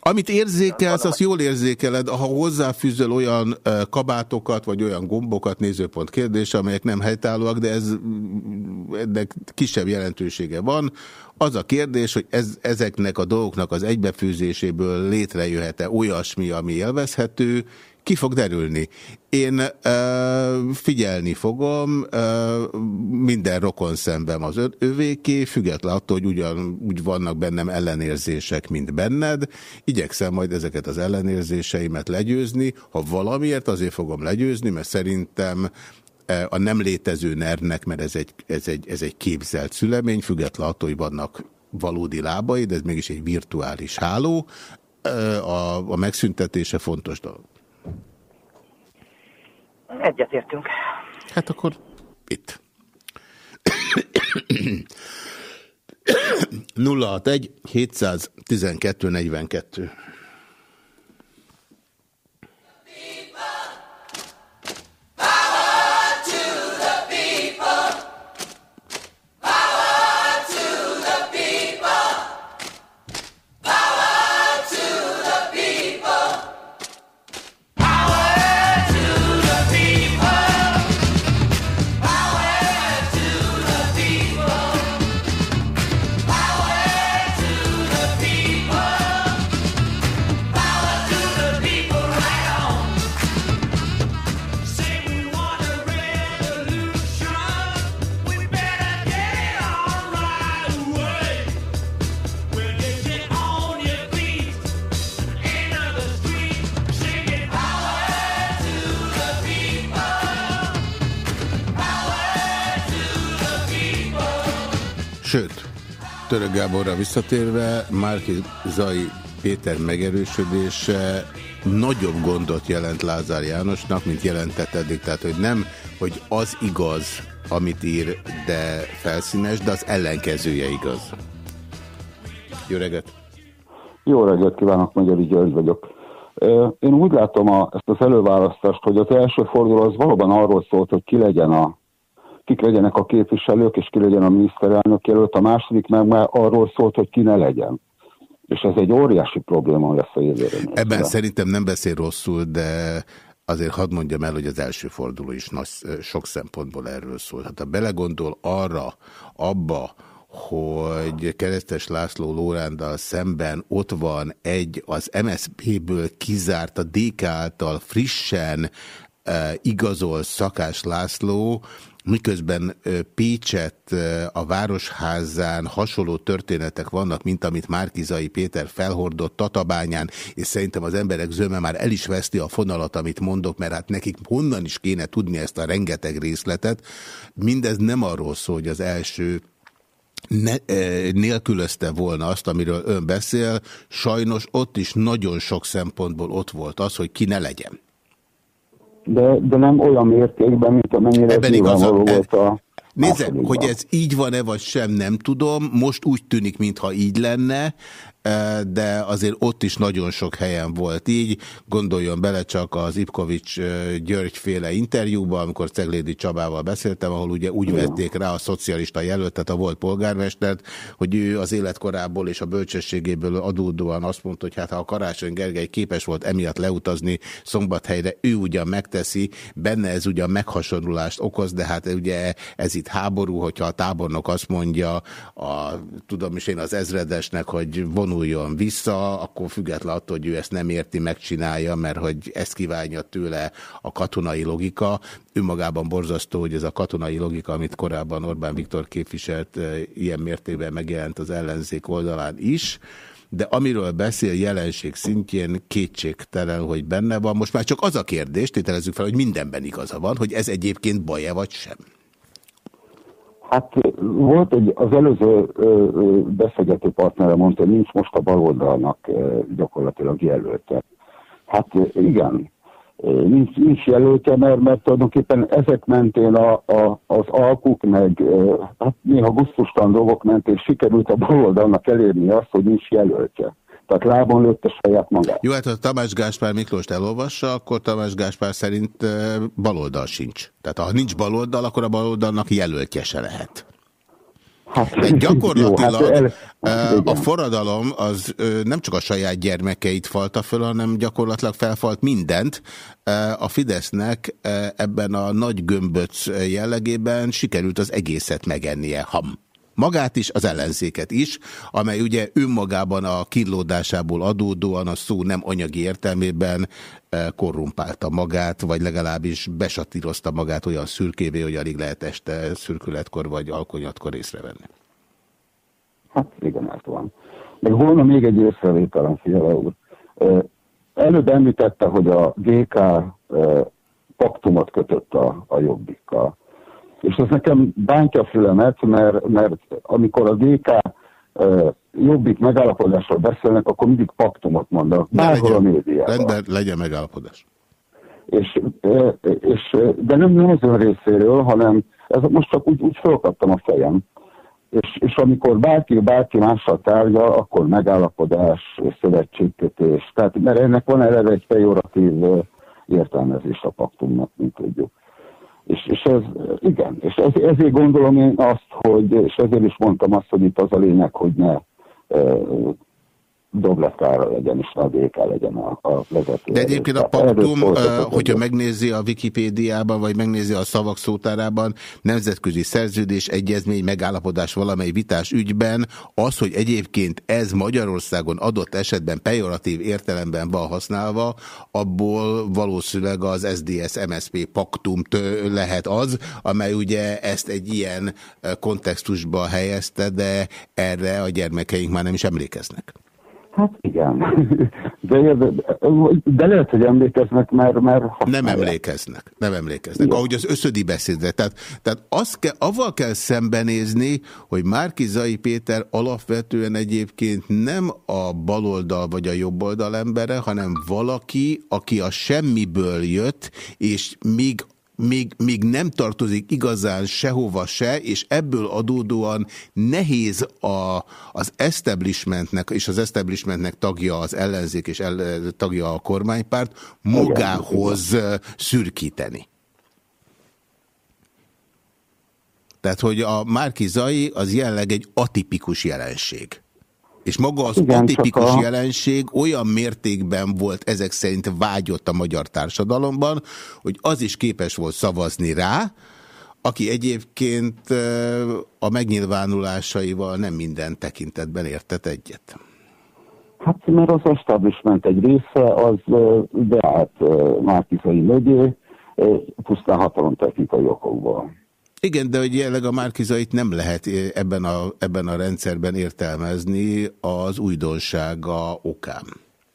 Amit érzékelsz, azt jól érzékeled, ha hozzáfűzöl olyan kabátokat, vagy olyan gombokat, nézőpont kérdése, amelyek nem helytállóak, de ez, mm, ennek kisebb jelentősége van. Az a kérdés, hogy ez, ezeknek a dolgoknak az egybefűzéséből létrejöhet-e olyasmi, ami élvezhető, ki fog derülni. Én ö, figyelni fogom, ö, minden rokon szemben az övéké, független attól, hogy ugyanúgy vannak bennem ellenérzések, mint benned. Igyekszem majd ezeket az ellenérzéseimet legyőzni. Ha valamiért, azért fogom legyőzni, mert szerintem a nem létező nervnek, mert ez egy, ez egy, ez egy képzelt szülemény, független attól, hogy vannak valódi lábai, de ez mégis egy virtuális háló. A, a megszüntetése fontos dolog. Egyetértünk. Hát akkor itt. 061 712 42. Sőt, Török Gáborra visszatérve, Márki Zai Péter megerősödése nagyobb gondot jelent Lázár Jánosnak, mint jelentett eddig. Tehát, hogy nem, hogy az igaz, amit ír, de felszínes, de az ellenkezője igaz. Jó reggelt! Jó reggelt kívánok, Magyari György vagyok. Én úgy látom a, ezt az előválasztást, hogy az első forduló az valóban arról szólt, hogy ki legyen a, kik legyenek a képviselők, és ki legyen a miniszterelnök jelölt, a második meg már arról szólt, hogy ki ne legyen. És ez egy óriási probléma lesz a jövőre. Ebben szerintem nem beszél rosszul, de azért hadd mondjam el, hogy az első forduló is nagy, sok szempontból erről szól. Hát ha belegondol arra, abba, hogy Keresztes László Lórándal szemben ott van egy az MSZP-ből kizárt, a DK által frissen igazol Szakás László, miközben Pécset a Városházán hasonló történetek vannak, mint amit Márkizai Péter felhordott Tatabányán, és szerintem az emberek zöme már el is veszti a fonalat, amit mondok, mert hát nekik honnan is kéne tudni ezt a rengeteg részletet. Mindez nem arról szól, hogy az első ne, nélkülözte volna azt, amiről ön beszél, sajnos ott is nagyon sok szempontból ott volt az, hogy ki ne legyen. De, de nem olyan mértékben, mint amennyire Ebben igaza- volt a Nézze, hogy ez így van-e vagy sem, nem tudom. Most úgy tűnik, mintha így lenne, de azért ott is nagyon sok helyen volt így. Gondoljon bele csak az Ipkovics György féle interjúba, amikor Ceglédi Csabával beszéltem, ahol ugye úgy vették rá a szocialista jelöltet, a volt polgármestert, hogy ő az életkorából és a bölcsességéből adódóan azt mondta, hogy hát ha a Karácsony Gergely képes volt emiatt leutazni Szombathelyre, ő ugyan megteszi, benne ez ugyan meghasonlulást okoz, de hát ugye ez itt háború, hogyha a tábornok azt mondja, a, tudom is én az ezredesnek, hogy vonuljon vissza, akkor független attól, hogy ő ezt nem érti, megcsinálja, mert hogy ezt kívánja tőle a katonai logika. Önmagában borzasztó, hogy ez a katonai logika, amit korábban Orbán Viktor képviselt, eh, ilyen mértékben megjelent az ellenzék oldalán is de amiről beszél jelenség szintjén kétségtelen, hogy benne van. Most már csak az a kérdés, tételezzük fel, hogy mindenben igaza van, hogy ez egyébként baj-e vagy sem. Hát volt egy, az előző beszélgető partnere mondta, hogy nincs most a baloldalnak gyakorlatilag jelölte. Hát igen, nincs, nincs jelöltje, mert, mert tulajdonképpen ezek mentén a, a, az alkuk, meg hát néha gusztustalan dolgok mentén sikerült a baloldalnak elérni azt, hogy nincs jelöltje. Tehát lábon lőtte saját magát. Jó, hát ha Tamás Gáspár Miklóst elolvassa, akkor Tamás Gáspár szerint baloldal sincs. Tehát ha nincs baloldal, akkor a baloldalnak jelöltje se lehet. Hát, De gyakorlatilag jó, hát el, a forradalom az nem csak a saját gyermekeit falta föl, hanem gyakorlatilag felfalt mindent. A Fidesznek ebben a nagy gömböc jellegében sikerült az egészet megennie ham. Magát is, az ellenzéket is, amely ugye önmagában a kínlódásából adódóan a szó nem anyagi értelmében korrumpálta magát, vagy legalábbis besatírozta magát olyan szürkévé, hogy alig lehet este szürkületkor vagy alkonyatkor észrevenni. Hát igen, ez van. Meg volna még egy észrevételem, Fiala úr. Előbb említette, hogy a GK paktumot kötött a, a jobbikkal. És ez nekem bántja a fülemet, mert, mert amikor a DK jobbik megállapodásról beszélnek, akkor mindig paktumot mondanak. Bárhol a médiában. Rendben, legyen megállapodás. És, és, de nem, nem az ön részéről, hanem ez most csak úgy, úgy felkaptam a fejem. És, és amikor bárki, bárki mással tárgya, akkor megállapodás, szövetségkötés. Tehát, mert ennek van eleve egy pejoratív értelmezés a paktumnak, mint tudjuk. És, és ez, igen, és ez, ezért gondolom én azt, hogy, és ezért is mondtam azt, hogy itt az a lényeg, hogy ne dobletára legyen, és a DK legyen a, a vezető. De egyébként a paktum, hogyha megnézi a Wikipédiában, vagy megnézi a szavak szótárában, nemzetközi szerződés, egyezmény, megállapodás valamely vitás ügyben, az, hogy egyébként ez Magyarországon adott esetben pejoratív értelemben van használva, abból valószínűleg az SDS-MSP paktum lehet az, amely ugye ezt egy ilyen kontextusba helyezte, de erre a gyermekeink már nem is emlékeznek. Hát igen. De, de, de lehet, hogy emlékeznek, mert... mert nem emlékeznek, nem emlékeznek. Igen. Ahogy az összödi beszédre. Tehát, tehát azt kell, avval kell szembenézni, hogy Márkizai Péter alapvetően egyébként nem a baloldal vagy a jobboldal embere, hanem valaki, aki a semmiből jött, és míg még, még nem tartozik igazán sehova se, és ebből adódóan nehéz a, az establishmentnek, és az establishmentnek tagja az ellenzék, és el, tagja a kormánypárt, magához szürkíteni. Tehát, hogy a Márki Zai az jelenleg egy atipikus jelenség. És maga az Igen, atipikus a... jelenség olyan mértékben volt ezek szerint vágyott a magyar társadalomban, hogy az is képes volt szavazni rá, aki egyébként a megnyilvánulásaival nem minden tekintetben értett egyet. Hát mert az establishment egy része az beállt Márkizai mögé, pusztán hatalomtechnikai okokból. Igen, de hogy jelenleg a Márkizait nem lehet ebben a, ebben a rendszerben értelmezni az újdonsága okán.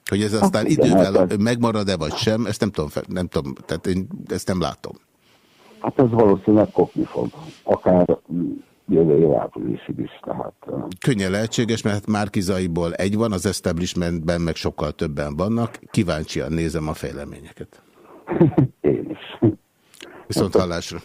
Hogy ez aztán hát, idővel hát megmarad-e vagy sem, ezt nem tudom, nem tudom, tehát én ezt nem látom. Hát ez valószínűleg kopni fog, akár jövő év áprilisig is. Tehát, Könnyen lehetséges, mert hát Márkizaiból egy van, az establishmentben meg sokkal többen vannak. Kíváncsian nézem a fejleményeket. Én is. Viszont hallásra.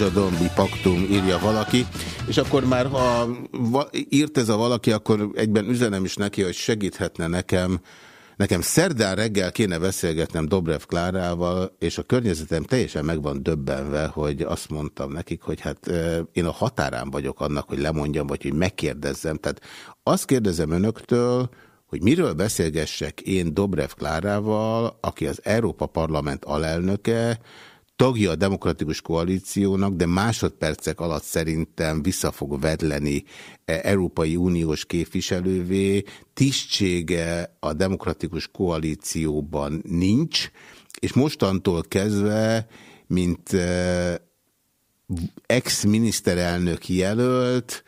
Rózsadombi paktum, írja valaki, és akkor már ha írt ez a valaki, akkor egyben üzenem is neki, hogy segíthetne nekem, Nekem szerdán reggel kéne beszélgetnem Dobrev Klárával, és a környezetem teljesen meg van döbbenve, hogy azt mondtam nekik, hogy hát én a határán vagyok annak, hogy lemondjam, vagy hogy megkérdezzem. Tehát azt kérdezem önöktől, hogy miről beszélgessek én Dobrev Klárával, aki az Európa Parlament alelnöke, tagja a demokratikus koalíciónak, de másodpercek alatt szerintem vissza fog vedleni e Európai Uniós képviselővé, tisztsége a demokratikus koalícióban nincs, És mostantól kezdve, mint ex-miniszterelnök jelölt,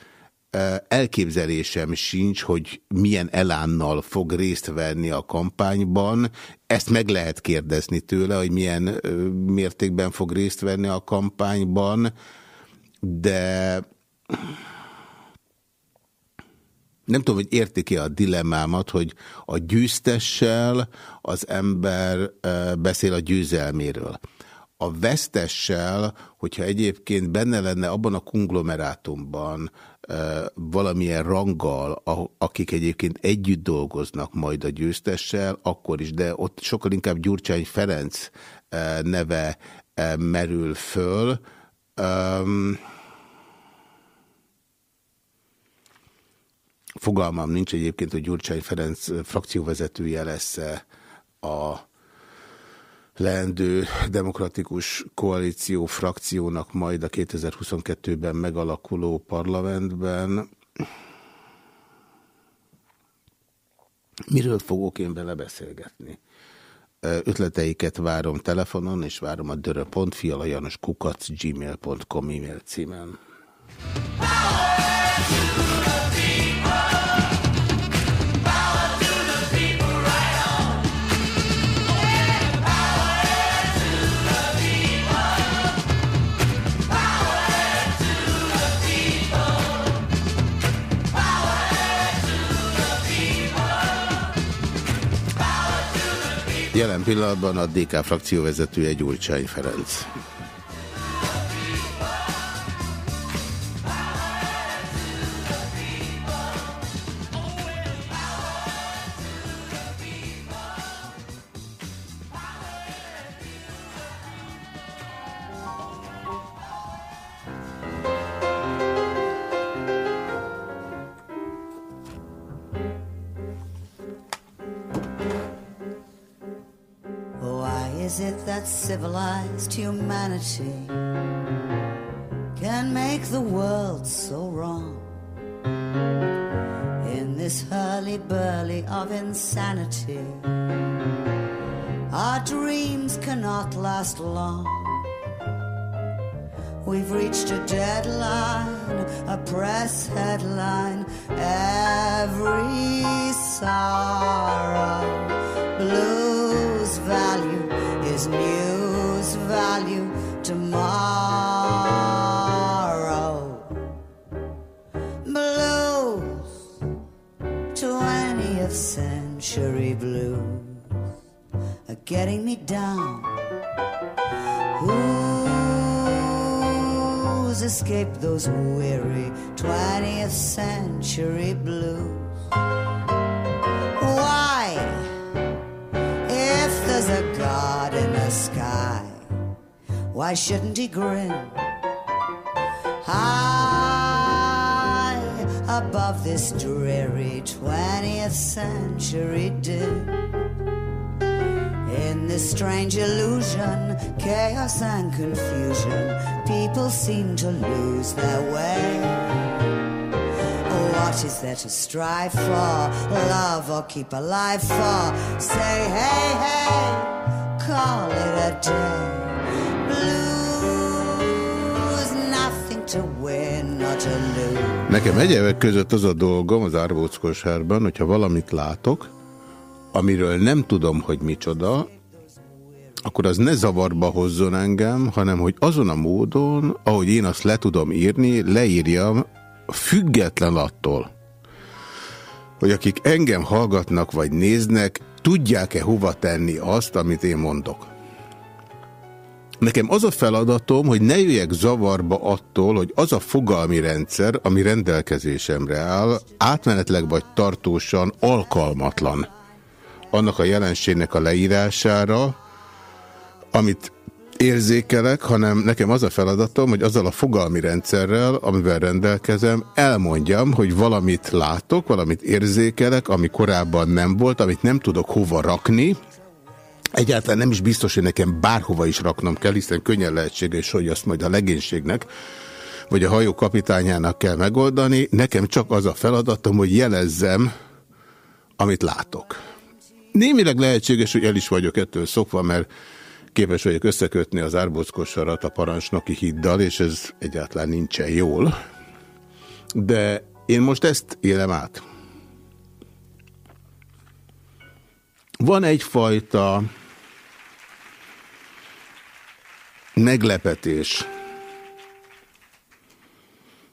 elképzelésem sincs, hogy milyen elánnal fog részt venni a kampányban. Ezt meg lehet kérdezni tőle, hogy milyen mértékben fog részt venni a kampányban, de nem tudom, hogy értik-e a dilemmámat, hogy a győztessel az ember beszél a győzelméről a vesztessel, hogyha egyébként benne lenne abban a konglomerátumban valamilyen ranggal, akik egyébként együtt dolgoznak majd a győztessel, akkor is, de ott sokkal inkább Gyurcsány Ferenc neve merül föl. Fogalmam nincs egyébként, hogy Gyurcsány Ferenc frakcióvezetője lesz a leendő demokratikus koalíció frakciónak majd a 2022-ben megalakuló parlamentben. Miről fogok én vele beszélgetni? Ötleteiket várom telefonon, és várom a dörö.fialajanoskukac gmail.com e-mail címen. Jelen pillanatban a DK frakció vezetője Gyurcsány Ferenc. Civilized humanity can make the world so wrong. In this hurly-burly of insanity, our dreams cannot last long. We've reached a deadline, a press headline, every sorrow value is news value tomorrow. Blues, 20th century blues are getting me down. Who's escaped those weary 20th century blues? Why shouldn't he grin? High above this dreary 20th century din. In this strange illusion, chaos and confusion, people seem to lose their way. What is there to strive for? Love or keep alive for? Say, hey, hey, call it a day. Nekem egyebek között az a dolgom az árbóckosárban, hogyha valamit látok, amiről nem tudom, hogy micsoda, akkor az ne zavarba hozzon engem, hanem hogy azon a módon, ahogy én azt le tudom írni, leírjam független attól, hogy akik engem hallgatnak vagy néznek, tudják-e hova tenni azt, amit én mondok. Nekem az a feladatom, hogy ne jöjjek zavarba attól, hogy az a fogalmi rendszer, ami rendelkezésemre áll, átmenetleg vagy tartósan alkalmatlan annak a jelenségnek a leírására, amit érzékelek, hanem nekem az a feladatom, hogy azzal a fogalmi rendszerrel, amivel rendelkezem, elmondjam, hogy valamit látok, valamit érzékelek, ami korábban nem volt, amit nem tudok hova rakni, Egyáltalán nem is biztos, hogy nekem bárhova is raknom kell, hiszen könnyen lehetséges, hogy azt majd a legénységnek vagy a hajó kapitányának kell megoldani. Nekem csak az a feladatom, hogy jelezzem, amit látok. Némileg lehetséges, hogy el is vagyok ettől szokva, mert képes vagyok összekötni az árbockosarat a parancsnoki hiddal, és ez egyáltalán nincsen jól. De én most ezt élem át. Van egyfajta meglepetés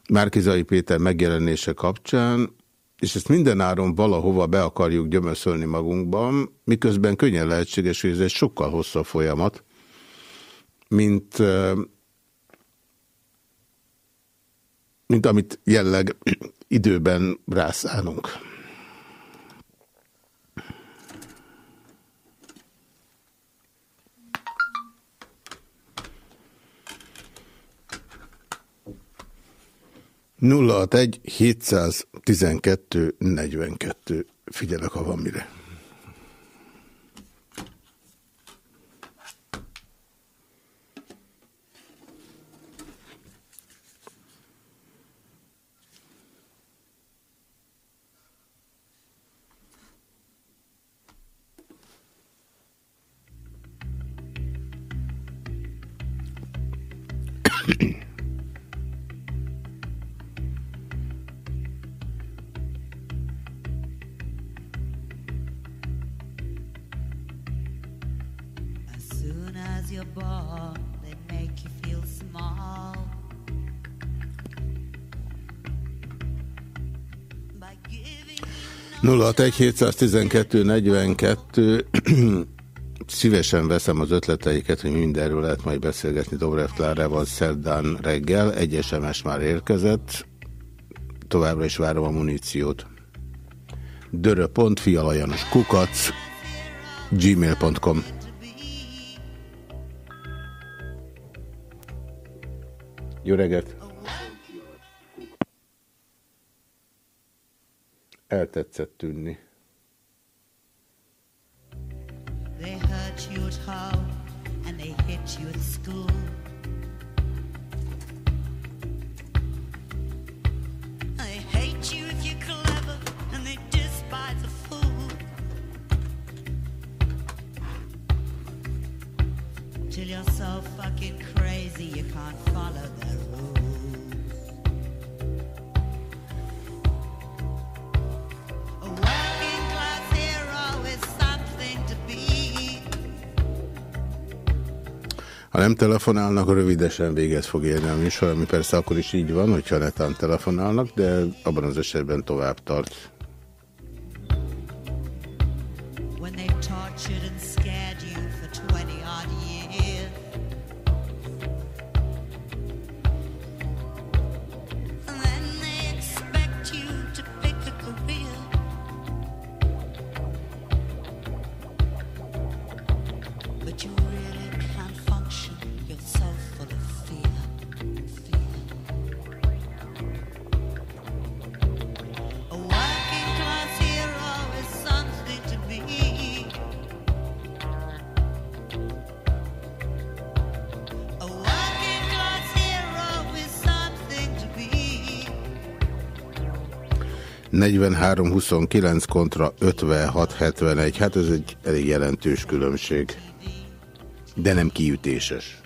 Márkizai Péter megjelenése kapcsán, és ezt mindenáron valahova be akarjuk gyömöszölni magunkban, miközben könnyen lehetséges, hogy ez egy sokkal hosszabb folyamat, mint, mint amit jelleg időben rászánunk. Nulla egy 712 42. Figyelek, ha van mire. As you're born, they make you feel small. By giving 061 712 42 Szívesen veszem az ötleteiket, hogy mindenről lehet majd beszélgetni Dobrev Klárával szerdán reggel. Egy SMS már érkezett. Továbbra is várom a muníciót. dörö.fialajanos kukac gmail.com Jó reggelt! Eltetszett tűnni. They hurt you at home and they hit you at school. They hate you if you're clever and they despise a fool. Till you're so fucking Nem telefonálnak, rövidesen véget fog érni a műsor, ami persze akkor is így van, hogyha netán telefonálnak, de abban az esetben tovább tart. 43-29 kontra 56-71, hát ez egy elég jelentős különbség. De nem kiütéses.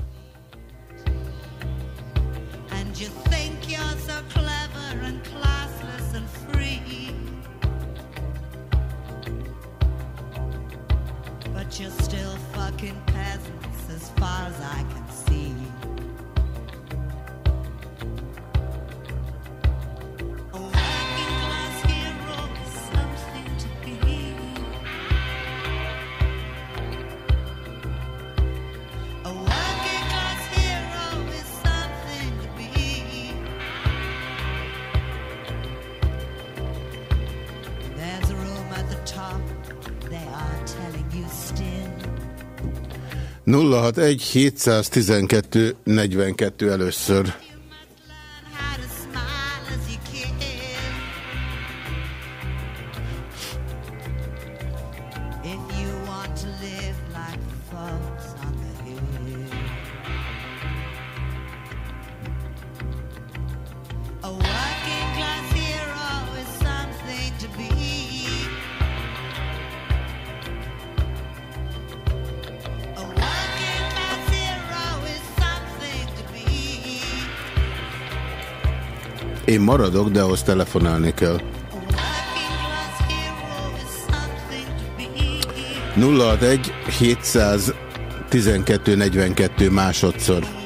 061 712 42 először. Maradok, de ahhoz telefonálni kell. 061 712 42 másodszor.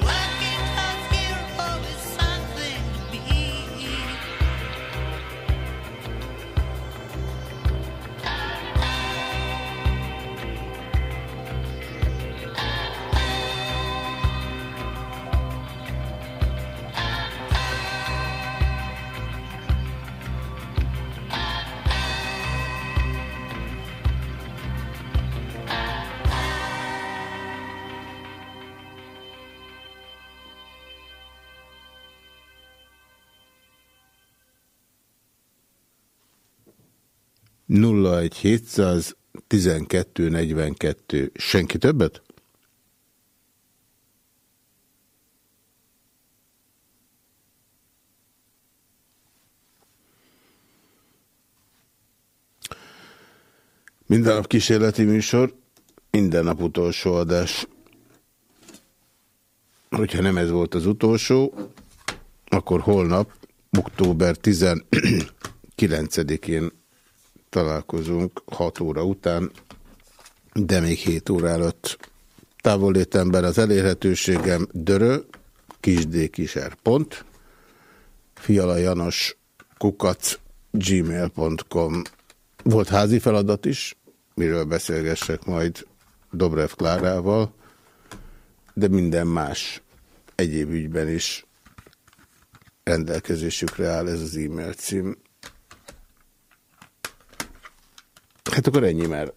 712 42. Senki többet? Minden nap kísérleti műsor, minden nap utolsó adás. Hogyha nem ez volt az utolsó, akkor holnap, október 19-én találkozunk 6 óra után, de még 7 óra előtt. Távollétemben az elérhetőségem dörö, kisdkiser. pont, Fiala Janos kukac gmail.com Volt házi feladat is, miről beszélgessek majd Dobrev Klárával, de minden más egyéb ügyben is rendelkezésükre áll ez az e-mail cím. Hát akkor ennyi már.